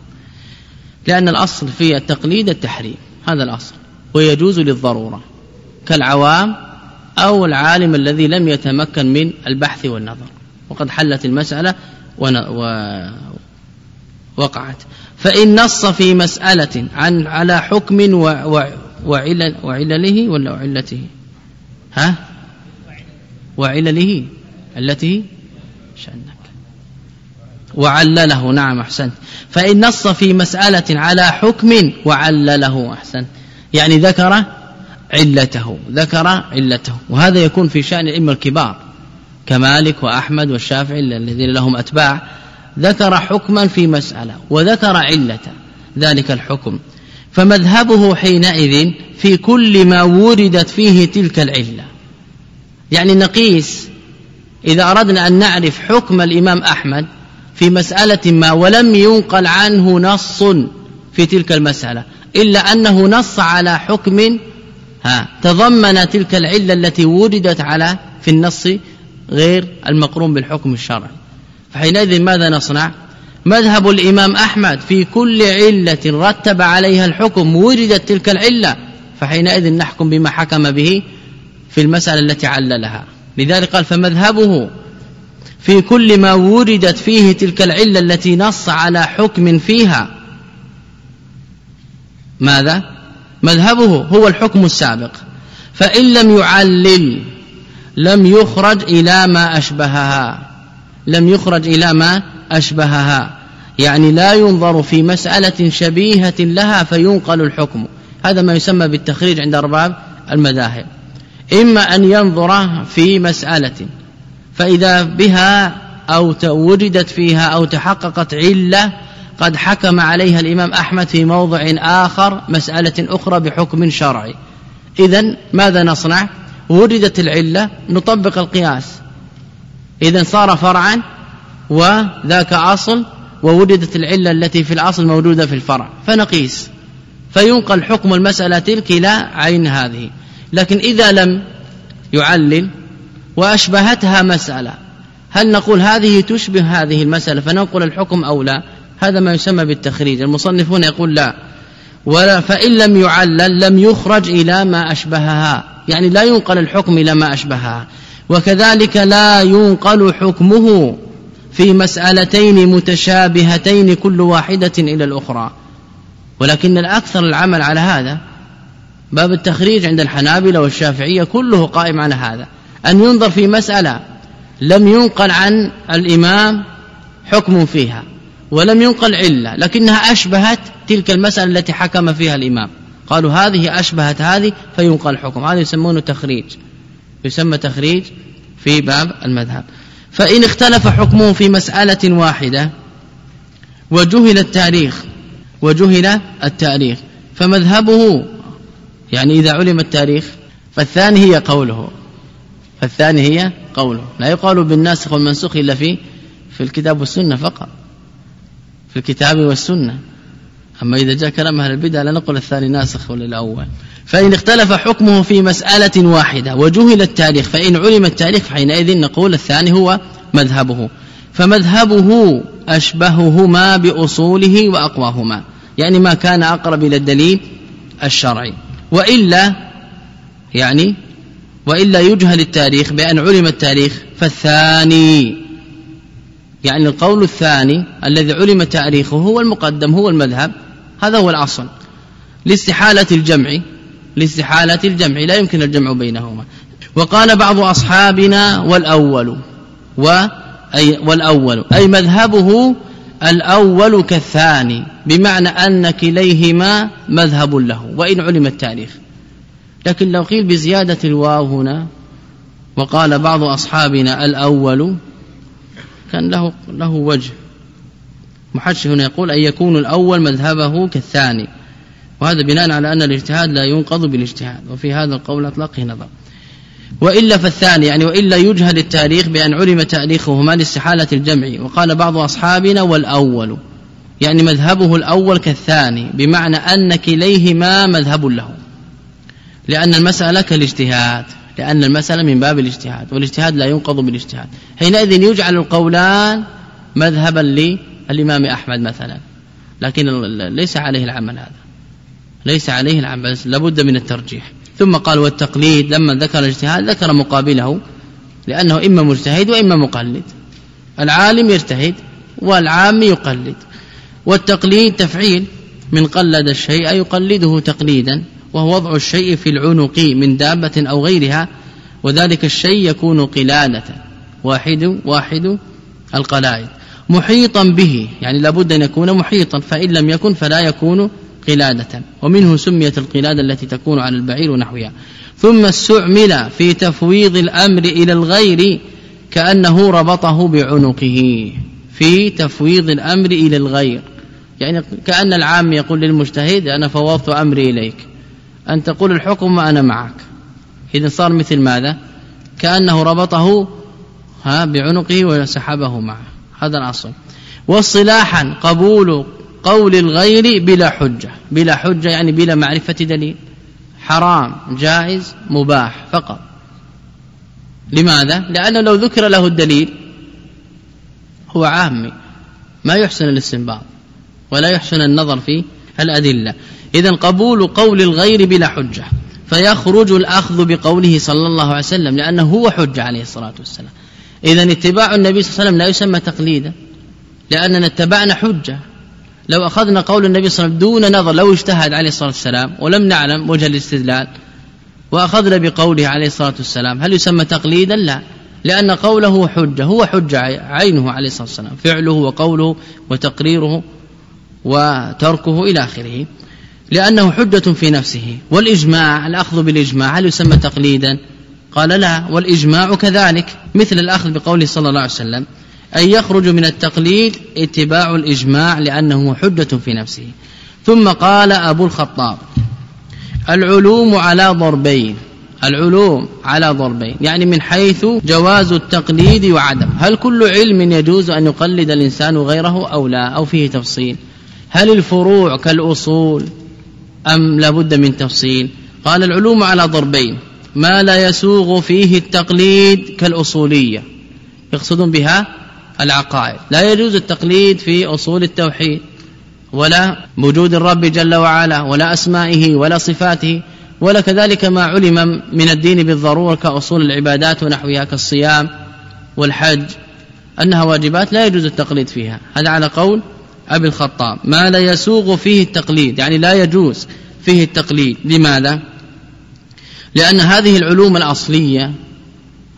لأن الأصل في التقليد التحريم هذا الأصل ويجوز للضرورة كالعوام أو العالم الذي لم يتمكن من البحث والنظر وقد حلت المسألة ووقعت. فإن نص في مسألة عن على حكم وعلل وعلله ولا وعلته؟ ها؟ وعلله علته شأنك وعلله. نعم أحسنت. فإن نص في مسألة على حكم وعلله أحسنت. يعني ذكر علته ذكر علته. وهذا يكون في شأن الأئمة الكبار كمالك وأحمد والشافعي الذين لهم أتباع. ذكر حكما في مسألة وذكر علة ذلك الحكم. فمذهبه حينئذ في كل ما وردت فيه تلك العلة. يعني نقيس إذا أردنا أن نعرف حكم الإمام أحمد في مسألة ما ولم ينقل عنه نص في تلك المسألة إلا أنه نص على حكم ها تضمن تلك العلة التي وردت على في النص غير المقرون بالحكم الشرعي. فحينئذ ماذا نصنع؟ مذهب الإمام أحمد في كل علة رتب عليها الحكم وردت تلك العلة فحينئذ نحكم بما حكم به في المسألة التي عللها. لذلك قال فمذهبه في كل ما وردت فيه تلك العلة التي نص على حكم فيها. ماذا؟ مذهبه هو الحكم السابق. فإن لم يعلل لم يخرج إلى ما أشبهها. لم يخرج إلى ما أشبهها. يعني لا ينظر في مسألة شبيهة لها فينقل الحكم. هذا ما يسمى بالتخريج عند أرباب المذاهب. إما أن ينظر في مسألة فإذا بها أو وجدت فيها أو تحققت علة قد حكم عليها الإمام أحمد في موضع آخر مسألة أخرى بحكم شرعي. إذا ماذا نصنع؟ وجدت العلة نطبق القياس. إذا صار فرعا وذاك أصل ووجدت العلة التي في الأصل موجودة في الفرع. فنقيس. فينقل حكم المسألة تلك إلى عين هذه. لكن إذا لم يعلل وأشبهتها مسألة. هل نقول هذه تشبه هذه المسألة فننقل الحكم أو لا؟ هذا ما يسمى بالتخريج. المصنفون يقول لا. ولا فإن لم يعلل لم يخرج إلى ما أشبهها. يعني لا ينقل الحكم إلى ما أشبهها. وكذلك لا ينقل حكمه في مسألتين متشابهتين كل واحدة إلى الأخرى. ولكن الأكثر العمل على هذا باب التخريج عند الحنابلة والشافعية كله قائم على هذا. أن ينظر في مسألة لم ينقل عن الإمام حكم فيها ولم ينقل علة لكنها أشبهت تلك المسألة التي حكم فيها الإمام. قالوا هذه أشبهت هذه فينقل حكم. هذا يسمونه تخريج يسمى تخريج في باب المذهب. فإن اختلف حكمه في مسألة واحدة وجهل التاريخ وجهل التاريخ فمذهبه يعني إذا علم التاريخ فالثاني هي قوله. فالثاني هي قوله لا يقال بالناسخ والمنسوخ إلا في في الكتاب والسنة فقط في الكتاب والسنة. أما إذا جاء كلام أهل البدع لا نقول الثاني ناسخ ولا الأول. فإن اختلف حكمه في مسألة واحدة وجهل التاريخ فإن علم التاريخ فحينئذ نقول الثاني هو مذهبه. فمذهبه أشبههما بأصوله وأقواهما يعني ما كان أقرب إلى الدليل الشرعي. وإلا يعني وإلا يجهل التاريخ بأن علم التاريخ فالثاني. يعني القول الثاني الذي علم تاريخه هو المقدم هو المذهب هذا هو الأصل. لاستحالة الجمع لاستحالة الجمع لا يمكن الجمع بينهما. وقال بعض أصحابنا والأول و أي والأول أي مذهبه الأول كالثاني بمعنى أن كليهما مذهب له وإن علم التاريخ. لكن لو قيل بزيادة الواو هنا وقال بعض أصحابنا الأول كان له له وجه. محشي هنا يقول أن يكون الأول مذهبه كالثاني. وهذا بناء على أن الاجتهاد لا ينقض بالاجتهاد وفي هذا القول أطلقه نظر. وإلا فالثاني يعني وإلا يجهل التاريخ بأن علم تاريخهما لاستحالة الجمع. وقال بعض أصحابنا والأول يعني مذهبه الأول كالثاني بمعنى أن كليهما مذهب له. لأن المسألة كالاجتهاد لأن المسألة من باب الاجتهاد والاجتهاد لا ينقض بالاجتهاد. حينئذ يجعل القولان مذهبا للإمام أحمد مثلا. لكن ليس عليه العمل هذا. ليس عليه العمل لابد من الترجيح. ثم قال والتقليد لما ذكر الاجتهاد ذكر مقابله لأنه إما مجتهد وإما مقلد. العالم يجتهد والعام يقلد. والتقليد تفعيل من قلد الشيء يقلده تقليدا. وهو وضع الشيء في العنق من دابة أو غيرها وذلك الشيء يكون قلادة واحد واحد القلائد. محيطا به يعني لابد أن يكون محيطا فإن لم يكن فلا يكون قلادة. ومنه سميت القلادة التي تكون على البعير ونحوها ثم استعمل في تفويض الأمر إلى الغير كأنه ربطه بعنقه. في تفويض الأمر إلى الغير يعني كأن العام يقول للمجتهد أنا فوضت أمري إليك. أن تقول الحكم وأنا معك. إذا صار مثل ماذا؟ كأنه ربطه ها بعنقه وسحبه معه. هذا الأصل. واصطلاحا قبول قول الغير بلا حجة. بلا حجة يعني بلا معرفة دليل. حرام جائز مباح فقط. لماذا؟ لأنه لو ذكر له الدليل هو عامي. ما يحسن الاستنباط ولا يحسن النظر في الأدلة. إذا قبول قول الغير بلا حجة فيخرج الأخذ بقوله صلى الله عليه وسلم لأنه هو حجة عليه الصلاة والسلام. إذا اتباع النبي صلى الله عليه وسلم لا يسمى تقليدا لأننا اتبعنا حجة. لو أخذنا قول النبي صلى الله عليه وسلم دون نظر لو اجتهد عليه الصلاة والسلام ولم نعلم وجه الاستدلال وأخذنا بقوله عليه الصلاة والسلام هل يسمى تقليدا؟ لا. لأن قوله حجة هو حجة عينه عليه الصلاة والسلام فعله وقوله وتقريره وتركه إلى آخره. لأنه حجة في نفسه. والإجماع الأخذ بالإجماع هل يسمى تقليدا؟ قال لا والإجماع كذلك مثل الأخذ بقوله صلى الله عليه وسلم أن يخرج من التقليد اتباع الإجماع لأنه حجة في نفسه. ثم قال أبو الخطاب العلوم على ضربين العلوم على ضربين يعني من حيث جواز التقليد وعدم. هل كل علم يجوز أن يقلد الإنسان غيره أو لا؟ أو فيه تفصيل. هل الفروع كالأصول أم لابد من تفصيل؟ قال العلوم على ضربين ما لا يسوغ فيه التقليد كالأصولية. يقصدون بها العقائد. لا يجوز التقليد في أصول التوحيد ولا وجود الرب جل وعلا ولا أسمائه ولا صفاته ولا كذلك ما علم من الدين بالضرورة كأصول العبادات ونحوها كالصيام والحج. أنها واجبات لا يجوز التقليد فيها. هذا على قول أبي الخطاب ما لا يسوغ فيه التقليد يعني لا يجوز فيه التقليد. لماذا؟ لأن هذه العلوم الأصلية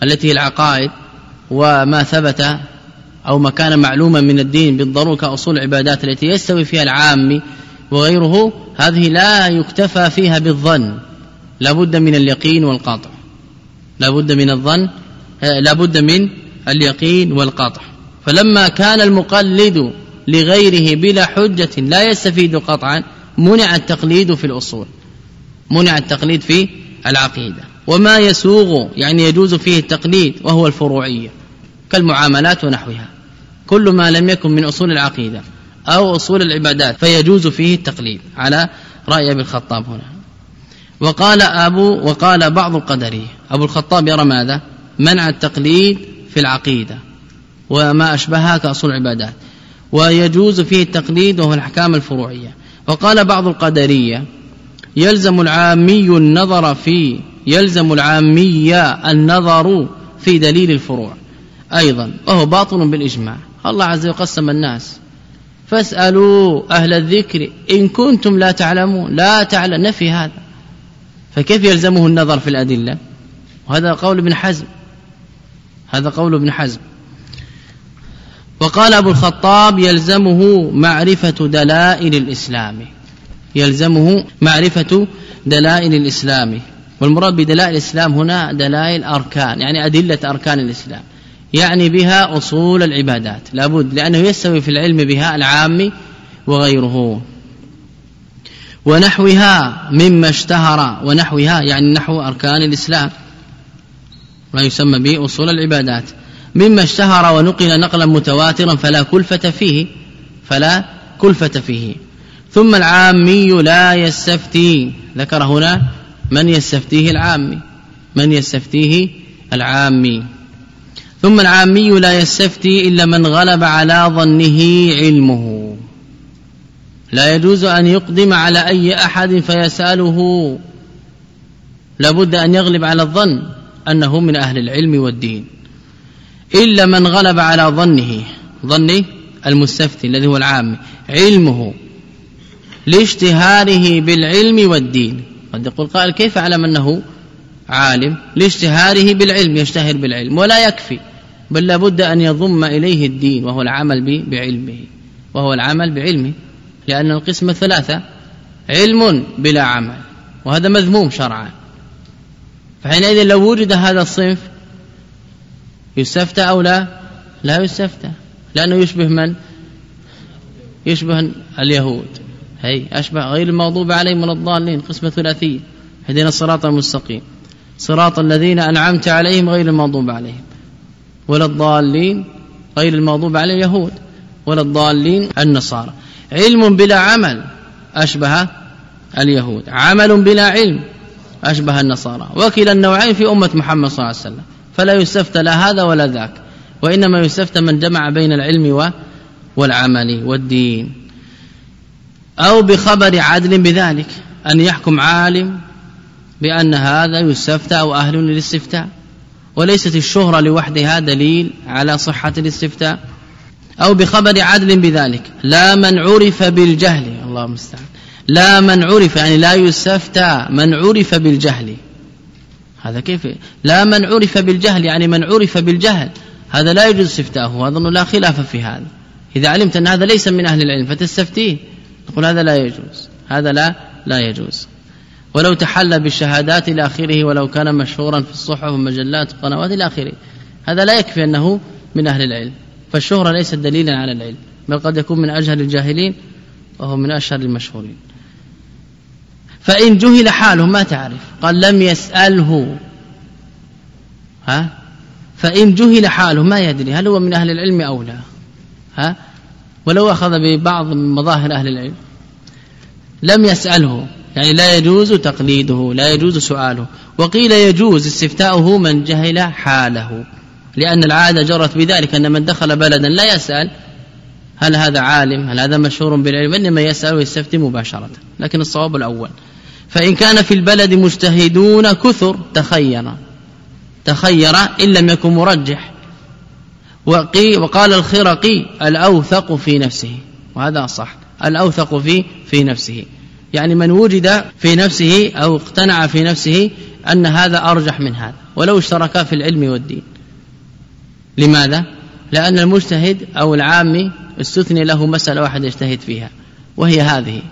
التي هي العقائد وما ثبت أو ما كان معلوما من الدين بالضرورة كأصول العبادات التي يستوي فيها العام وغيره هذه لا يكتفى فيها بالظن. لا بد من اليقين والقطع. لا بد من الظن آه، لا بد من اليقين والقطع. فلما كان المقلد لغيره بلا حجة لا يستفيد قطعا منع التقليد في الأصول منع التقليد في العقيدة. وما يسوغ يعني يجوز فيه التقليد وهو الفروعية كالمعاملات ونحوها. كل ما لم يكن من أصول العقيدة أو أصول العبادات فيجوز فيه التقليد على رأي أبي الخطاب هنا. وقال أبو وقال بعض القدرية أبو الخطاب يرى ماذا؟ منع التقليد في العقيدة وما أشبهها كأصول العبادات. ويجوز فيه التقليد وهو الأحكام الفروعية. وقال بعض القدرية يلزم العامي النظر في يلزم العامي النظر في دليل الفروع. أيضا وهو باطل بالإجماع. الله عز وجل قسم الناس. فاسألوا أهل الذكر إن كنتم لا تعلمون. لا تعلم نفي هذا. فكيف يلزمه النظر في الأدلة؟ وهذا قول ابن حزم. هذا قول ابن حزم. وقال أبو الخطاب يلزمه معرفة دلائل الإسلام. يلزمه معرفة دلائل الإسلام. والمراد بدلائل الإسلام هنا دلائل أركان يعني أدلة أركان الإسلام. يعني بها أصول العبادات. لابد لأنه يستوي في العلم بها العام وغيره. ونحوها مما اشتهر ونحوها يعني نحو أركان الإسلام. ما يسمى به أصول العبادات. مما اشتهر ونقل نقلا متواترا فلا كلفة فيه فلا كلفة فيه. ثم العامي لا يستفتي. ذكر هنا من يستفتيه العامي. من يستفتيه العامي. ثم العامي لا يستفتي إلا من غلب على ظنه علمه. لا يجوز أن يقدم على أي أحد فيسأله. لابد أن يغلب على الظن أنه من أهل العلم والدين. إلا من غلب على ظنه. ظن المستفتي الذي هو العام. علمه. لاشتهاره بالعلم والدين. قد يقول قائل كيف أعلم أنه عالم؟ لاشتهاره بالعلم يشتهر بالعلم ولا يكفي. بل لابد أن يضم إليه الدين وهو العمل بعلمه. وهو العمل بعلمه. لأن القسم ثلاثة علم بلا عمل. وهذا مذموم شرعا. فحينئذ لو وجد هذا الصنف يستفتى أو لا؟ لا يستفتى. لأنه يشبه من؟ يشبه اليهود. هي أشبه غير المغضوب عليهم من الضالين. قسمة ثلاثية هدينا الصراط المستقيم. صراط الذين أنعمت عليهم غير المغضوب عليهم. ولا الضالين غير المغضوب عليهم. يهود. ولا الضالين النصارى. علم بلا عمل أشبه اليهود. عمل بلا علم أشبه النصارى. وكلا النوعين في أمة محمد صلى الله عليه وسلم. فلا يستفتى لا هذا ولا ذاك وإنما يستفتى من جمع بين العلم والعمل والدين. أو بخبر عدل بذلك أن يحكم عالم بأن هذا يستفتى أو أهل للاستفتاء. وليست الشهرة لوحدها دليل على صحة الاستفتاء. أو بخبر عدل بذلك لا من عرف بالجهل الله المستعان لا من عرف يعني لا يستفتى من عرف بالجهل. هذا كيف؟ لا من عرف بالجهل يعني من عرف بالجهل هذا لا يجوز استفتاءه أظن لا خلاف في هذا. إذا علمت أن هذا ليس من أهل العلم فتستفتيه. تقول هذا لا يجوز هذا لا لا يجوز. ولو تحلى بالشهادات إلى آخره ولو كان مشهورا في الصحف والمجلات والقنوات إلى آخره. هذا لا يكفي أنه من أهل العلم. فالشهرة ليست دليلا على العلم بل قد يكون من أجهل الجاهلين وهو من أشهر المشهورين. فإن جهل حاله ما تعرف. قال لم يسأله. ها؟ فإن جهل حاله ما يدري هل هو من أهل العلم أو لا. ها؟ ولو أخذ ببعض من مظاهر أهل العلم. لم يسأله يعني لا يجوز تقليده لا يجوز سؤاله. وقيل يجوز استفتاؤه من جهل حاله لأن العادة جرت بذلك أن من دخل بلدا لا يسأل هل هذا عالم هل هذا مشهور بالعلم إنما يسأل ويستفتي مباشرة. لكن الصواب الأول. فإن كان في البلد مجتهدون كثر تخير. تخير إن لم يكن مرجح. وقال الخرقي الأوثق في نفسه. وهذا صح. الأوثق في في نفسه. يعني من وجد في نفسه أو اقتنع في نفسه أن هذا أرجح من هذا. ولو اشتركا في العلم والدين. لماذا؟ لأن المجتهد أو العامي استثني له مسألة واحدة يجتهد فيها وهي هذه.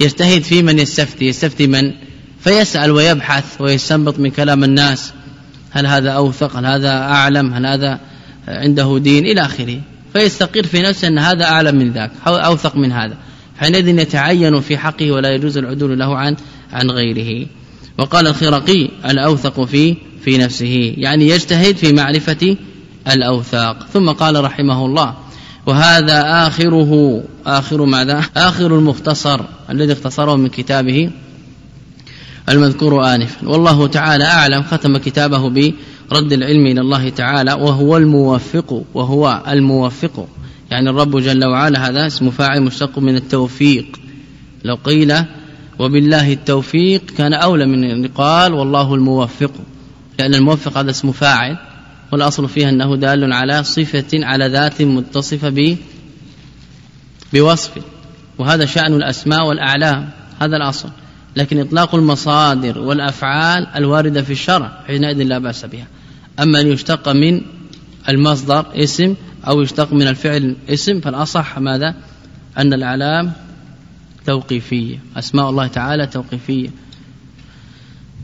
يجتهد في من يستفتي يستفتي من؟ فيسأل ويبحث ويستنبط من كلام الناس. هل هذا أوثق؟ هل هذا أعلم؟ هل هذا عنده دين؟ إلى آخره. فيستقر في نفسه أن هذا أعلم من ذاك أو أوثق من هذا. حينئذ يتعين في حقه ولا يجوز العدول له عن عن غيره. وقال الخرقي الأوثق في في نفسه. يعني يجتهد في معرفة الأوثاق. ثم قال رحمه الله وهذا آخره آخر ماذا؟ آخر المختصر الذي اختصره من كتابه المذكور آنفا. والله تعالى أعلم ختم كتابه برد العلم إلى الله تعالى وهو الموفق وهو الموفق. يعني الرب جل وعلا هذا اسم فاعل مشتق من التوفيق. لو قيل وبالله التوفيق كان أولى من أن قال والله الموفق. لأن الموفق هذا اسم فاعل. والأصل فيها أنه دال على صفة على ذات متصفة ب بوصف. وهذا شأن الأسماء والأعلام. هذا الأصل. لكن إطلاق المصادر والأفعال الواردة في الشرع حينئذ لا بأس بها. أما أن يشتق من المصدر اسم أو يشتق من الفعل اسم فالأصح ماذا؟ أن الأعلام توقيفية. أسماء الله تعالى توقيفية.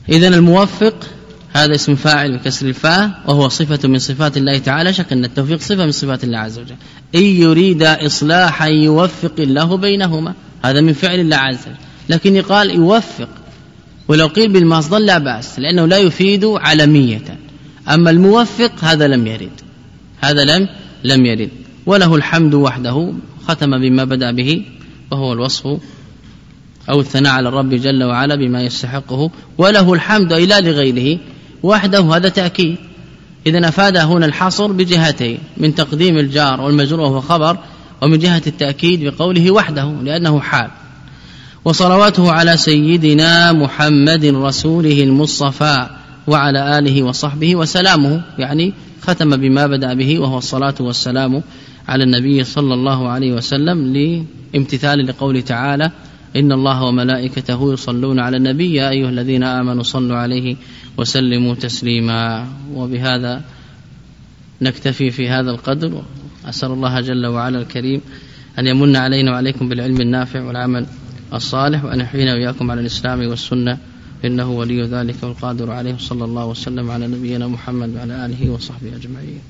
إذا الموفق هذا اسم فاعل بكسر الفاء وهو صفة من صفات الله تعالى شك أن التوفيق صفة من صفات الله عز وجل. إن يريد إصلاحا يوفق الله بينهما. هذا من فعل الله عز وجل. لكن يقال يوفق. ولو قيل بالمصدر لا بأس لأنه لا يفيد علمية. أما الموفق هذا لم يرد. هذا لم لم يرد. وله الحمد وحده ختم بما بدأ به وهو الوصف أو الثناء على الرب جل وعلا بما يستحقه. وله الحمد إلى لغيره. وحده هذا تأكيد. إذا أفاد هنا الحصر بجهتين من تقديم الجار والمجرور وهو خبر ومن جهة التأكيد بقوله وحده لأنه حال. وصلواته على سيدنا محمد رسوله المصطفى وعلى آله وصحبه وسلامه يعني ختم بما بدأ به وهو الصلاة والسلام على النبي صلى الله عليه وسلم لامتثال لقوله تعالى إن الله وملائكته يصلون على النبي يا أيها الذين آمنوا صلوا عليه وسلموا تسليما. وبهذا نكتفي في هذا القدر. أسأل الله جل وعلا الكريم أن يمن علينا وعليكم بالعلم النافع والعمل الصالح وأن يحيينا وإياكم على الإسلام والسنة. إنه ولي ذلك والقادر عليه. صلى الله وسلم على نبينا محمد وعلى آله وصحبه أجمعين.